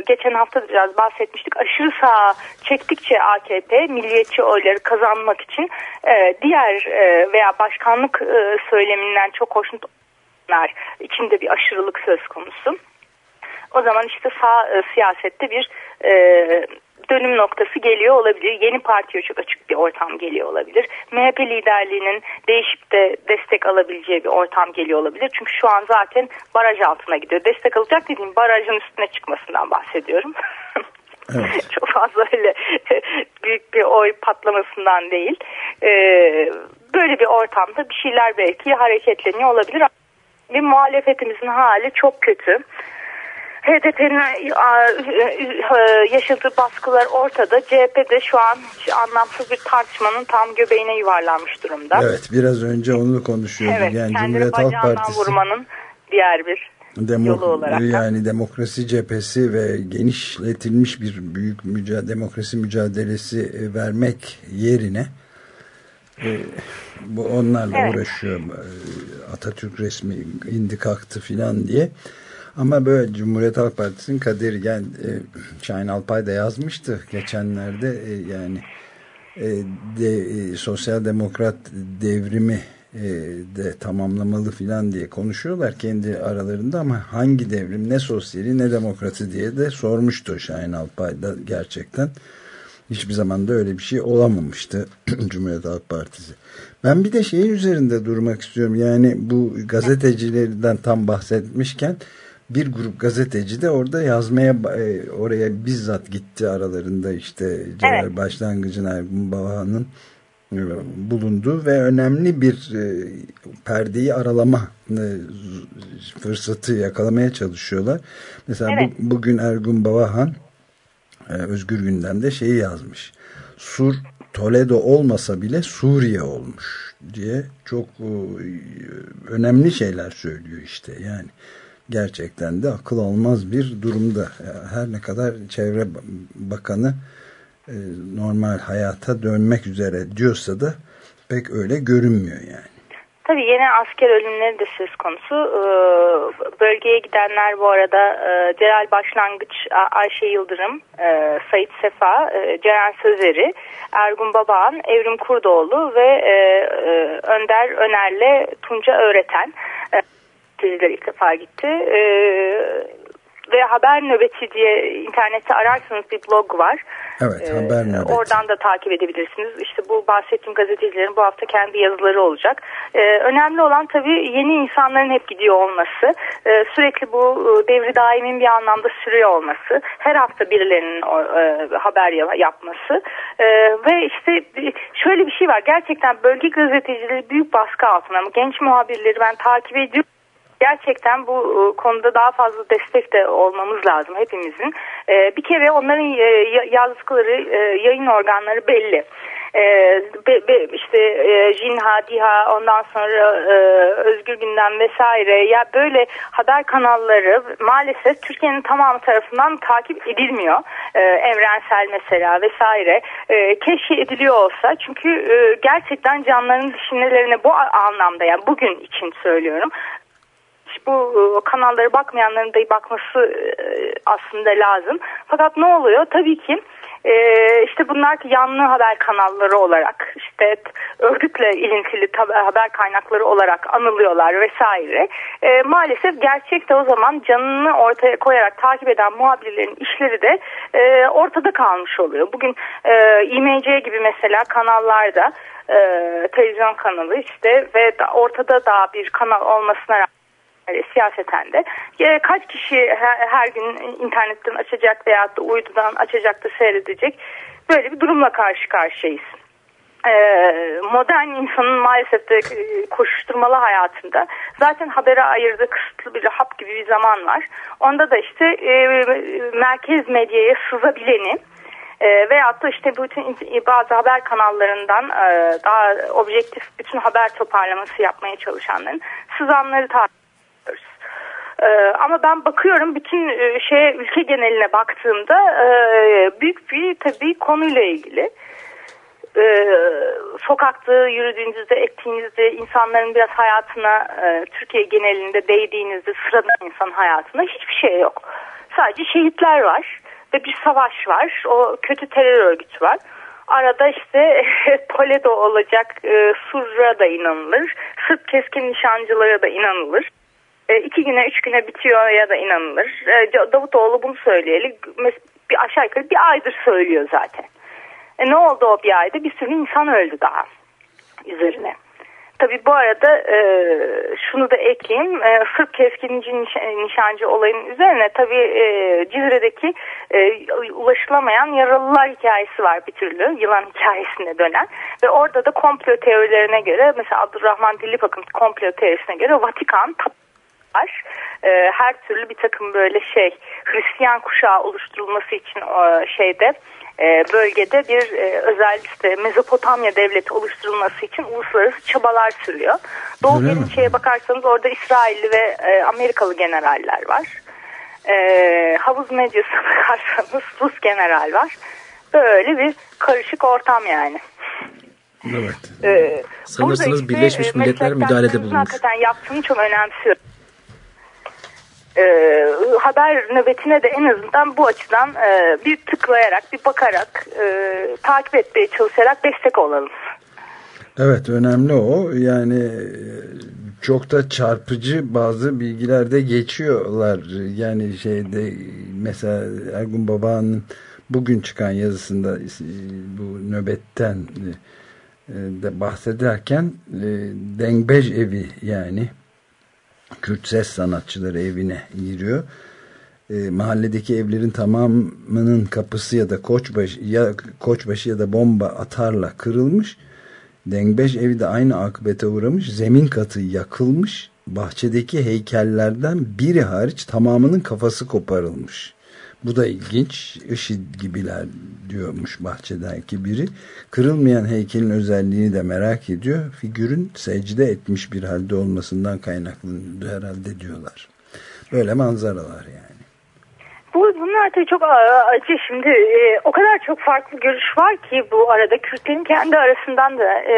geçen hafta biraz bahsetmiştik. Aşırı sağa çektikçe AKP milliyetçi oyları kazanmak için e, diğer e, veya başkanlık e, söyleminden çok hoşnut olanlar içinde bir aşırılık söz konusu. o zaman işte sağ e, siyasette bir e, dönüm noktası geliyor olabilir. Yeni partiye çok açık bir ortam geliyor olabilir. MHP liderliğinin değişip de destek alabileceği bir ortam geliyor olabilir. Çünkü şu an zaten baraj altına gidiyor. Destek alacak dediğim barajın üstüne çıkmasından bahsediyorum. [laughs] Evet. çok fazla öyle [laughs] büyük bir oy patlamasından değil. Ee, böyle bir ortamda bir şeyler belki hareketleniyor olabilir. Bir muhalefetimizin hali çok kötü. HDP'nin yaşadığı baskılar ortada. CHP'de şu an anlamsız bir tartışmanın tam göbeğine yuvarlanmış durumda. Evet biraz önce onu konuşuyorduk. Evet, yani Cumhuriyet Halk Partisi vurmanın diğer bir Demo- yolu olarak. yani demokrasi cephesi ve genişletilmiş bir büyük müca demokrasi mücadelesi e, vermek yerine e, bu onlarla Evet. uğraşıyor E, Atatürk resmi indi kalktı filan diye ama böyle Cumhuriyet Halk Partisi'nin kaderi yani e, Şahin Alpay da yazmıştı geçenlerde e, yani e, de, e, sosyal demokrat devrimi e, de tamamlamalı filan diye konuşuyorlar kendi aralarında ama hangi devrim ne sosyali ne demokrasi diye de sormuştu Şahin Alpay da gerçekten hiçbir zaman da öyle bir şey olamamıştı [clears throat] Cumhuriyet Halk Partisi. Ben bir de şeyin üzerinde durmak istiyorum yani bu gazetecilerden tam bahsetmişken bir grup gazeteci de orada yazmaya e, oraya bizzat gitti aralarında işte Celal Evet. Başlangıcın Ergun Baba'nın e, bulunduğu ve önemli bir e, perdeyi aralama fırsatı yakalamaya çalışıyorlar. Mesela bu- Evet. bugün Ergun Babahan Özgür Gündem'de şeyi yazmış. Sur Toledo olmasa bile Suriye olmuş diye çok e, önemli şeyler söylüyor işte yani gerçekten de akıl almaz bir durumda her ne kadar çevre bakanı e, normal hayata dönmek üzere diyorsa da pek öyle görünmüyor yani. Tabii yeni asker ölümleri de söz konusu. Ee, Bölgeye gidenler bu arada e, Celal Başlangıç, Ayşe Yıldırım, e, Sait Sefa, e, Ceren Sözeri, Ergun Babağan, Evrim Kurdoğlu ve e, e, Önder Öner'le Tunca Öğreten. E, Gazeteciler ilk defa gitti. Ve Haber Nöbeti diye internette ararsanız bir blog var. Evet, Ee, Haber Nöbeti. Oradan da takip edebilirsiniz. İşte bu bahsettiğim gazetecilerin bu hafta kendi yazıları olacak. Ee, önemli olan tabii yeni insanların hep gidiyor olması. Ee, sürekli bu e, devri daimin bir anlamda sürüyor olması. Her hafta birilerinin e, haber ya- yapması. Ve işte şöyle bir şey var. Gerçekten bölge gazetecileri büyük baskı altında. Ama genç muhabirleri ben takip ediyorum. Gerçekten bu e, konuda daha fazla destek de olmamız lazım hepimizin. E, bir kere onların e, ya- yazdıkları yayın organları belli. E, be, be, işte e, Jinha, Diha, ondan sonra e, Özgür Gündem vesaire ya böyle haber kanalları maalesef Türkiye'nin tamamı tarafından takip edilmiyor. E, evrensel mesela vesaire. E, keşke ediliyor olsa çünkü e, gerçekten canlarının düşüncelerine bu anlamda yani bugün için söylüyorum bu e, kanallara bakmayanların da bakması e, aslında lazım. Fakat ne oluyor? Tabii ki e, işte bunlar yanlı haber kanalları olarak işte örgütle ilintili haber kaynakları olarak anılıyorlar vesaire. E, maalesef gerçekte o zaman canını ortaya koyarak takip eden muhabirlerin işleri de ortada kalmış oluyor. Bugün e, İMC gibi mesela kanallarda e, televizyon kanalı işte ve da- ortada da bir kanal olmasına rağmen e, siyaseten de e, kaç kişi her, her gün internetten açacak veyahut da uydudan açacak da seyredecek böyle bir durumla karşı karşıyayız. E, modern insanın maalesef de e, koşuşturmalı hayatında zaten habere ayırdığı kısıtlı bir hap gibi bir zaman var. Onda da işte e, merkez medyaya sızabileni e, veyahut da işte bütün bazı haber kanallarından daha objektif bütün haber toparlaması yapmaya çalışanların sızanları takip. E, ama ben bakıyorum bütün e, şeye ülke geneline baktığımda e, büyük bir tabii konuyla ilgili e, sokakta yürüdüğünüzde, ettiğinizde, insanların biraz hayatına, e, Türkiye genelinde değdiğinizde sıradan insan hayatına hiçbir şey yok. Sadece şehitler var ve bir savaş var. O kötü terör örgütü var. Arada işte [laughs] Toledo olacak, e, Sur'a da inanılır, Sırp keskin nişancılara da inanılır. E, iki güne üç güne bitiyor ya da inanılır. E, Davutoğlu bunu söyleyeli bir aşağı yukarı bir aydır söylüyor zaten. E, ne oldu o bir ayda? Bir sürü insan öldü daha üzerine. Tabii bu arada e, şunu da ekleyeyim. E, Sırp keskinci niş nişancı olayının üzerine tabii e, Cizre'deki e, ulaşılamayan yaralılar hikayesi var bir türlü. Yılan hikayesine dönen. Ve orada da komplo teorilerine göre mesela Abdurrahman Dillipak'ın komplo teorisine göre Vatikan var. E, her türlü bir takım böyle şey Hristiyan kuşağı oluşturulması için o şeyde e, bölgede bir e, özel işte Mezopotamya devleti oluşturulması için uluslararası çabalar sürüyor. Doğu Perinçe'ye bakarsanız orada İsrailli ve e, Amerikalı generaller var. E, havuz medyasına [laughs] bakarsanız Rus general var. Böyle bir karışık ortam yani. Evet. Ee, Sanırsınız işte, Birleşmiş Milletler müdahalede bulunmuş. Hakikaten yaptığını çok önemsiyorum e, haber nöbetine de en azından bu açıdan e, bir tıklayarak, bir bakarak, e, takip etmeye çalışarak destek olalım. Evet önemli o. Yani e, çok da çarpıcı bazı bilgiler de geçiyorlar. Yani şeyde mesela Ergun Baba'nın bugün çıkan yazısında e, bu nöbetten e, de bahsederken Dengbej evi yani Kürt ses sanatçıları evine giriyor. E, mahalledeki evlerin tamamının kapısı ya da koçbaşı ya koçbaşı ya da bomba atarla kırılmış. Dengbeş evi de aynı akıbete uğramış. Zemin katı yakılmış. Bahçedeki heykellerden biri hariç tamamının kafası koparılmış. Bu da ilginç. IŞİD gibiler diyormuş bahçedeki biri. Kırılmayan heykelin özelliğini de merak ediyor. Figürün secde etmiş bir halde olmasından kaynaklanıyor herhalde diyorlar. Böyle manzaralar yani. Bu, bunlar da çok acı. Şimdi e, o kadar çok farklı görüş var ki bu arada Kürtlerin kendi arasından da e,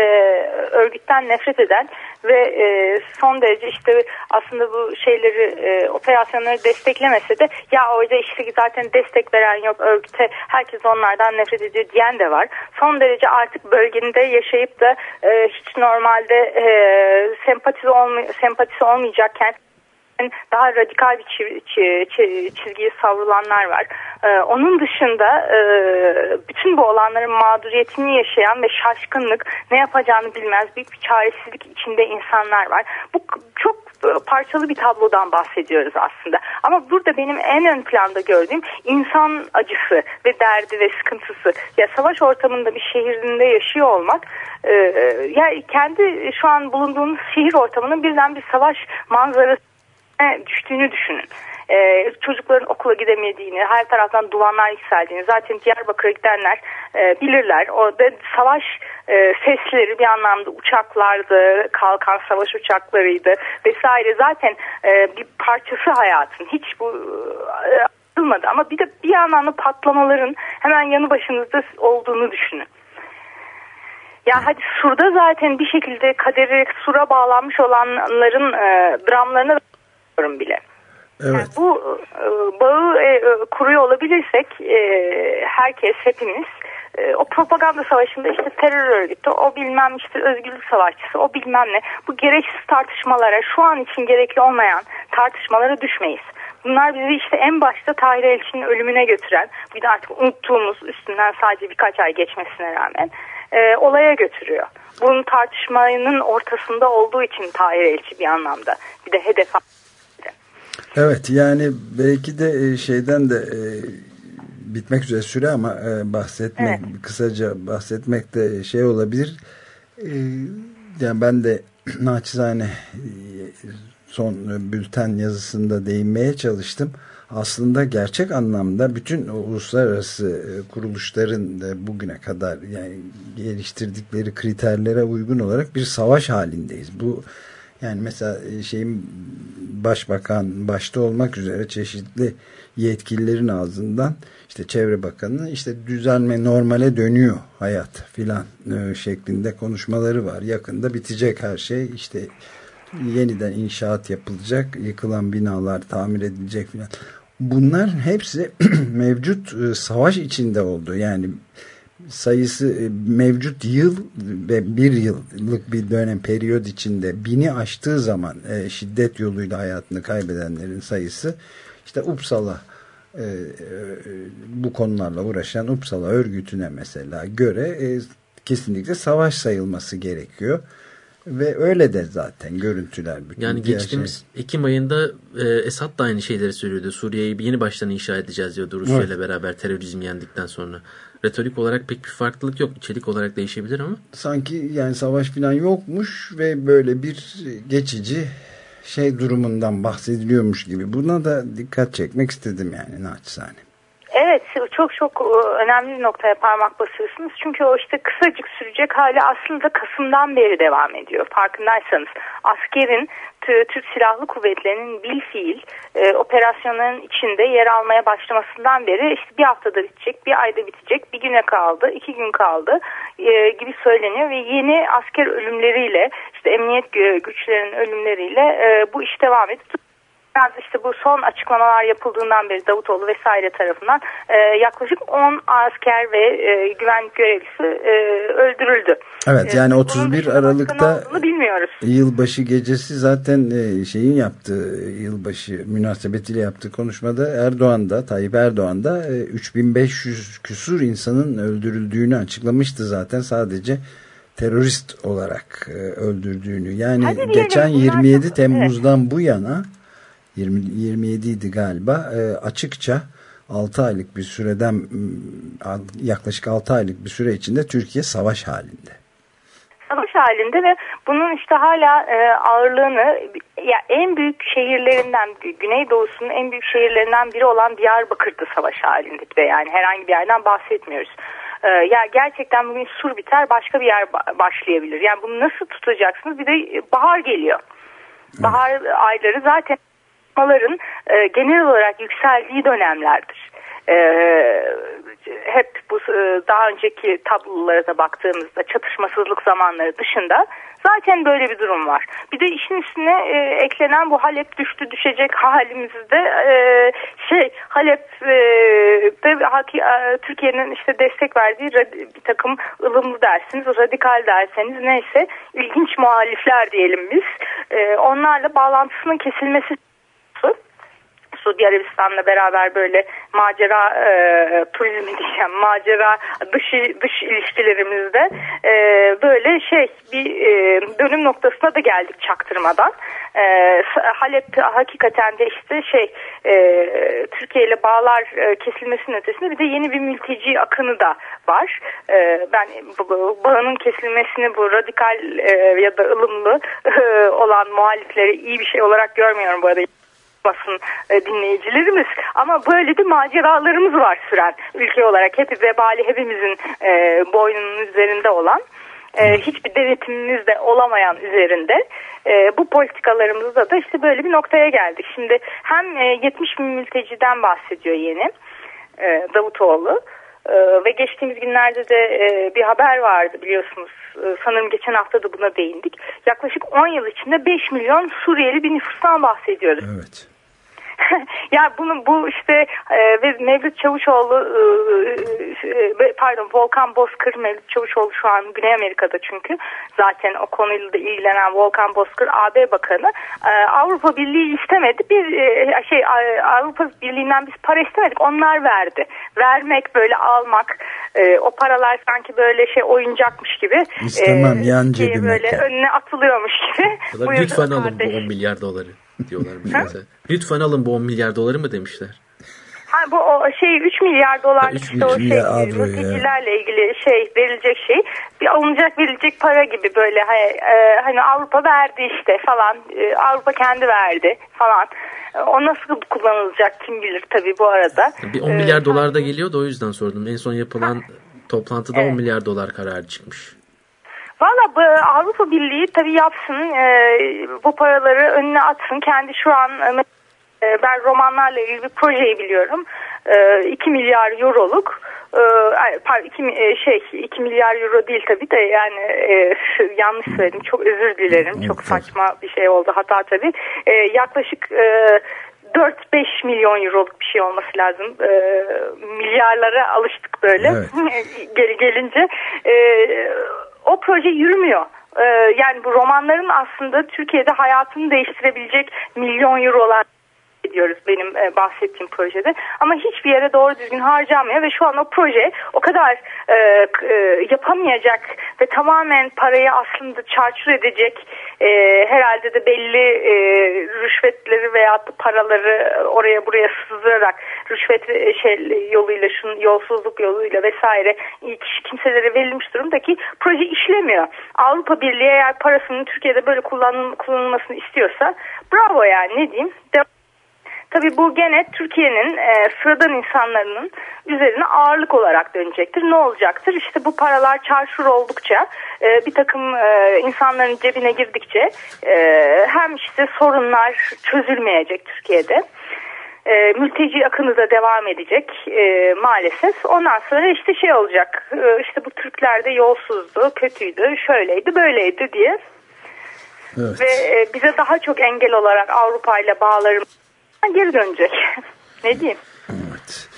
örgütten nefret eden ve e, son derece işte aslında bu şeyleri e, operasyonları desteklemese de ya orada işte zaten destek veren yok örgüte herkes onlardan nefret ediyor diyen de var. Son derece artık bölgende yaşayıp da e, hiç normalde e, sempatisi, olmay sempatisi olmayacakken daha radikal bir çizgiye savrulanlar var. Ee, onun dışında e, bütün bu olanların mağduriyetini yaşayan ve şaşkınlık ne yapacağını bilmez büyük bir çaresizlik içinde insanlar var. Bu çok parçalı bir tablodan bahsediyoruz aslında. Ama burada benim en ön planda gördüğüm insan acısı ve derdi ve sıkıntısı. Ya savaş ortamında bir şehrinde yaşıyor olmak e, ya kendi şu an bulunduğumuz şehir ortamının birden bir savaş manzarası düştüğünü düşünün. Ee, çocukların okula gidemediğini, her taraftan duvanlar yükseldiğini zaten Diyarbakır'a gidenler e, bilirler. Orada savaş e, sesleri bir anlamda uçaklardı, kalkan savaş uçaklarıydı vesaire. Zaten e, bir parçası hayatın. Hiç bu e, atılmadı ama bir de bir anlamda patlamaların hemen yanı başınızda olduğunu düşünün. Ya hadi surda zaten bir şekilde kaderi sura bağlanmış olanların e, dramlarına bile. Evet. Yani bu e, bağı e, kuruyor olabilirsek e, herkes hepimiz e, o propaganda savaşında işte terör örgütü, o bilmem işte özgürlük savaşçısı, o bilmem ne. Bu gereksiz tartışmalara, şu an için gerekli olmayan tartışmalara düşmeyiz. Bunlar bizi işte en başta Tahir Elçi'nin ölümüne götüren, bir de artık unuttuğumuz üstünden sadece birkaç ay geçmesine rağmen e, olaya götürüyor. Bunun tartışmanın ortasında olduğu için Tahir Elçi bir anlamda bir de hedef Evet yani belki de e, şeyden de e, bitmek üzere süre ama e, bahsetmek evet. kısaca bahsetmek de şey olabilir. Yani ben de [clears throat] naçizane son bülten yazısında değinmeye çalıştım. Aslında gerçek anlamda bütün uluslararası kuruluşların bugüne kadar yani geliştirdikleri kriterlere uygun olarak bir savaş halindeyiz. Bu yani mesela e, şeyin başbakan başta olmak üzere çeşitli yetkililerin ağzından işte çevre bakanı işte düzenme normale dönüyor hayat filan e, şeklinde konuşmaları var. Yakında bitecek her şey işte yeniden inşaat yapılacak yıkılan binalar tamir edilecek filan. Bunlar hepsi [clears throat] mevcut e, savaş içinde oldu. Yani sayısı e, mevcut yıl ve bir yıllık bir dönem periyod içinde bini aştığı zaman e, şiddet yoluyla hayatını kaybedenlerin sayısı işte Uppsala e, e, bu konularla uğraşan Uppsala örgütüne mesela göre e, kesinlikle savaş sayılması gerekiyor. Ve öyle de zaten görüntüler. Bütün Yani geçtiğimiz Ekim ayında e, Esad da aynı şeyleri söylüyordu. Suriye'yi yeni baştan inşa edeceğiz diyordu Rusya ile beraber terörizm yendikten sonra. Retorik olarak pek bir farklılık yok. İçerik olarak değişebilir ama. sanki yani savaş falan yokmuş ve böyle bir geçici şey durumundan bahsediliyormuş gibi. Buna da dikkat çekmek istedim yani naçizane. Evet çok çok e, önemli bir noktaya parmak basıyorsunuz. Çünkü o işte kısacık sürecek hali aslında Kasım'dan beri devam ediyor. Farkındaysanız askerin Türk Silahlı Kuvvetleri'nin bil fiil e, operasyonların içinde yer almaya başlamasından beri işte bir haftada bitecek, bir ayda bitecek, bir güne kaldı, iki gün kaldı e, gibi söyleniyor ve yeni asker ölümleriyle işte emniyet gü- güçlerinin ölümleriyle e, bu iş devam ediyor. Biraz işte bu son açıklamalar yapıldığından beri Davutoğlu vesaire tarafından e, yaklaşık 10 asker ve e, güvenlik görevlisi e, öldürüldü. Evet E, yani bunun 31 dışında başka ne Aralık'ta bilmiyoruz. yılbaşı gecesi zaten e, şeyin yaptığı yılbaşı münasebetiyle yaptığı konuşmada Erdoğan da Tayyip Erdoğan da e, 3500 küsur insanın öldürüldüğünü açıklamıştı zaten sadece terörist olarak e, öldürdüğünü. Yani Hadi geçen bunlar 27 çok- Temmuz'dan bu yana 20, 27 idi galiba e, açıkça 6 aylık bir süreden yaklaşık 6 aylık bir süre içinde Türkiye savaş halinde. savaş halinde ve bunun işte hala e, ağırlığını ya en büyük şehirlerinden Güneydoğu'sunun en büyük şehirlerinden biri olan Diyarbakır'da savaş halinde de yani herhangi bir yerden bahsetmiyoruz. E, ya gerçekten bugün sur biter başka bir yer ba- başlayabilir. Yani bunu nasıl tutacaksınız? Bir de bahar geliyor. Bahar ayları zaten çalışmaların e, genel olarak yükseldiği dönemlerdir. E, hep bu e, daha önceki tablolara da baktığımızda çatışmasızlık zamanları dışında zaten böyle bir durum var. Bir de işin üstüne e, eklenen bu Halep düştü düşecek halimizde e, şey Halep e, Türkiye'nin işte destek verdiği bir takım ılımlı dersiniz, radikal derseniz neyse ilginç muhalifler diyelim biz. E, onlarla bağlantısının kesilmesi Suudi Arabistan'la beraber böyle macera e, turizmi diyeceğim macera dış dış ilişkilerimizde e, böyle şey bir e, dönüm noktasına da geldik çaktırmadan. E, Halep hakikaten de işte şey e, Türkiye ile bağlar e, kesilmesinin ötesinde bir de yeni bir mülteci akını da var. E, ben bu, bağının kesilmesini bu radikal e, ya da ılımlı e, olan muhalifleri iyi bir şey olarak görmüyorum bu arada basın e, dinleyicilerimiz ama böyle de maceralarımız var süren ülke olarak hep vebali hepimizin e, boynunun üzerinde olan e, hiçbir denetimimiz de olamayan üzerinde e, bu politikalarımızda da işte böyle bir noktaya geldik. Şimdi hem e, 70 bin mülteciden bahsediyor yeni e, Davutoğlu e, ve geçtiğimiz günlerde de e, bir haber vardı biliyorsunuz e, sanırım geçen hafta da buna değindik. Yaklaşık 10 yıl içinde 5 milyon Suriyeli bir nüfustan bahsediyoruz. Evet. [laughs] ya bunu bu işte e, ve Mevlüt Çavuşoğlu e, e, pardon Volkan Bozkır Mevlüt Çavuşoğlu şu an Güney Amerika'da çünkü. Zaten o konuyla da ilgilenen Volkan Bozkır AB Bakanı. E, Avrupa Birliği istemedi. Bir e, şey e, Avrupa Birliği'nden biz para istemedik. Onlar verdi. Vermek böyle almak e, o paralar sanki böyle şey oyuncakmış gibi İstemem, yan Türkiye'ye cebime böyle önüne atılıyormuş gibi. [laughs] Lütfen alın bu kardeş. 10 milyar doları diyorlarmış mesela. Lütfen alın bu 10 milyar doları mı demişler. Ha, bu o şey 3 milyar dolar Ha, işte o şey milyar avro ya. mültecilerle ilgili şey verilecek şey bir alınacak verilecek para gibi böyle hani, e, hani Avrupa verdi işte falan e, Avrupa kendi verdi falan E, o nasıl kullanılacak kim bilir tabii bu arada. Bir 10 E, milyar dolar da geliyor da o yüzden sordum. En son yapılan toplantıda Evet. 10 milyar dolar kararı çıkmış. Valla Avrupa Birliği tabii yapsın e, bu paraları önüne atsın. Kendi şu an e, ben romanlarla ilgili bir projeyi biliyorum. E, 2 milyar euroluk e, pardon 2 e, şey 2 milyar euro değil tabii de yani e, yanlış söyledim. Çok özür dilerim. Çok saçma bir şey oldu hata tabii. E, yaklaşık e, 4-5 milyon euroluk bir şey olması lazım. E, milyarlara alıştık böyle [laughs] gel gelince. E, o proje yürümüyor. E, yani bu romanların aslında Türkiye'de hayatını değiştirebilecek milyon eurolar benim e, bahsettiğim projede. Ama hiçbir yere doğru düzgün harcanmıyor ve şu an o proje o kadar e, e, yapamayacak ve tamamen parayı aslında çarçur edecek e, herhalde de belli e, rüşvetleri veya paraları oraya buraya sızdırarak rüşvet e, şey yoluyla şun, yolsuzluk yoluyla vesaire kişi kimselere verilmiş durumdaki proje işlemiyor. Avrupa Birliği eğer parasının Türkiye'de böyle kullan, kullanılmasını istiyorsa bravo yani ne diyeyim devam Tabii bu gene Türkiye'nin e, sıradan insanların üzerine ağırlık olarak dönecektir. Ne olacaktır? İşte bu paralar çarşur oldukça e, bir takım e, insanların cebine girdikçe e, hem işte sorunlar çözülmeyecek Türkiye'de. E, mülteci akını da devam edecek e, maalesef. Ondan sonra işte şey olacak e, işte bu Türkler de yolsuzdu, kötüydü, şöyleydi, böyleydi diye. Evet. Ve e, bize daha çok engel olarak Avrupa ile bağlarımız geri dönecek. [laughs] ne diyeyim? Evet.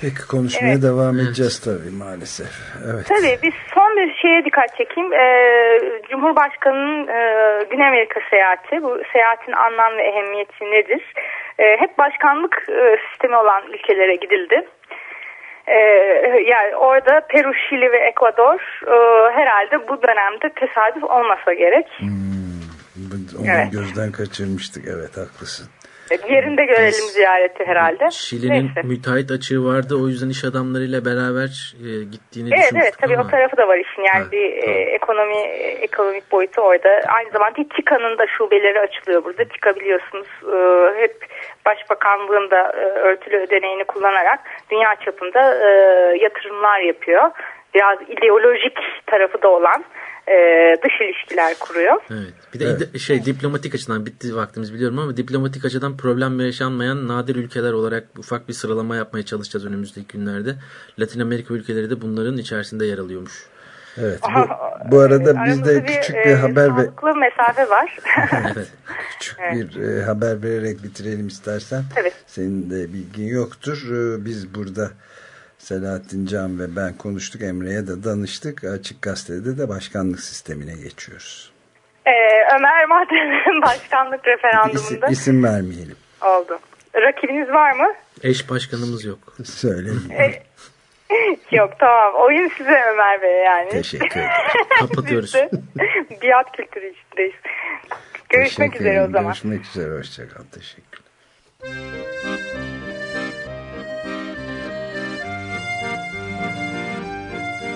Peki konuşmaya evet. devam edeceğiz tabii maalesef. Evet. Tabii biz son bir şeye dikkat çekeyim. Ee, Cumhurbaşkanı'nın e, Güney Amerika seyahati. Bu seyahatin anlam ve ehemmiyeti nedir? E, hep başkanlık e, sistemi olan ülkelere gidildi. Ee, yani orada Peru, Şili ve Ekvador e, herhalde bu dönemde tesadüf olmasa gerek. Hmm, onu evet. gözden kaçırmıştık. Evet haklısın. Yerinde görelim ziyareti herhalde. Şili'nin müteahhit açığı vardı. O yüzden iş adamlarıyla beraber e, gittiğini evet, Evet tabii ama. o tarafı da var işin. Yani ha, bir e, tamam. e, ekonomi ekonomik boyutu orada. Aynı zamanda TİKA'nın da şubeleri açılıyor burada. TİKA biliyorsunuz e, hep Başbakanlığın da e, örtülü ödeneğini kullanarak dünya çapında e, yatırımlar yapıyor. Biraz ideolojik tarafı da olan e, dış ilişkiler kuruyor. Evet. Bir de evet. şey diplomatik açıdan bitti vaktimiz biliyorum ama diplomatik açıdan problem yaşanmayan nadir ülkeler olarak ufak bir sıralama yapmaya çalışacağız önümüzdeki günlerde. Latin Amerika ülkeleri de bunların içerisinde yer alıyormuş. Evet. Bu, bu arada bizde küçük bir, bir haber ve mesafe var. [laughs] evet. Küçük evet. bir e, haber vererek bitirelim istersen. Evet. Senin de bilgin yoktur. E, biz burada Selahattin Can ve ben konuştuk. Emre'ye de danıştık. Açık Gazete'de de başkanlık sistemine geçiyoruz. Ee, Ömer Madde'nin [laughs] başkanlık referandumunda. İsim, isim vermeyelim. Oldu. Rakibiniz var mı? Eş başkanımız yok. Söyleyeyim. [laughs] yok tamam. Oyun size Ömer Bey yani. Teşekkür [laughs] ederim. Kapatıyoruz. Biat kültürü içindeyiz. Görüşmek Teşekkür üzere o zaman. Görüşmek üzere. Hoşçakal. Teşekkür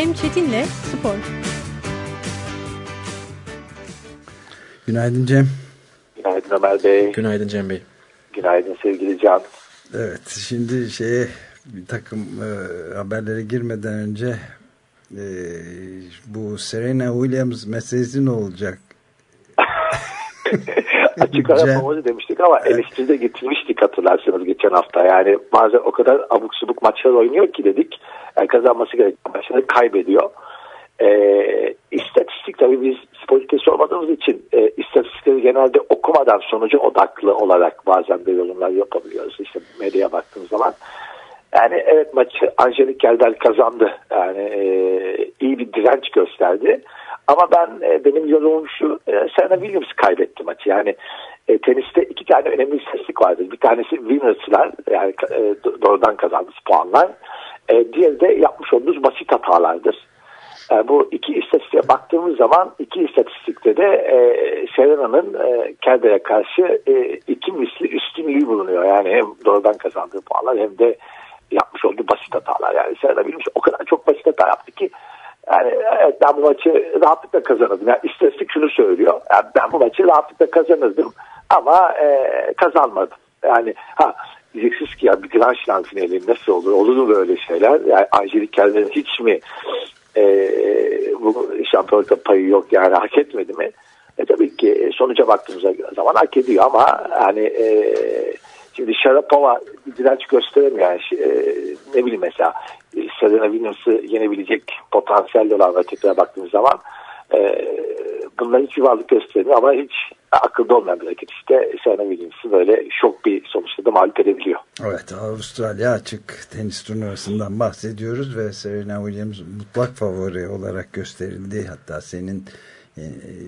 Cem Çetin'le Spor. Günaydın Cem. Günaydın Ömer Bey. Günaydın Cem Bey. Günaydın sevgili Can. Evet şimdi şeye bir takım e, haberlere girmeden önce e, bu Serena Williams meselesi ne olacak? [laughs] Açık ara demiştik ama eleştiride getirmiştik hatırlarsanız geçen hafta. Yani bazen o kadar abuk subuk maçlar oynuyor ki dedik. Yani kazanması gereken maçları kaybediyor. E, istatistik tabii biz politikası olmadığımız için e, istatistikleri genelde okumadan sonucu odaklı olarak bazen de yorumlar yapabiliyoruz. İşte medyaya baktığımız zaman. Yani evet maçı Angelik Gelder kazandı. Yani e, iyi bir direnç gösterdi. Ama ben e, benim yorumum şu e, Serena Williams kaybetti maçı. Yani e, teniste iki tane önemli istatistik vardır. Bir tanesi winners'lar yani e, doğrudan kazanmış puanlar. E, diğeri de yapmış olduğunuz basit hatalardır. E, bu iki istatistiğe baktığımız zaman iki istatistikte de e, Serena'nın e, Kerber'e karşı e, iki misli üstünlüğü bulunuyor. Yani hem doğrudan kazandığı puanlar hem de yapmış olduğu basit hatalar. Yani Serena bilmiş o kadar çok basit hata yaptı ki Yani evet ben bu maçı rahatlıkla kazanırdım. Yani istatistik şunu söylüyor. Yani ben bu maçı rahatlıkla kazanırdım ama e, kazanmadım. Yani ha diyeceksiniz ki ya bir Grand Slam finali nasıl olur? Olur mu böyle şeyler? Yani Angelik Kerber'in hiç mi e, bu şampiyonlukta payı yok yani hak etmedi mi? E, tabii ki sonuca baktığımız zaman hak ediyor ama yani e, şimdi Sharapova bir direnç gösteremiyor. Yani, e, ne bileyim mesela e, Serena Williams'ı yenebilecek potansiyelde olan rakiplere baktığımız zaman e, bunlar hiç varlık göstermiyor ama hiç akılda olmayan bir rakip işte Serena Williams'ı böyle şok bir sonuçta da mağlup edebiliyor. Evet Avustralya açık tenis turnuvasından bahsediyoruz ve Serena Williams mutlak favori olarak gösterildi. Hatta senin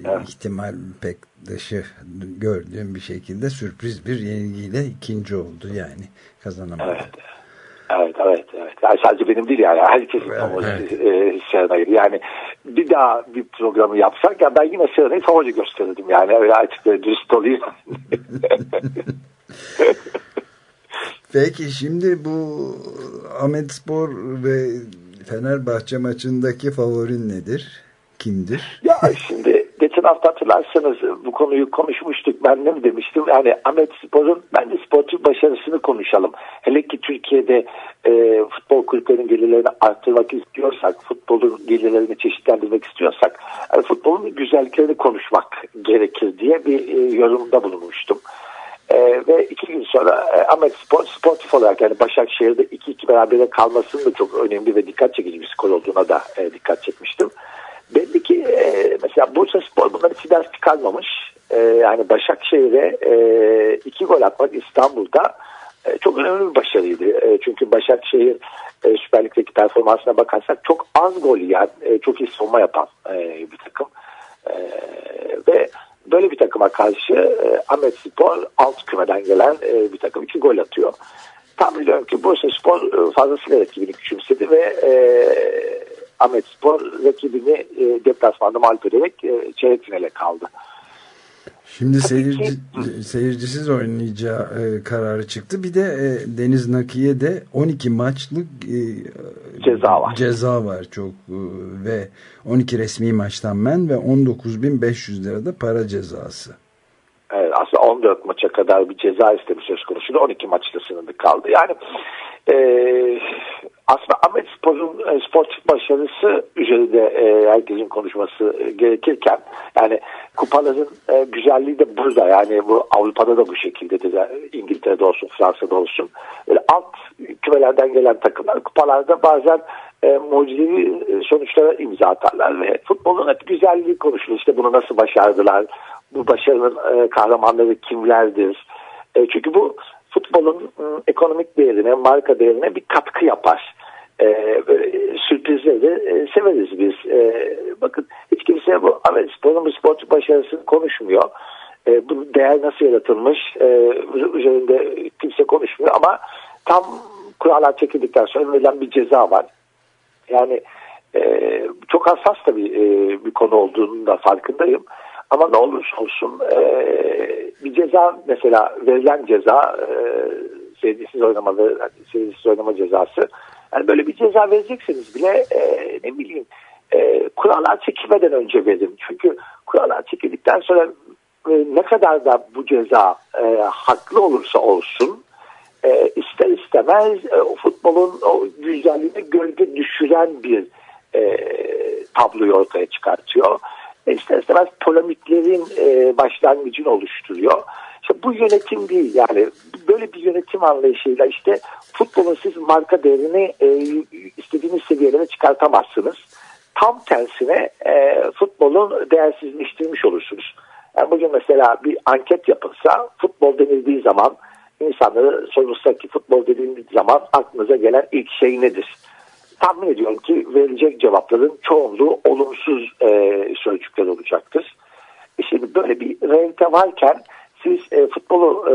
evet. ihtimal pek dışı gördüğüm bir şekilde sürpriz bir yenilgiyle ikinci oldu yani kazanamadı. Evet. Evet, evet, evet. Yani sadece benim değil yani. Herkesin evet, favorisi evet. e. Yani bir daha bir programı yapsak ya ben yine Serena'yı favori gösterirdim yani. Öyle açık ve dürüst olayım. [laughs] Peki şimdi bu Ahmet Spor ve Fenerbahçe maçındaki favorin nedir? Kimdir? Ya şimdi geçen hafta hatırlarsanız bu konuyu konuşmuştuk. Ben ne mi demiştim? Yani Ahmet Spor'un bence sportif başarısını konuşalım. Hele ki Türkiye'de e, futbol kulüplerinin gelirlerini arttırmak istiyorsak, futbolun gelirlerini çeşitlendirmek istiyorsak, yani futbolun güzelliklerini konuşmak gerekir diye bir e, yorumda bulunmuştum. Ee, ve iki gün sonra e, Ahmet Spor sportif olarak yani Başakşehir'de 2-2 berabere kalmasının da çok önemli ve dikkat çekici bir skor olduğuna da e, dikkat çekmiştim. Belli ki e, mesela Bursa Spor bunları içinden çıkarmamış. E, yani Başakşehir'e e, iki gol atmak İstanbul'da e, çok önemli bir başarıydı. E, çünkü Başakşehir e, Süper Lig'deki performansına bakarsak çok az gol yiyen, e, çok iyi savunma yapan e, bir takım. E, ve böyle bir takıma karşı e, Ahmet Spor alt kümeden gelen e, bir takım iki gol atıyor. Tam biliyorum ki Bursa Spor e, fazlasıyla rakibini küçümsedi ve e, Ahmet Spor rakibini e, deplasmanda mağlup ederek e, çeyrek finale kaldı. Şimdi seyirci, seyircisiz oynayacağı e, kararı çıktı. Bir de e, Deniz Naki'ye de 12 maçlık e, ceza var. Ceza var çok e, ve 12 resmi maçtan men ve 19.500 lira da para cezası. Evet, aslında 14 maça kadar bir ceza istemi söz konusu 12 maçta sınırlı kaldı. Yani e, aslında Ahmet Spor'un e, sportif başarısı üzerinde e, herkesin konuşması e, gerekirken yani kupaların e, güzelliği de burada. Yani bu Avrupa'da da bu şekildedir yani İngiltere'de olsun Fransa'da olsun. Böyle alt kümelerden gelen takımlar kupalarda bazen e, mucizevi sonuçlara imza atarlar ve futbolun hep güzelliği konuşulur işte bunu nasıl başardılar? Bu başarının e, kahramanları kimlerdir? E, çünkü bu futbolun ıı, ekonomik değerine, marka değerine bir katkı yapar. Ee, böyle sürprizleri e, severiz biz. E, bakın hiç kimse bu Amerispor'un bu sporcu başarısını konuşmuyor. E, bu değer nasıl yaratılmış e, üzerinde kimse konuşmuyor ama tam kurallar çekildikten sonra verilen bir ceza var. Yani e, çok hassas tabii e, bir konu olduğunu da farkındayım. Ama ne olursa olsun e, bir ceza mesela verilen ceza e, seyircisiz oynama ve seyircisiz oynama cezası yani böyle bir ceza verecekseniz bile e, ne bileyim e, kurallar çekilmeden önce verin. Çünkü kurallar çekildikten sonra e, ne kadar da bu ceza e, haklı olursa olsun e, ister istemez e, o futbolun o güzelliğine gölge düşüren bir e, tabloyu ortaya çıkartıyor ister istemez polemiklerin e, başlangıcını oluşturuyor. İşte bu yönetim değil yani böyle bir yönetim anlayışıyla işte futbolun siz marka değerini e, istediğiniz seviyelere çıkartamazsınız. Tam tersine e, futbolun değersizleştirmiş olursunuz. Yani bugün mesela bir anket yapılsa futbol denildiği zaman insanları sorulsa ki futbol denildiği zaman aklınıza gelen ilk şey nedir? Tahmin ediyorum ki verilecek cevapların çoğunluğu olumsuz e, sözcükler olacaktır. E şimdi böyle bir realite varken siz e, futbolu e,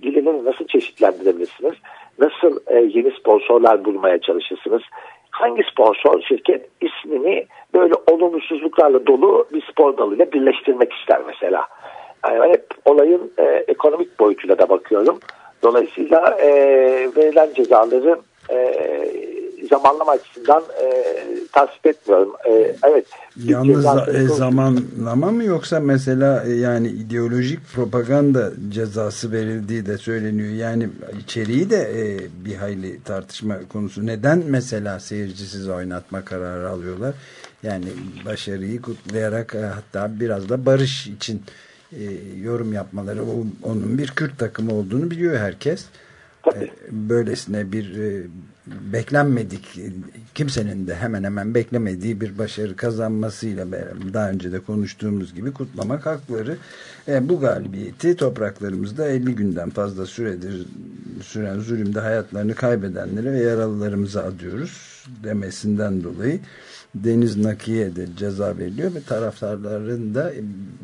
gelirleri nasıl çeşitlendirebilirsiniz? Nasıl e, yeni sponsorlar bulmaya çalışırsınız? Hangi sponsor şirket ismini böyle olumsuzluklarla dolu bir spor dalıyla birleştirmek ister mesela? Yani hep olayın e, ekonomik boyutuyla da bakıyorum. Dolayısıyla e, verilen cezaları e, zamanlama açısından e, tasvip etmiyorum. E, evet. Yalnız e, zamanlama mı yoksa mesela e, yani ideolojik propaganda cezası verildiği de söyleniyor. Yani içeriği de e, bir hayli tartışma konusu. Neden mesela seyircisiz oynatma kararı alıyorlar? Yani başarıyı kutlayarak e, hatta biraz da barış için e, yorum yapmaları. O- onun bir Kürt takımı olduğunu biliyor herkes. E, böylesine bir e, beklenmedik kimsenin de hemen hemen beklemediği bir başarı kazanmasıyla daha önce de konuştuğumuz gibi kutlamak hakları. E, bu galibiyeti topraklarımızda 50 günden fazla süredir süren zulümde hayatlarını kaybedenlere ve yaralılarımıza adıyoruz demesinden dolayı Deniz Naki'ye de ceza veriliyor ve taraftarların da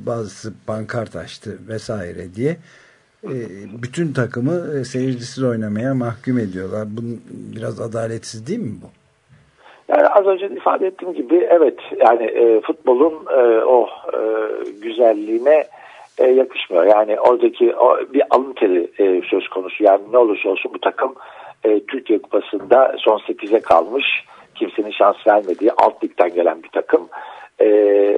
bazısı pankart açtı vesaire diye bütün takımı e, seyircisiz oynamaya mahkum ediyorlar. Bunun biraz adaletsiz değil mi bu? Yani az önce ifade ettiğim gibi evet yani e, futbolun e, o e, güzelliğine e, yakışmıyor. Yani oradaki o, bir alın teri e, söz konusu. Yani ne olursa olsun bu takım e, Türkiye Kupası'nda son 8'e kalmış. Kimsenin şans vermediği alt ligden gelen bir takım. E,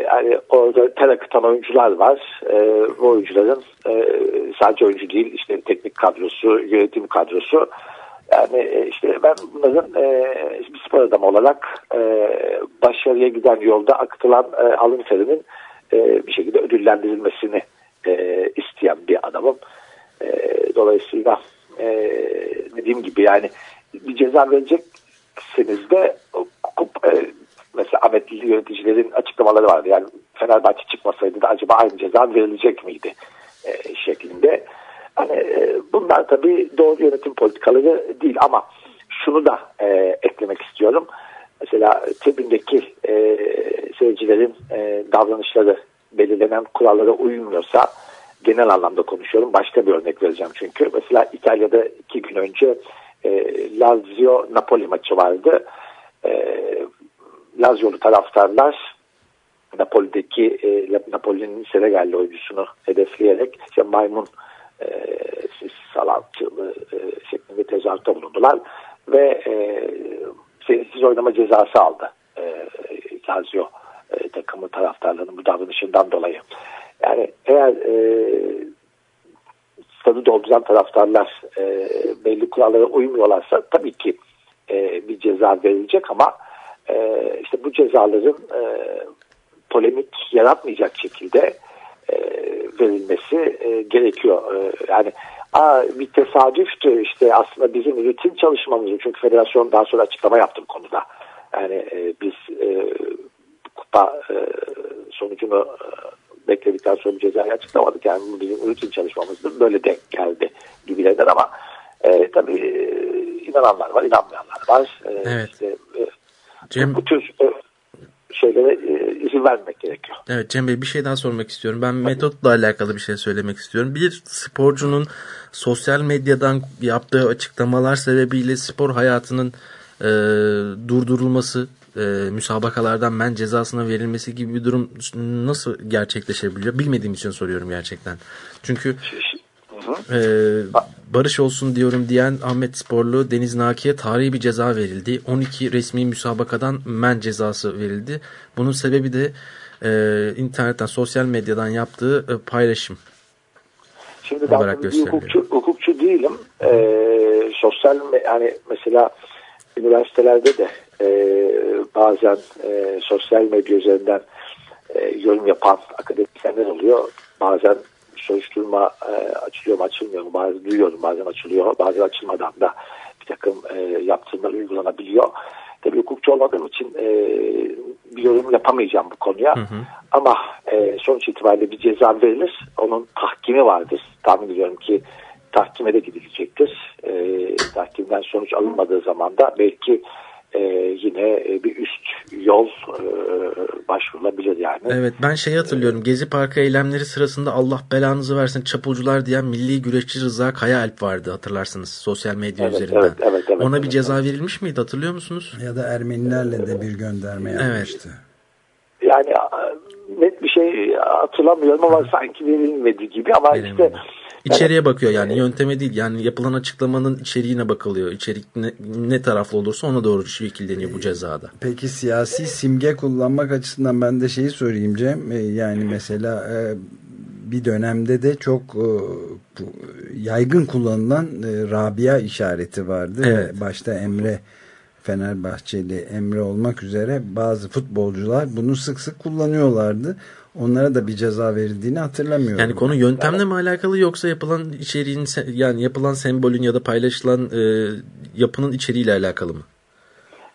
yani orada ter oyuncular var. E, bu oyuncuların e, sadece oyuncu değil işte teknik kadrosu, yönetim kadrosu. Yani e, işte ben bunların e, bir spor adamı olarak e, başarıya giden yolda akıtılan e, alın terinin e, bir şekilde ödüllendirilmesini e, isteyen bir adamım. E, dolayısıyla e, dediğim gibi yani bir ceza verecekseniz de mesela Ahmetli yöneticilerin açıklamaları vardı. Yani Fenerbahçe çıkmasaydı da acaba aynı ceza verilecek miydi e, şeklinde. Hani e, bunlar tabii doğru yönetim politikaları değil ama şunu da e, eklemek istiyorum. Mesela tribündeki e, seyircilerin e, davranışları belirlenen kurallara uymuyorsa genel anlamda konuşuyorum. Başka bir örnek vereceğim çünkü. Mesela İtalya'da iki gün önce e, Lazio Napoli maçı vardı. E, Lazio'lu taraftarlar Napoli'deki e, Napoli'nin Senegalli oyuncusunu hedefleyerek işte maymun e, sanatçılığı e, şeklinde tezahürte bulundular ve e, seyirsiz oynama cezası aldı e, Lazio e, takımı taraftarlarının bu davranışından dolayı. Yani eğer e, stadı dolduran taraftarlar e, belli kurallara uymuyorlarsa tabii ki e, bir ceza verilecek ama e, işte bu cezaların e, polemik yaratmayacak şekilde e, verilmesi e, gerekiyor. E, yani aa, bir tesadüftü işte aslında bizim rutin çalışmamızı çünkü federasyon daha sonra açıklama yaptı bu konuda. Yani e, biz e, kupa e, sonucunu e, bekledikten sonra cezayı açıklamadık. Yani bu bizim rutin çalışmamızdır. Böyle denk geldi gibilerinden ama e, tabii e, inananlar var, inanmayanlar var. E, Evet. işte, e, Cem, bu tür e, şeylere e, izin vermek gerekiyor. Evet Cem Bey bir şey daha sormak istiyorum. Ben metotla alakalı bir şey söylemek istiyorum. Bir sporcunun sosyal medyadan yaptığı açıklamalar sebebiyle spor hayatının e, durdurulması, e, müsabakalardan men cezasına verilmesi gibi bir durum nasıl gerçekleşebiliyor? Bilmediğim için soruyorum gerçekten. Çünkü e, barış olsun diyorum diyen Ahmet Sporlu Deniz Naki'ye tarihi bir ceza verildi. 12 resmi müsabakadan men cezası verildi. Bunun sebebi de e, internetten, sosyal medyadan yaptığı e, paylaşım. Şimdi ben olarak bir hukukçu, hukukçu değilim. Ee, sosyal yani mesela üniversitelerde de e, bazen e, sosyal medya üzerinden e, yorum yapan akademisyenler oluyor. Bazen soruşturma e, açılıyor mu açılmıyor mu bazen duyuyorum bazen açılıyor bazen açılmadan da bir takım e, yaptırımlar uygulanabiliyor. Tabii hukukçu olmadığım için e, bir yorum yapamayacağım bu konuya. Ama e, sonuç itibariyle bir ceza verilir. Onun tahkimi vardır. Tahmin ediyorum ki tahkime de gidilecektir. E, tahkimden sonuç alınmadığı zaman da belki e, yine e, bir üst yol e, başvurulabilir yani. Evet ben şeyi hatırlıyorum. Gezi Parkı eylemleri sırasında Allah belanızı versin çapulcular diyen milli güreşçi Rıza Kayaalp vardı hatırlarsınız sosyal medya Evet, üzerinden. evet, evet, evet, Ona bir evet, ceza verilmiş miydi hatırlıyor musunuz? Ya da Ermenilerle de bir gönderme Evet. yapmıştı. Yani a, net bir şey hatırlamıyorum ama sanki verilmedi gibi ama Verilmedi. işte İçeriye bakıyor yani yönteme değil yani yapılan açıklamanın içeriğine bakılıyor. İçerik ne, ne taraflı olursa ona doğru şekilleniyor bu cezada. Peki siyasi simge kullanmak açısından ben de şeyi sorayım Cem. E, Yani mesela e, bir dönemde de çok e, yaygın kullanılan e, Rabia işareti vardı. Evet. Ve Başta Emre Fenerbahçeli Emre olmak üzere bazı futbolcular bunu sık sık kullanıyorlardı. Onlara da bir ceza verildiğini hatırlamıyorum. Yani konu yöntemle mi alakalı yoksa yapılan içeriğin yani yapılan sembolün ya da paylaşılan e, yapının içeriğiyle alakalı mı?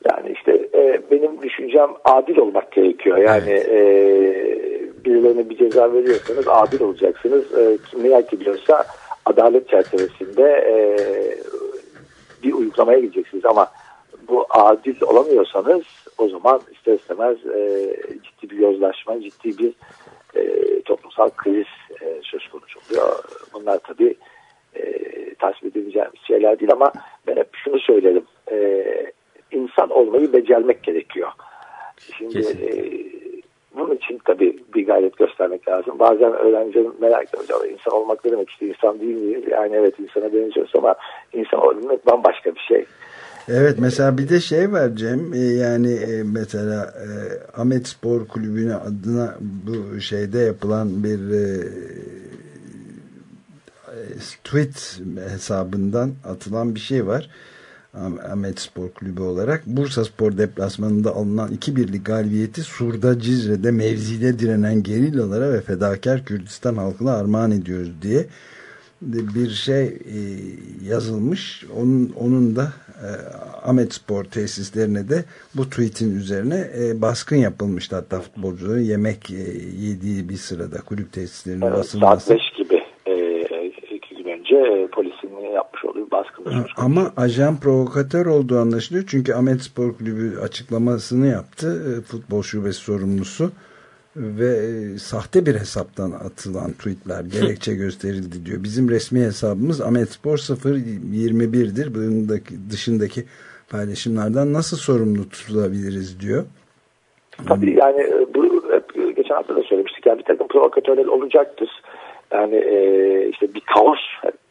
Yani işte e, benim düşüncem adil olmak gerekiyor. Yani e, birilerine bir ceza veriyorsanız adil olacaksınız. E, kim ne hak ediyorsa adalet çerçevesinde e, bir uygulamaya gideceksiniz. Ama bu adil olamıyorsanız o zaman ister istemez e, ciddi bir yozlaşma, ciddi bir e, toplumsal kriz e, söz konusu oluyor. Bunlar tabii e, tasvip edileceğimiz şeyler değil ama ben hep şunu söylerim. E, insan olmayı becermek gerekiyor. Şimdi Kesinlikle. e, bunun için tabii bir gayret göstermek lazım. Bazen öğrencilerim merak ediyor. "Hocam, İnsan olmak ne demek işte insan değil miyiz? Yani evet insana benziyoruz ama insan olabilmek bambaşka bir şey. Evet mesela bir de şey var Cem e, yani e, mesela e, Ahmet Spor Kulübü'ne adına bu şeyde yapılan bir tweet hesabından atılan bir şey var. Ah- Ahmet Spor Kulübü olarak Bursa Spor deplasmanında alınan iki birlik galibiyeti Sur'da Cizre'de mevzide direnen gerillalara ve fedakar Kürdistan halkına armağan ediyoruz diye bir şey yazılmış. Onun, onun da Ahmet Spor tesislerine de bu tweetin üzerine e, baskın yapılmıştı. Hatta futbolcuların yemek e, yediği bir sırada kulüp tesislerine Evet, basılması. saat 5 gibi e, iki gün önce e, polisin yapmış olduğu baskın. Ama ajan provokatör olduğu anlaşılıyor. Çünkü Ahmet Spor Kulübü açıklamasını yaptı. e, Futbol şubesi sorumlusu. Ve e, sahte bir hesaptan atılan tweetler gerekçe gösterildi diyor. Bizim resmi hesabımız Ahmet Spor 021'dir. Bunun dışındaki paylaşımlardan nasıl sorumlu tutulabiliriz diyor. Tabii yani e, bu hep geçen hafta da söylemiştik. Yani bir takım provokatörler olacaktır. Yani e, işte bir kaos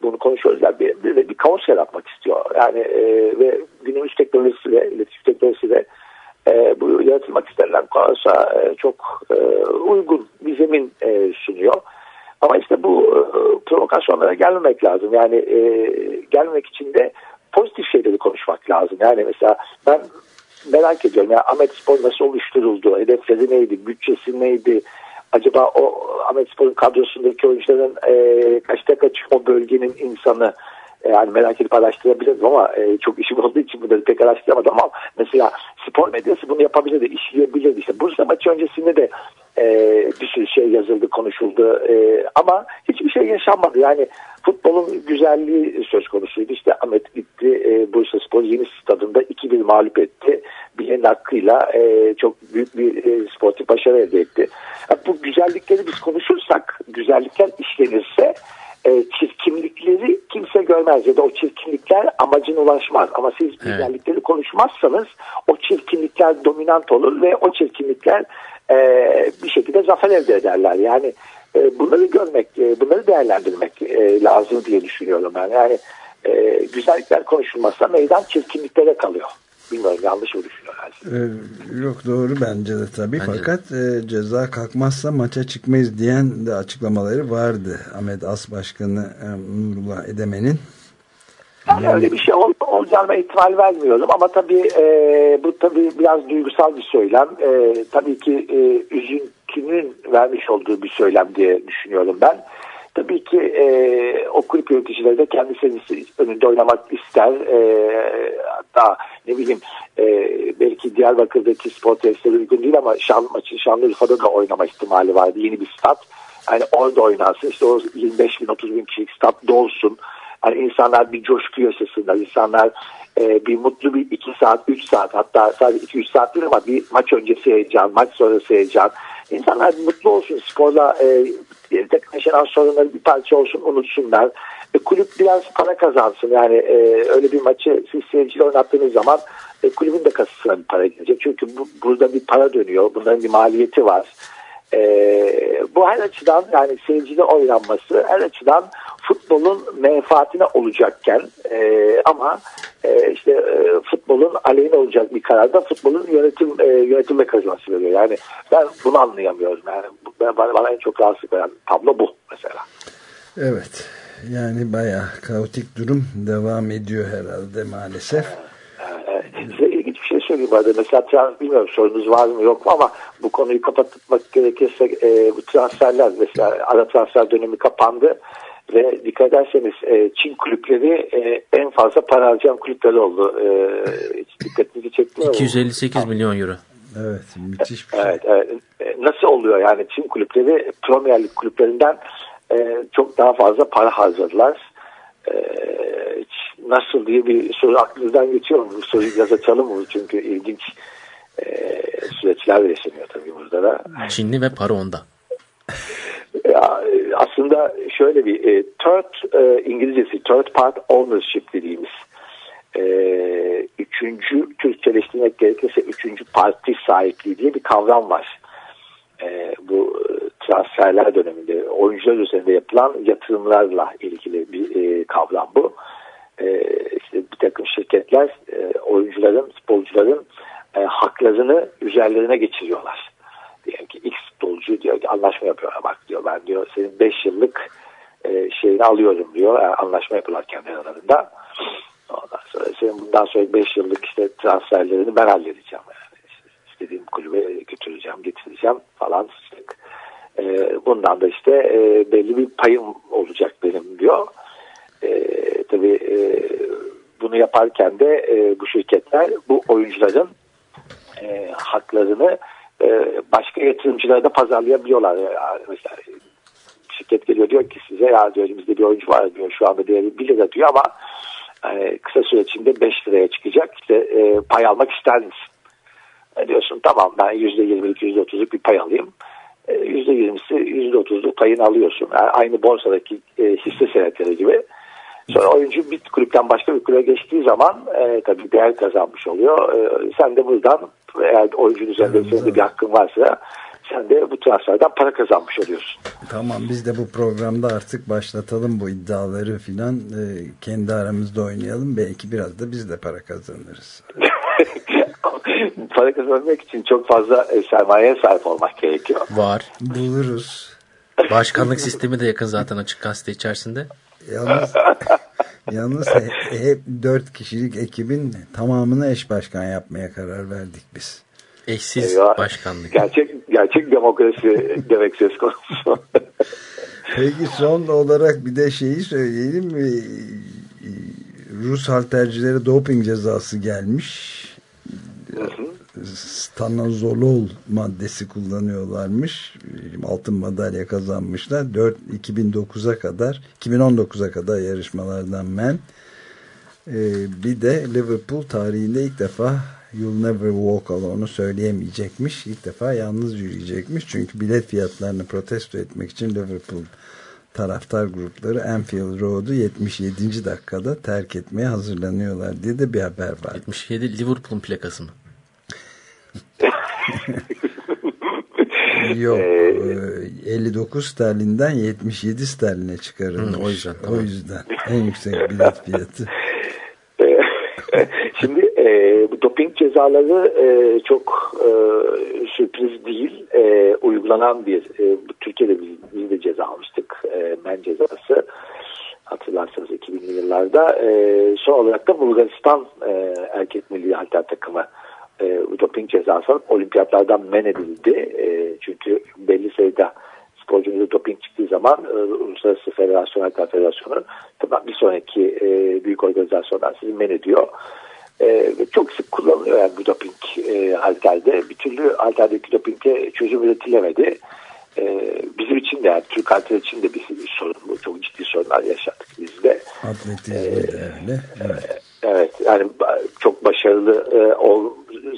bunu konuşuyoruz. Yani bir, bir, bir kaos yaratmak istiyor. Yani e, ve günümüz teknolojisiyle, iletişim teknolojisiyle e, bu yaratılmak istenilen kaosa e, çok e, uygun bir zemin e, sunuyor. Ama işte bu e, provokasyonlara gelmemek lazım. Yani e, gelmemek için de pozitif şeyleri konuşmak lazım. Yani mesela ben merak ediyorum ya Ahmet Spor nasıl oluşturuldu? Hedefleri neydi? Bütçesi neydi? Acaba o Ahmet Spor'un kadrosundaki oyuncuların e, kaçta kaç o bölgenin insanı yani merak edip araştırabilirim ama e, çok işim olduğu için bunları pek araştıramadım ama mesela spor medyası bunu yapabilirdi, işleyebilirdi. İşte Bursa maçı öncesinde de e, bir sürü şey yazıldı, konuşuldu e, ama hiçbir şey yaşanmadı. Yani futbolun güzelliği söz konusuydu. İşte Ahmet gitti e, Bursa Spor yeni stadında 2-1 mağlup etti. Bilenin hakkıyla e, çok büyük bir e, sportif başarı elde etti. Ya, bu güzellikleri biz konuşursak, güzellikler işlenirse e, çirkinlikleri kimse görmez ya da o çirkinlikler amacına ulaşmaz. Ama siz güzellikleri konuşmazsanız o çirkinlikler dominant olur ve o çirkinlikler e, bir şekilde zafer elde ederler. Yani e, bunları görmek, e, bunları değerlendirmek e, lazım diye düşünüyorum ben. Yani e, güzellikler konuşulmazsa meydan çirkinliklere kalıyor. Bilmiyorum yanlış mı düşünüyorlar? Ee, yok doğru bence de tabii. Bence de. Fakat e, ceza kalkmazsa maça çıkmayız diyen de açıklamaları vardı. Ahmet As Başkanı e, Nurullah Edemen'in. Yani öyle bir şey ol, olacağına ihtimal vermiyorum ama tabii e, bu tabii biraz duygusal bir söylem. E, tabii ki e, üzüntünün vermiş olduğu bir söylem diye düşünüyorum ben. Tabii ki e, o kulüp yöneticileri de kendi sevgisi önünde oynamak ister. E, hatta ne bileyim e, belki Diyarbakır'daki spor tesisleri uygun değil ama Şan, maçı Şanlıurfa'da da oynama ihtimali vardı. Yeni bir stat. Yani orada oynansın. İşte o 25 bin 30 bin kişilik stat dolsun. Hani insanlar bir coşku yaşasınlar. İnsanlar e, bir mutlu bir 2 saat, 3 saat hatta sadece 2-3 saat değil ama bir maç öncesi heyecan, maç sonrası heyecan. İnsanlar mutlu olsun. Sporla e, takım yaşanan sorunları bir parça olsun, unutsunlar. E, kulüp biraz para kazansın. Yani e, öyle bir maçı siz seyirciyle oynattığınız zaman e, kulübün de kasasına bir para gelecek. Çünkü bu, burada bir para dönüyor. Bunların bir maliyeti var. E, bu her açıdan yani seyircide oynanması her açıdan futbolun menfaatine olacakken e, ama e, işte e, futbolun aleyhine olacak bir kararda futbolun yönetim e, yönetim mekanizması veriyor. Yani ben bunu anlayamıyorum. Yani ben, bana, bana en çok rahatsız eden tablo bu mesela. Evet. Yani bayağı kaotik durum devam ediyor herhalde maalesef. Size ilginç bir şey söyleyeyim. Arada. Mesela trans, bilmiyorum sorunuz var mı yok mu ama bu konuyu kapatmak gerekirse e, bu transferler mesela ara transfer dönemi kapandı ve dikkat ederseniz e, Çin kulüpleri e, en fazla para harcayan kulüpler oldu. E, hiç dikkatinizi çekti mi? 258 milyon euro. Evet müthiş bir şey. Evet, evet. E, Nasıl oluyor yani Çin kulüpleri Premier Lig kulüplerinden e, çok daha fazla para harcadılar. E, nasıl diye bir soru aklınızdan geçiyor mu? Bu soruyu biraz açalım mı? Çünkü ilginç e, süreçler yaşanıyor tabii burada da. Çinli ve para onda. Aslında şöyle bir e, third e, İngilizcesi third part ownership dediğimiz e, üçüncü Türkçeleştirmek gerekirse üçüncü parti sahipliği diye bir kavram var. E, bu e, transferler döneminde oyuncular üzerinde yapılan yatırımlarla ilgili bir e, kavram bu. E, işte bir takım şirketler e, oyuncuların, sporcuların e, haklarını üzerlerine geçiriyorlar diyelim ki X futbolcu diyor ki anlaşma yapıyorlar bak diyor ben diyor senin 5 yıllık e, şeyini alıyorum diyor. Yani anlaşma yapıyorlar kendi aralarında. Ondan sonra senin bundan sonra 5 yıllık işte transferlerini ben halledeceğim. Yani İşte istediğim kulübe götüreceğim getireceğim falan e, bundan da işte e, belli bir payım olacak benim diyor. E, tabii e, bunu yaparken de e, bu şirketler bu oyuncuların e, haklarını e, başka yatırımcılara da pazarlayabiliyorlar. Yani mesela şirket geliyor diyor ki size ya diyor bizde bir oyuncu var diyor şu anda değeri 1 lira diyor ama e, kısa süre içinde 5 liraya çıkacak işte e, pay almak ister misin? E, diyorsun tamam ben %20'lik %30'luk bir pay alayım. E, %20'si %30'luk payını alıyorsun. Yani aynı borsadaki e, hisse senetleri gibi. Sonra oyuncu bir kulüpten başka bir kulübe geçtiği zaman e, tabii değer kazanmış oluyor. E, sen de buradan eğer oyuncunun üzerinde Evet, senin de evet. bir hakkın varsa sen de bu transferden para kazanmış oluyorsun. Tamam biz de bu programda artık başlatalım bu iddiaları filan e, kendi aramızda oynayalım. Belki biraz da biz de para kazanırız. [laughs] para kazanmak için çok fazla e, sermayeye sahip olmak gerekiyor. Var. Buluruz. Başkanlık sistemi de yakın zaten açık gazete içerisinde. Yalnız, [laughs] yalnız he- hep dört kişilik ekibin tamamını eş başkan yapmaya karar verdik biz. Eşsiz Eyvah. başkanlık. Gerçek gerçek demokrasi [laughs] demek söz konusu. Peki son olarak bir de şeyi söyleyelim mi? Rus haltercilere doping cezası gelmiş. Stanozolol maddesi kullanıyorlarmış. Altın madalya kazanmışlar. 4 2009'a kadar 2019'a kadar yarışmalardan men. Ee, bir de Liverpool tarihinde ilk defa You'll Never Walk Alone'u söyleyemeyecekmiş. İlk defa yalnız yürüyecekmiş. Çünkü bilet fiyatlarını protesto etmek için Liverpool taraftar grupları Anfield Road'u 77. dakikada terk etmeye hazırlanıyorlar diye de bir haber var. 77 Liverpool'un plakası mı? Yok. e, 59 sterlinden 77 sterline çıkarılmış. Hı, o yüzden, tamam. O yüzden. En yüksek bilet fiyatı. E, [laughs] Şimdi e, bu doping cezaları e, çok e, sürpriz değil. E, uygulanan bir, e, bu Türkiye'de biz, biz de ceza almıştık. E, men cezası hatırlarsanız 2000'li yıllarda. E, son olarak da Bulgaristan e, erkek milli halter takımı e, doping cezası olimpiyatlardan men edildi. E, çünkü belli sayıda sporcumuza doping çıktığı zaman e, Uluslararası Federasyon Halter Federasyonu tamam bir sonraki e, büyük organizasyondan sizi men ediyor. E, çok sık kullanılıyor yani bu doping e, halterde. Bir türlü halterdeki dopinge çözüm üretilemedi. E, bizim için de yani Türk halter için de bir, bir sorun bu. Çok ciddi sorunlar yaşadık biz de. Atletizmde de öyle. Evet. Evet yani çok başarılı e, ol,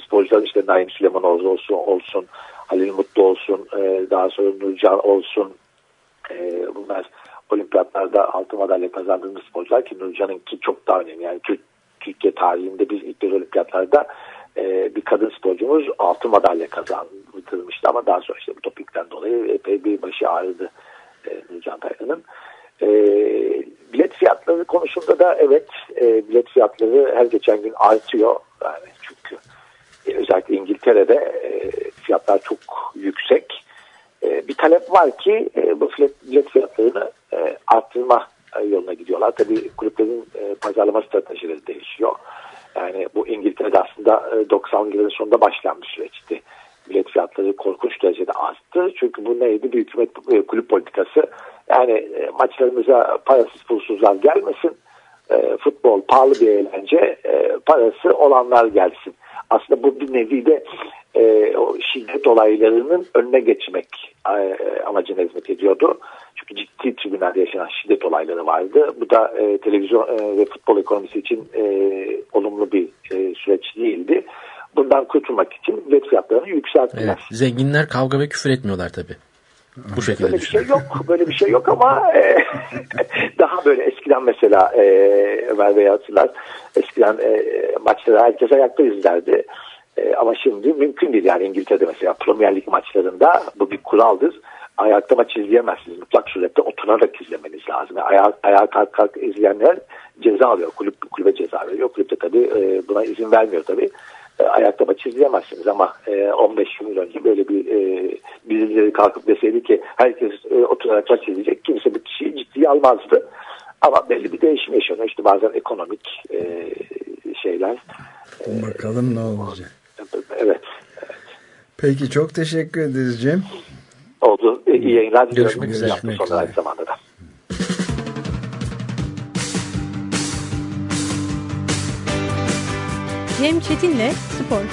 sporcular işte Naim Süleymanoğlu olsun, olsun Halil Mutlu olsun, e, daha sonra Nurcan olsun. E, bunlar olimpiyatlarda altın madalya kazandığımız sporcular ki Nurcan'ınki çok daha önemli. Yani Türk, Türkiye tarihinde biz ilk kez olimpiyatlarda e, bir kadın sporcumuz altın madalya kazandırmıştı ama daha sonra işte bu topikten dolayı epey bir başı ağrıdı e, Nurcan Taylan'ın. E, bilet fiyatları konusunda da evet e, bilet fiyatları her geçen gün artıyor. Yani çünkü özellikle İngiltere'de e, fiyatlar çok yüksek. E, bir talep var ki e, bu bilet, fiyatlarını e, arttırma e, yoluna gidiyorlar. Tabii kulüplerin e, pazarlama stratejileri değişiyor. Yani bu İngiltere'de aslında e, 90'lı yılların sonunda başlayan bir süreçti. Bilet fiyatları korkunç derecede arttı. Çünkü bu neydi? Bir hükümet e, kulüp politikası. Yani e, maçlarımıza parasız pulsuzlar gelmesin. E, futbol pahalı bir eğlence. E, parası olanlar gelsin. Aslında bu bir nevi de e, o şiddet olaylarının önüne geçmek e, amacına hizmet ediyordu. Çünkü ciddi tribünlerde yaşanan şiddet olayları vardı. Bu da e, televizyon e, ve futbol ekonomisi için e, olumlu bir e, süreç değildi. Bundan kurtulmak için bilet fiyatlarını yükselttiler. Evet, zenginler kavga ve küfür etmiyorlar tabii. Bu şekilde Böyle bir şey yok. Böyle bir şey yok ama e, [laughs] daha böyle eskiden mesela e, Ömer Bey hatırlar. Eskiden e, maçları herkes ayakta izlerdi. E, ama şimdi mümkün değil yani İngiltere'de mesela Premier Lig maçlarında bu bir kuraldır. Ayakta maç izleyemezsiniz. Mutlak surette oturarak izlemeniz lazım. Yani ayağa, ayağa kalk kalk izleyenler ceza alıyor. Kulüp kulübe ceza veriyor. Kulüp de tabii e, buna izin vermiyor tabii. E, ayakta maç izleyemezsiniz ama e, 15 yıl önce böyle bir e, birileri kalkıp deseydi ki herkes e, oturarak maç izleyecek kimse bu kişiyi ciddiye almazdı. Ama belli bir değişim yaşanıyor. İşte bazen ekonomik e, şeyler. Bakalım ne olacak. Evet. Peki çok teşekkür ederiz Cem. Oldu. İyi yayınlar diliyorum. Görüşmek üzere. Görüşmek üzere. Cem Çetin'le Spor.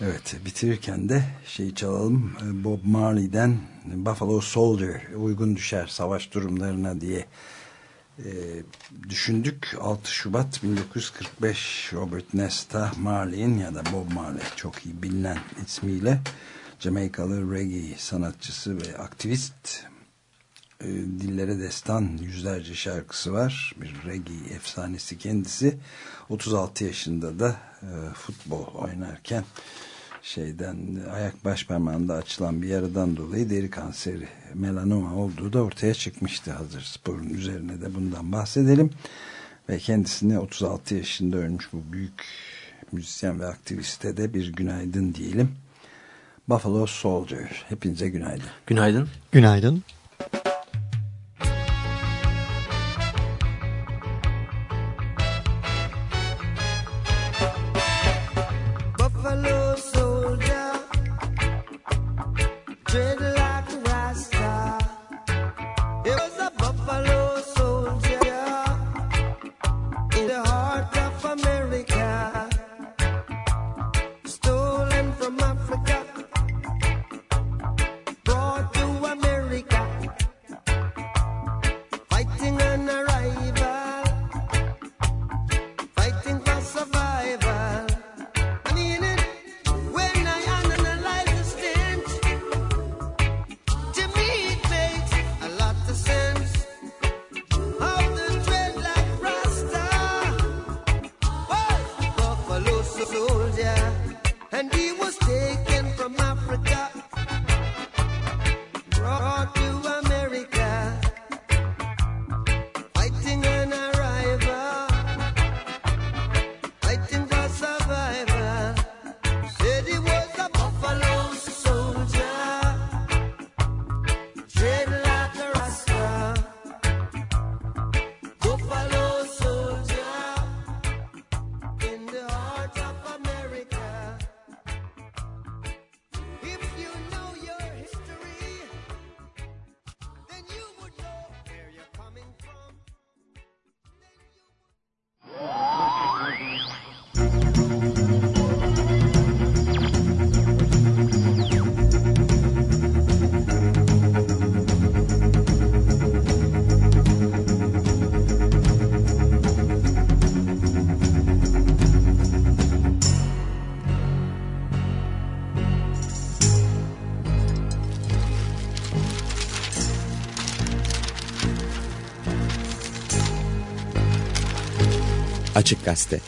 Evet bitirirken de şey çalalım Bob Marley'den Buffalo Soldier uygun düşer savaş durumlarına diye e, düşündük. 6 Şubat 1945 Robert Nesta Marley'in ya da Bob Marley çok iyi bilinen ismiyle Jamaikalı reggae sanatçısı ve aktivist e, dillere destan yüzlerce şarkısı var. Bir reggae efsanesi kendisi. 36 yaşında da e, futbol oynarken şeyden ayak baş parmağında açılan bir yaradan dolayı deri kanseri melanoma olduğu da ortaya çıkmıştı hazır sporun üzerine de bundan bahsedelim ve kendisini 36 yaşında ölmüş bu büyük müzisyen ve aktiviste de bir günaydın diyelim Buffalo Soldier hepinize günaydın Günaydın. Günaydın. Açık Gazete.